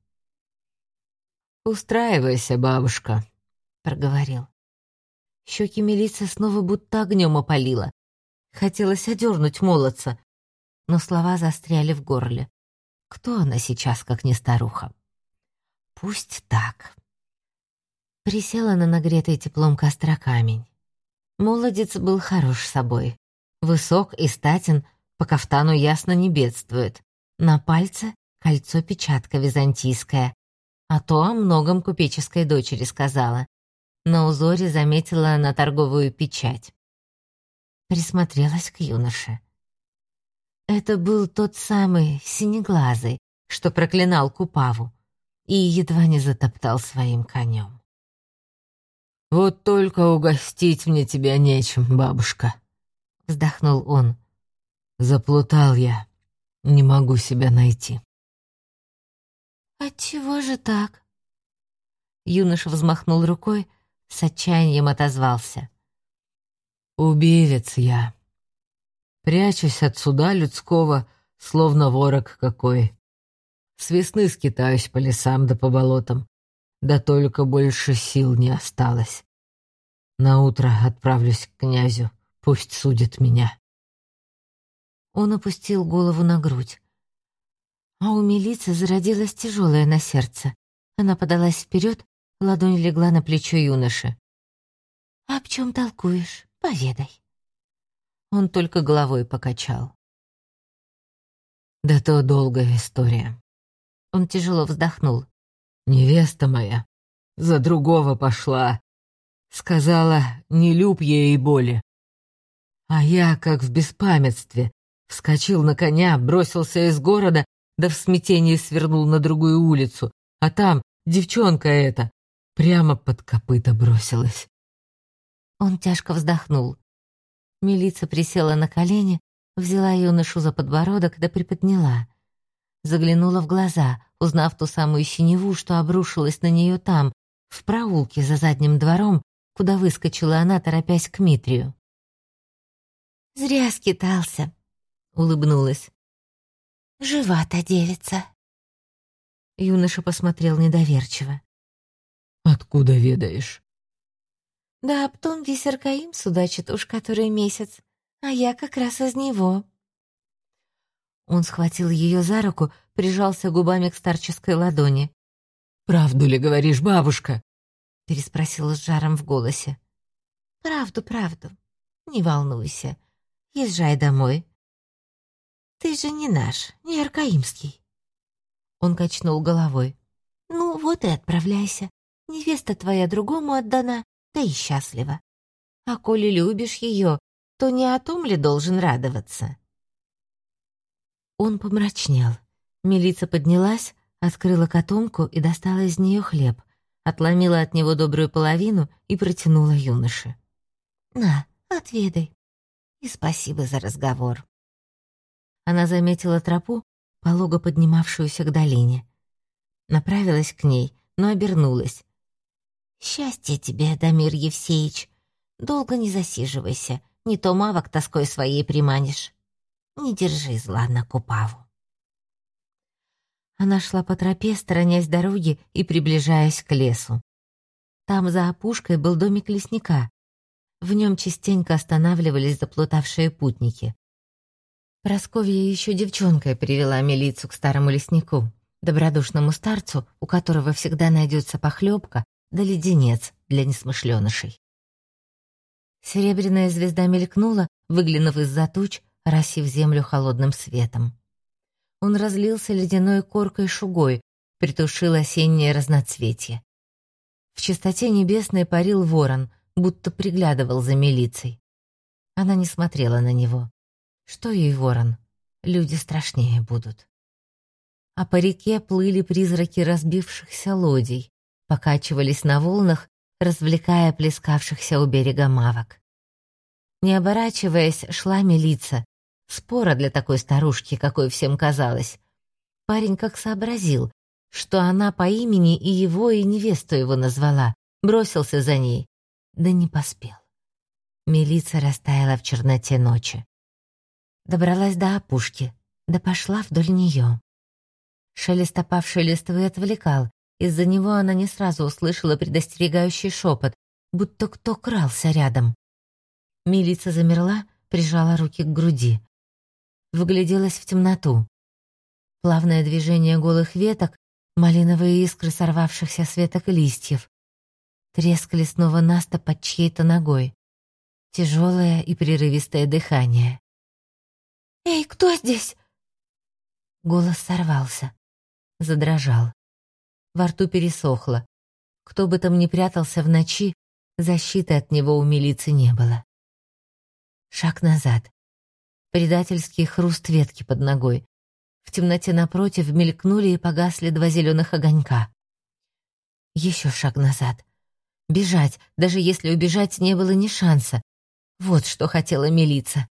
Speaker 3: «Устраивайся, бабушка», — проговорил.
Speaker 5: Щеки милиция снова будто огнем опалила. Хотелось одернуть молодца, но слова застряли в горле. Кто она сейчас, как не старуха? Пусть так. Присела на нагретый теплом костра камень. Молодец был хорош собой. Высок и статен, по кафтану ясно не бедствует. На пальце кольцо-печатка византийская.
Speaker 1: А то о многом купеческой дочери сказала. На узоре заметила на торговую печать. Присмотрелась к юноше. Это был тот самый синеглазый, что проклинал Купаву и едва не затоптал своим конем.
Speaker 3: «Вот только угостить мне тебя нечем, бабушка», — вздохнул он. «Заплутал я, не могу себя найти».
Speaker 2: «Отчего же так?»
Speaker 1: Юноша взмахнул рукой, с отчаянием отозвался.
Speaker 3: «Убивец я. Прячусь от суда людского, словно ворог какой. С весны скитаюсь по лесам да по болотам, да только больше сил не осталось. На утро отправлюсь к князю, пусть судит меня».
Speaker 1: Он опустил голову на грудь. А у милиции зародилось тяжелое на сердце. Она подалась вперед, ладонь легла на плечо юноши.
Speaker 2: «Об чем толкуешь? Поведай».
Speaker 1: Он только головой покачал.
Speaker 3: «Да то долгая история».
Speaker 1: Он тяжело вздохнул.
Speaker 3: «Невеста моя за другого пошла. Сказала, не люб ей боли. А я, как в беспамятстве, вскочил на коня, бросился из города да в смятении свернул на другую улицу, а там девчонка эта прямо под копыта бросилась.
Speaker 1: Он тяжко вздохнул. Милица присела на колени, взяла юношу за подбородок да приподняла. Заглянула в глаза, узнав ту самую синеву, что обрушилась на нее там, в проулке за задним двором, куда выскочила она, торопясь к Митрию.
Speaker 2: «Зря скитался», — улыбнулась. Жива та девица.
Speaker 1: Юноша посмотрел недоверчиво.
Speaker 3: Откуда ведаешь?
Speaker 2: Да весь Аркаим судачит уж который месяц, а я как раз из него.
Speaker 1: Он схватил ее за руку, прижался губами к старческой ладони.
Speaker 3: «Правду ли говоришь, бабушка?»
Speaker 1: переспросил с жаром в голосе.
Speaker 2: «Правду, правду. Не волнуйся. Езжай домой. Ты же не наш, не аркаимский.
Speaker 1: Он качнул головой.
Speaker 2: Ну вот и отправляйся. Невеста твоя другому отдана, да и счастлива. А коли любишь ее, то не о том ли должен радоваться?
Speaker 1: Он помрачнел. Милица поднялась, открыла котомку и достала из нее хлеб, отломила от него добрую половину и протянула юноше.
Speaker 2: «На, отведай. И спасибо за разговор».
Speaker 1: Она заметила тропу, полого поднимавшуюся к долине. Направилась к ней, но обернулась.
Speaker 2: «Счастье тебе, Дамир Евсеич! Долго не засиживайся, не то мавок тоской своей приманишь. Не держи зла на Купаву».
Speaker 1: Она шла по тропе, сторонясь дороги и приближаясь к лесу. Там за опушкой был домик лесника. В нем частенько останавливались заплутавшие путники. Просковья еще девчонкой привела милицию к старому леснику, добродушному старцу, у которого всегда найдется похлебка да леденец для несмышленышей. Серебряная звезда мелькнула, выглянув из-за туч, расив землю холодным светом. Он разлился ледяной коркой шугой, притушил осеннее разноцветье. В чистоте небесной парил ворон, будто приглядывал за милицей. Она не смотрела на него. Что ей ворон? Люди страшнее будут. А по реке плыли призраки разбившихся лодей, покачивались на волнах, развлекая плескавшихся у берега мавок. Не оборачиваясь, шла милица. Спора для такой старушки, какой всем казалось. Парень как сообразил, что она по имени и его, и невесту его назвала, бросился за ней, да не поспел. Милиция растаяла в черноте ночи. Добралась до опушки, да пошла вдоль нее. Шелест опавшей листвы отвлекал, из-за него она не сразу услышала предостерегающий шепот, будто кто крался рядом. Милица замерла, прижала руки к груди. Вгляделась в темноту. Плавное движение голых веток, малиновые искры сорвавшихся с веток листьев. Треск лесного наста под чьей-то ногой. Тяжелое и прерывистое дыхание.
Speaker 2: «Эй, кто здесь?»
Speaker 1: Голос сорвался, задрожал. во рту пересохло. Кто бы там ни прятался в ночи, защиты от него у милиции не было. Шаг назад. Предательский хруст ветки под ногой. В темноте напротив мелькнули и погасли два зеленых огонька. Еще шаг назад. Бежать, даже если убежать не было ни шанса. Вот что хотела милиция.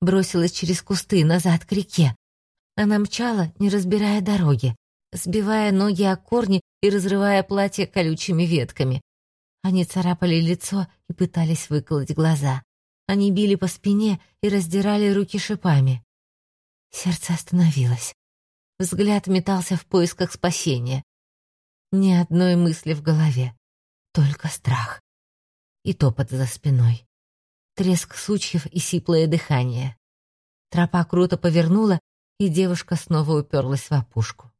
Speaker 1: Бросилась через кусты назад к реке. Она мчала, не разбирая дороги, сбивая ноги о корни и разрывая платье колючими ветками. Они царапали лицо и пытались выколоть глаза. Они били по спине и раздирали руки шипами. Сердце остановилось. Взгляд метался в поисках спасения. Ни одной мысли в голове. Только страх. И топот за спиной. Треск сучьев и сиплое дыхание. Тропа круто повернула, и девушка снова уперлась в опушку.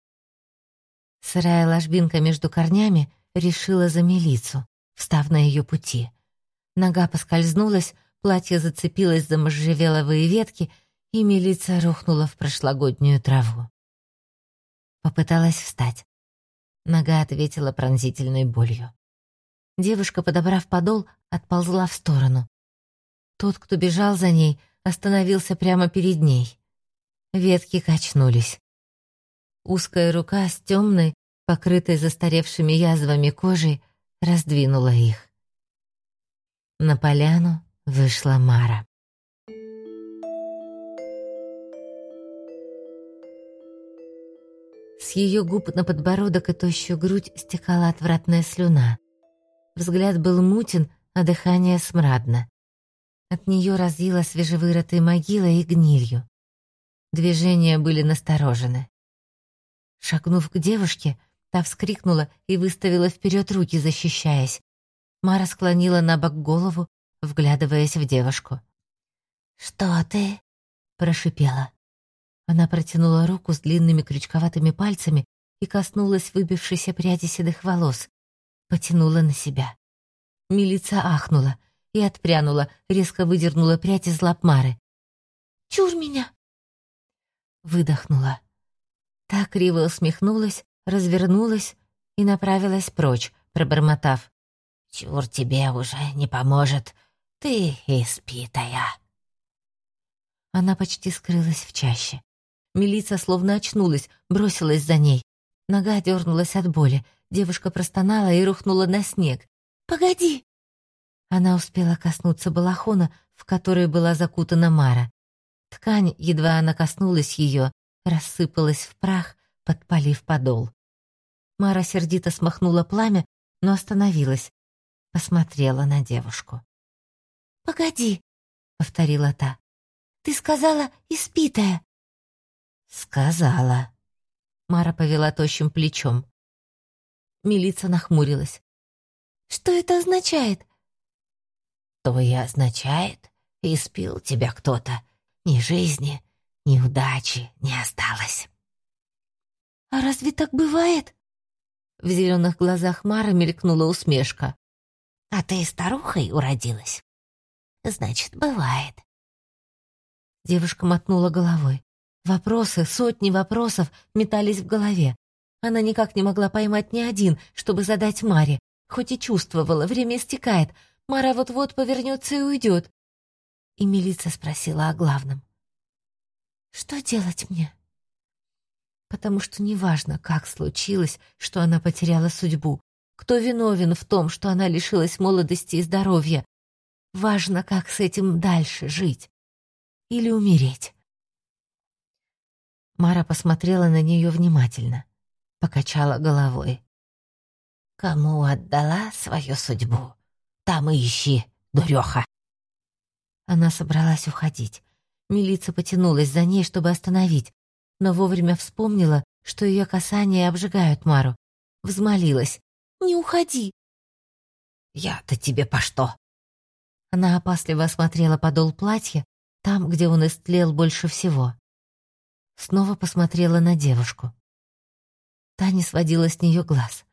Speaker 1: Сырая ложбинка между корнями решила за милицу, встав на ее пути. Нога поскользнулась, платье зацепилось за можжевеловые ветки, и милица рухнула в прошлогоднюю траву. Попыталась встать. Нога ответила пронзительной болью. Девушка, подобрав подол, отползла в сторону. Тот, кто бежал за ней, остановился прямо перед ней. Ветки качнулись. Узкая рука с темной, покрытой застаревшими язвами кожей, раздвинула их. На поляну вышла Мара. С ее губ на подбородок и тощую грудь стекала отвратная слюна. Взгляд был мутен, а дыхание смрадно. От нее разило свежевырытой могилой и гнилью. Движения были насторожены. Шагнув к девушке, та вскрикнула и выставила вперед руки, защищаясь. Мара склонила на бок голову, вглядываясь в девушку.
Speaker 2: «Что ты?» — прошипела.
Speaker 1: Она протянула руку с длинными крючковатыми пальцами и коснулась выбившейся пряди седых волос, потянула на себя. Милица ахнула и отпрянула, резко выдернула прядь из лап Мары.
Speaker 2: «Чур меня!»
Speaker 1: Выдохнула. Та криво усмехнулась, развернулась и направилась прочь, пробормотав.
Speaker 4: «Чур тебе уже не поможет, ты испитая».
Speaker 1: Она почти скрылась в чаще. Милица словно очнулась, бросилась за ней. Нога дернулась от боли, Девушка простонала и рухнула на снег.
Speaker 2: «Погоди!»
Speaker 1: Она успела коснуться балахона, в который была закутана Мара. Ткань, едва она коснулась ее, рассыпалась в прах, подпалив подол. Мара сердито смахнула пламя, но остановилась, посмотрела на девушку.
Speaker 2: «Погоди», —
Speaker 1: повторила та.
Speaker 2: «Ты сказала, испитая».
Speaker 1: «Сказала». Мара повела тощим плечом. Милица нахмурилась.
Speaker 2: «Что это означает?»
Speaker 4: «То и означает, испил тебя кто-то. Ни жизни, ни удачи не осталось».
Speaker 2: «А разве так бывает?»
Speaker 1: В зеленых глазах Мара мелькнула усмешка.
Speaker 4: «А ты старухой уродилась?» «Значит, бывает».
Speaker 1: Девушка мотнула головой. Вопросы, сотни вопросов метались в голове. Она никак не могла поймать ни один, чтобы задать Маре. Хоть и чувствовала, время истекает. Мара вот-вот повернется и уйдет. И милиция спросила о главном. «Что делать мне?» Потому что неважно, как случилось, что она потеряла судьбу, кто виновен в том, что она лишилась молодости и здоровья. Важно, как с этим дальше жить. Или умереть. Мара посмотрела на нее внимательно покачала головой.
Speaker 4: «Кому отдала свою судьбу, там и ищи, дуреха!»
Speaker 1: Она собралась уходить. Милица потянулась за ней, чтобы остановить, но вовремя вспомнила, что ее касания обжигают Мару. Взмолилась. «Не уходи!»
Speaker 4: «Я-то тебе по что?»
Speaker 1: Она опасливо осмотрела подол платья, там, где он истлел больше всего. Снова посмотрела на девушку. Та не сводила с нее глаз.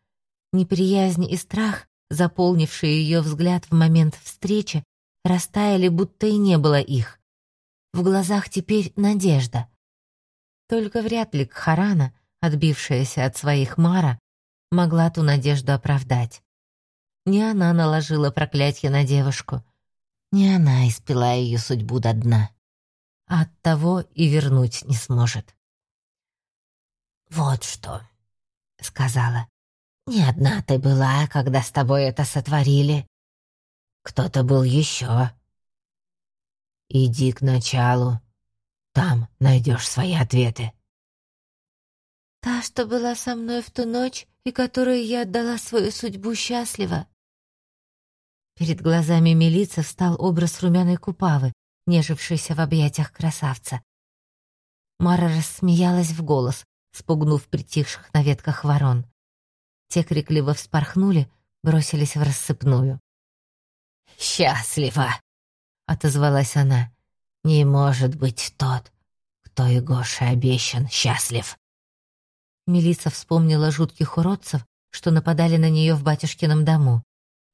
Speaker 1: Неприязнь и страх, заполнившие ее взгляд в момент встречи, растаяли, будто и не было их. В глазах теперь надежда. Только вряд ли Кхарана, отбившаяся от своих Мара, могла ту надежду оправдать. Не она наложила проклятие на девушку, не она испила ее судьбу до дна, а оттого и вернуть не сможет.
Speaker 4: «Вот что», — сказала, — «не одна ты была, когда с тобой это сотворили. Кто-то был еще. Иди к началу, там найдешь свои ответы».
Speaker 2: «Та, что была со мной в ту ночь и которой я отдала свою судьбу счастливо».
Speaker 1: Перед глазами милицы встал образ румяной купавы, нежившейся в объятиях красавца. Мара рассмеялась в голос, спугнув притихших на ветках ворон. Те крикливо вспорхнули, бросились в рассыпную.
Speaker 4: «Счастлива!» — отозвалась она. «Не может быть тот, кто и Гоше обещан счастлив!»
Speaker 1: Милица вспомнила жутких уродцев, что нападали на нее в батюшкином дому.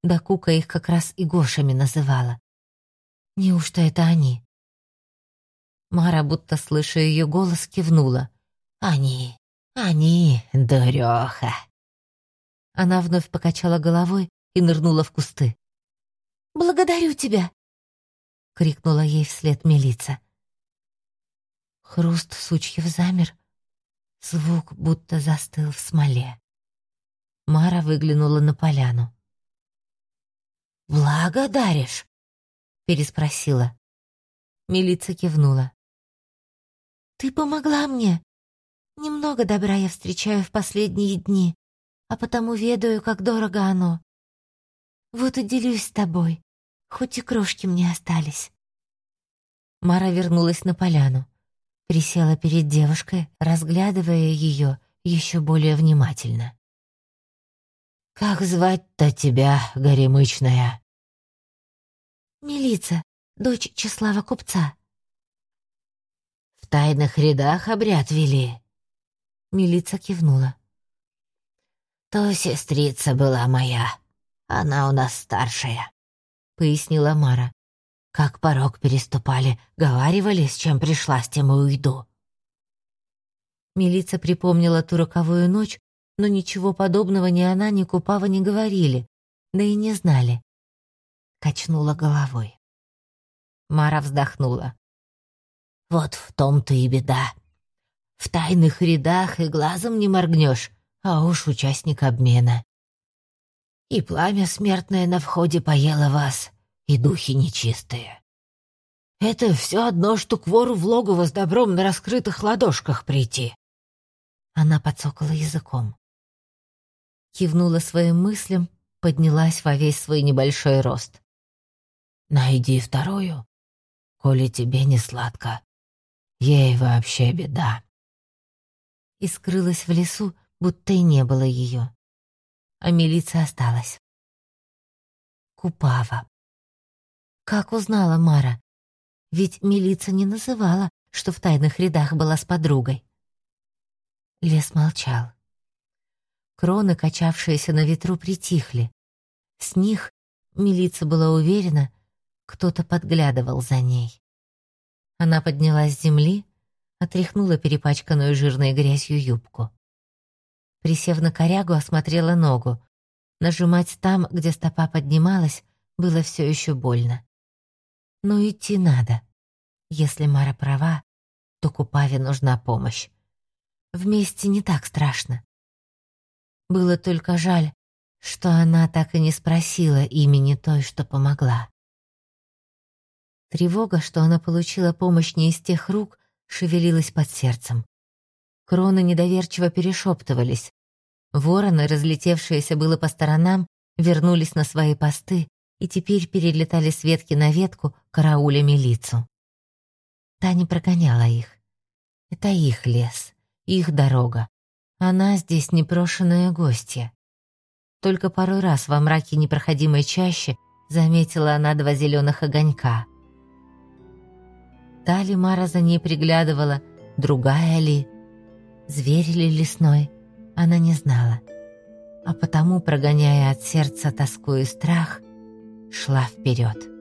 Speaker 1: Да Кука их как раз и Гошами называла. Неужто это они? Мара, будто слыша ее голос, кивнула.
Speaker 4: «Они, они, дуреха!»
Speaker 1: Она вновь покачала головой и нырнула в кусты.
Speaker 2: «Благодарю тебя!»
Speaker 1: — крикнула ей вслед милица. Хруст сучьев замер, Звук будто застыл в смоле. Мара выглянула на поляну.
Speaker 4: «Благодаришь?»
Speaker 1: — переспросила. Милица кивнула.
Speaker 2: «Ты помогла мне. Немного добра я встречаю в последние дни, а потому ведаю, как дорого оно. Вот и делюсь с тобой, хоть и крошки мне остались».
Speaker 1: Мара вернулась на поляну. Присела перед девушкой, разглядывая ее еще более внимательно.
Speaker 4: «Как звать-то тебя, горемычная?»
Speaker 2: «Милица, дочь Числава Купца».
Speaker 4: «В тайных рядах обряд вели?»
Speaker 1: Милица кивнула.
Speaker 4: «То сестрица была моя, она у нас старшая», — пояснила Мара. Как порог переступали, говаривали, с чем пришла, с тем и уйду.
Speaker 1: Милица припомнила ту роковую ночь, но ничего подобного ни она, ни Купава не говорили, да и не знали. Качнула головой. Мара вздохнула.
Speaker 4: «Вот в том-то и беда. В тайных рядах и глазом не моргнешь, а уж участник обмена. И пламя смертное на входе поело вас, и духи нечистые. Это все одно, что к вору в логово с добром на раскрытых ладошках прийти.
Speaker 1: Она подсокала языком. Кивнула своим мыслям, поднялась во весь свой небольшой рост.
Speaker 4: «Найди вторую, коли тебе не сладко. Ей вообще беда».
Speaker 1: И скрылась в лесу, будто и не было ее. А милиция осталась. Купава. Как узнала Мара? Ведь милиция не называла, что в тайных рядах была с подругой. Лес молчал. Кроны, качавшиеся на ветру, притихли. С них, милиция была уверена, кто-то подглядывал за ней. Она поднялась с земли, отряхнула перепачканную жирной грязью юбку. Присев на корягу, осмотрела ногу. Нажимать там, где стопа поднималась, было все еще больно. Но идти надо. Если Мара права, то Купаве нужна помощь. Вместе не так страшно. Было только жаль, что она так и не спросила имени той, что помогла. Тревога, что она получила помощь не из тех рук, шевелилась под сердцем. Кроны недоверчиво перешептывались. Вороны, разлетевшиеся было по сторонам, вернулись на свои посты и теперь перелетали с ветки на ветку, карауля милицу. Та не прогоняла их. Это их лес, их дорога. Она здесь непрошенная гостья. Только пару раз во мраке непроходимой чащи заметила она два зеленых огонька. Та ли Мара за ней приглядывала, другая ли, зверь ли лесной, она не знала. А потому, прогоняя от сердца тоску и страх, шла вперед.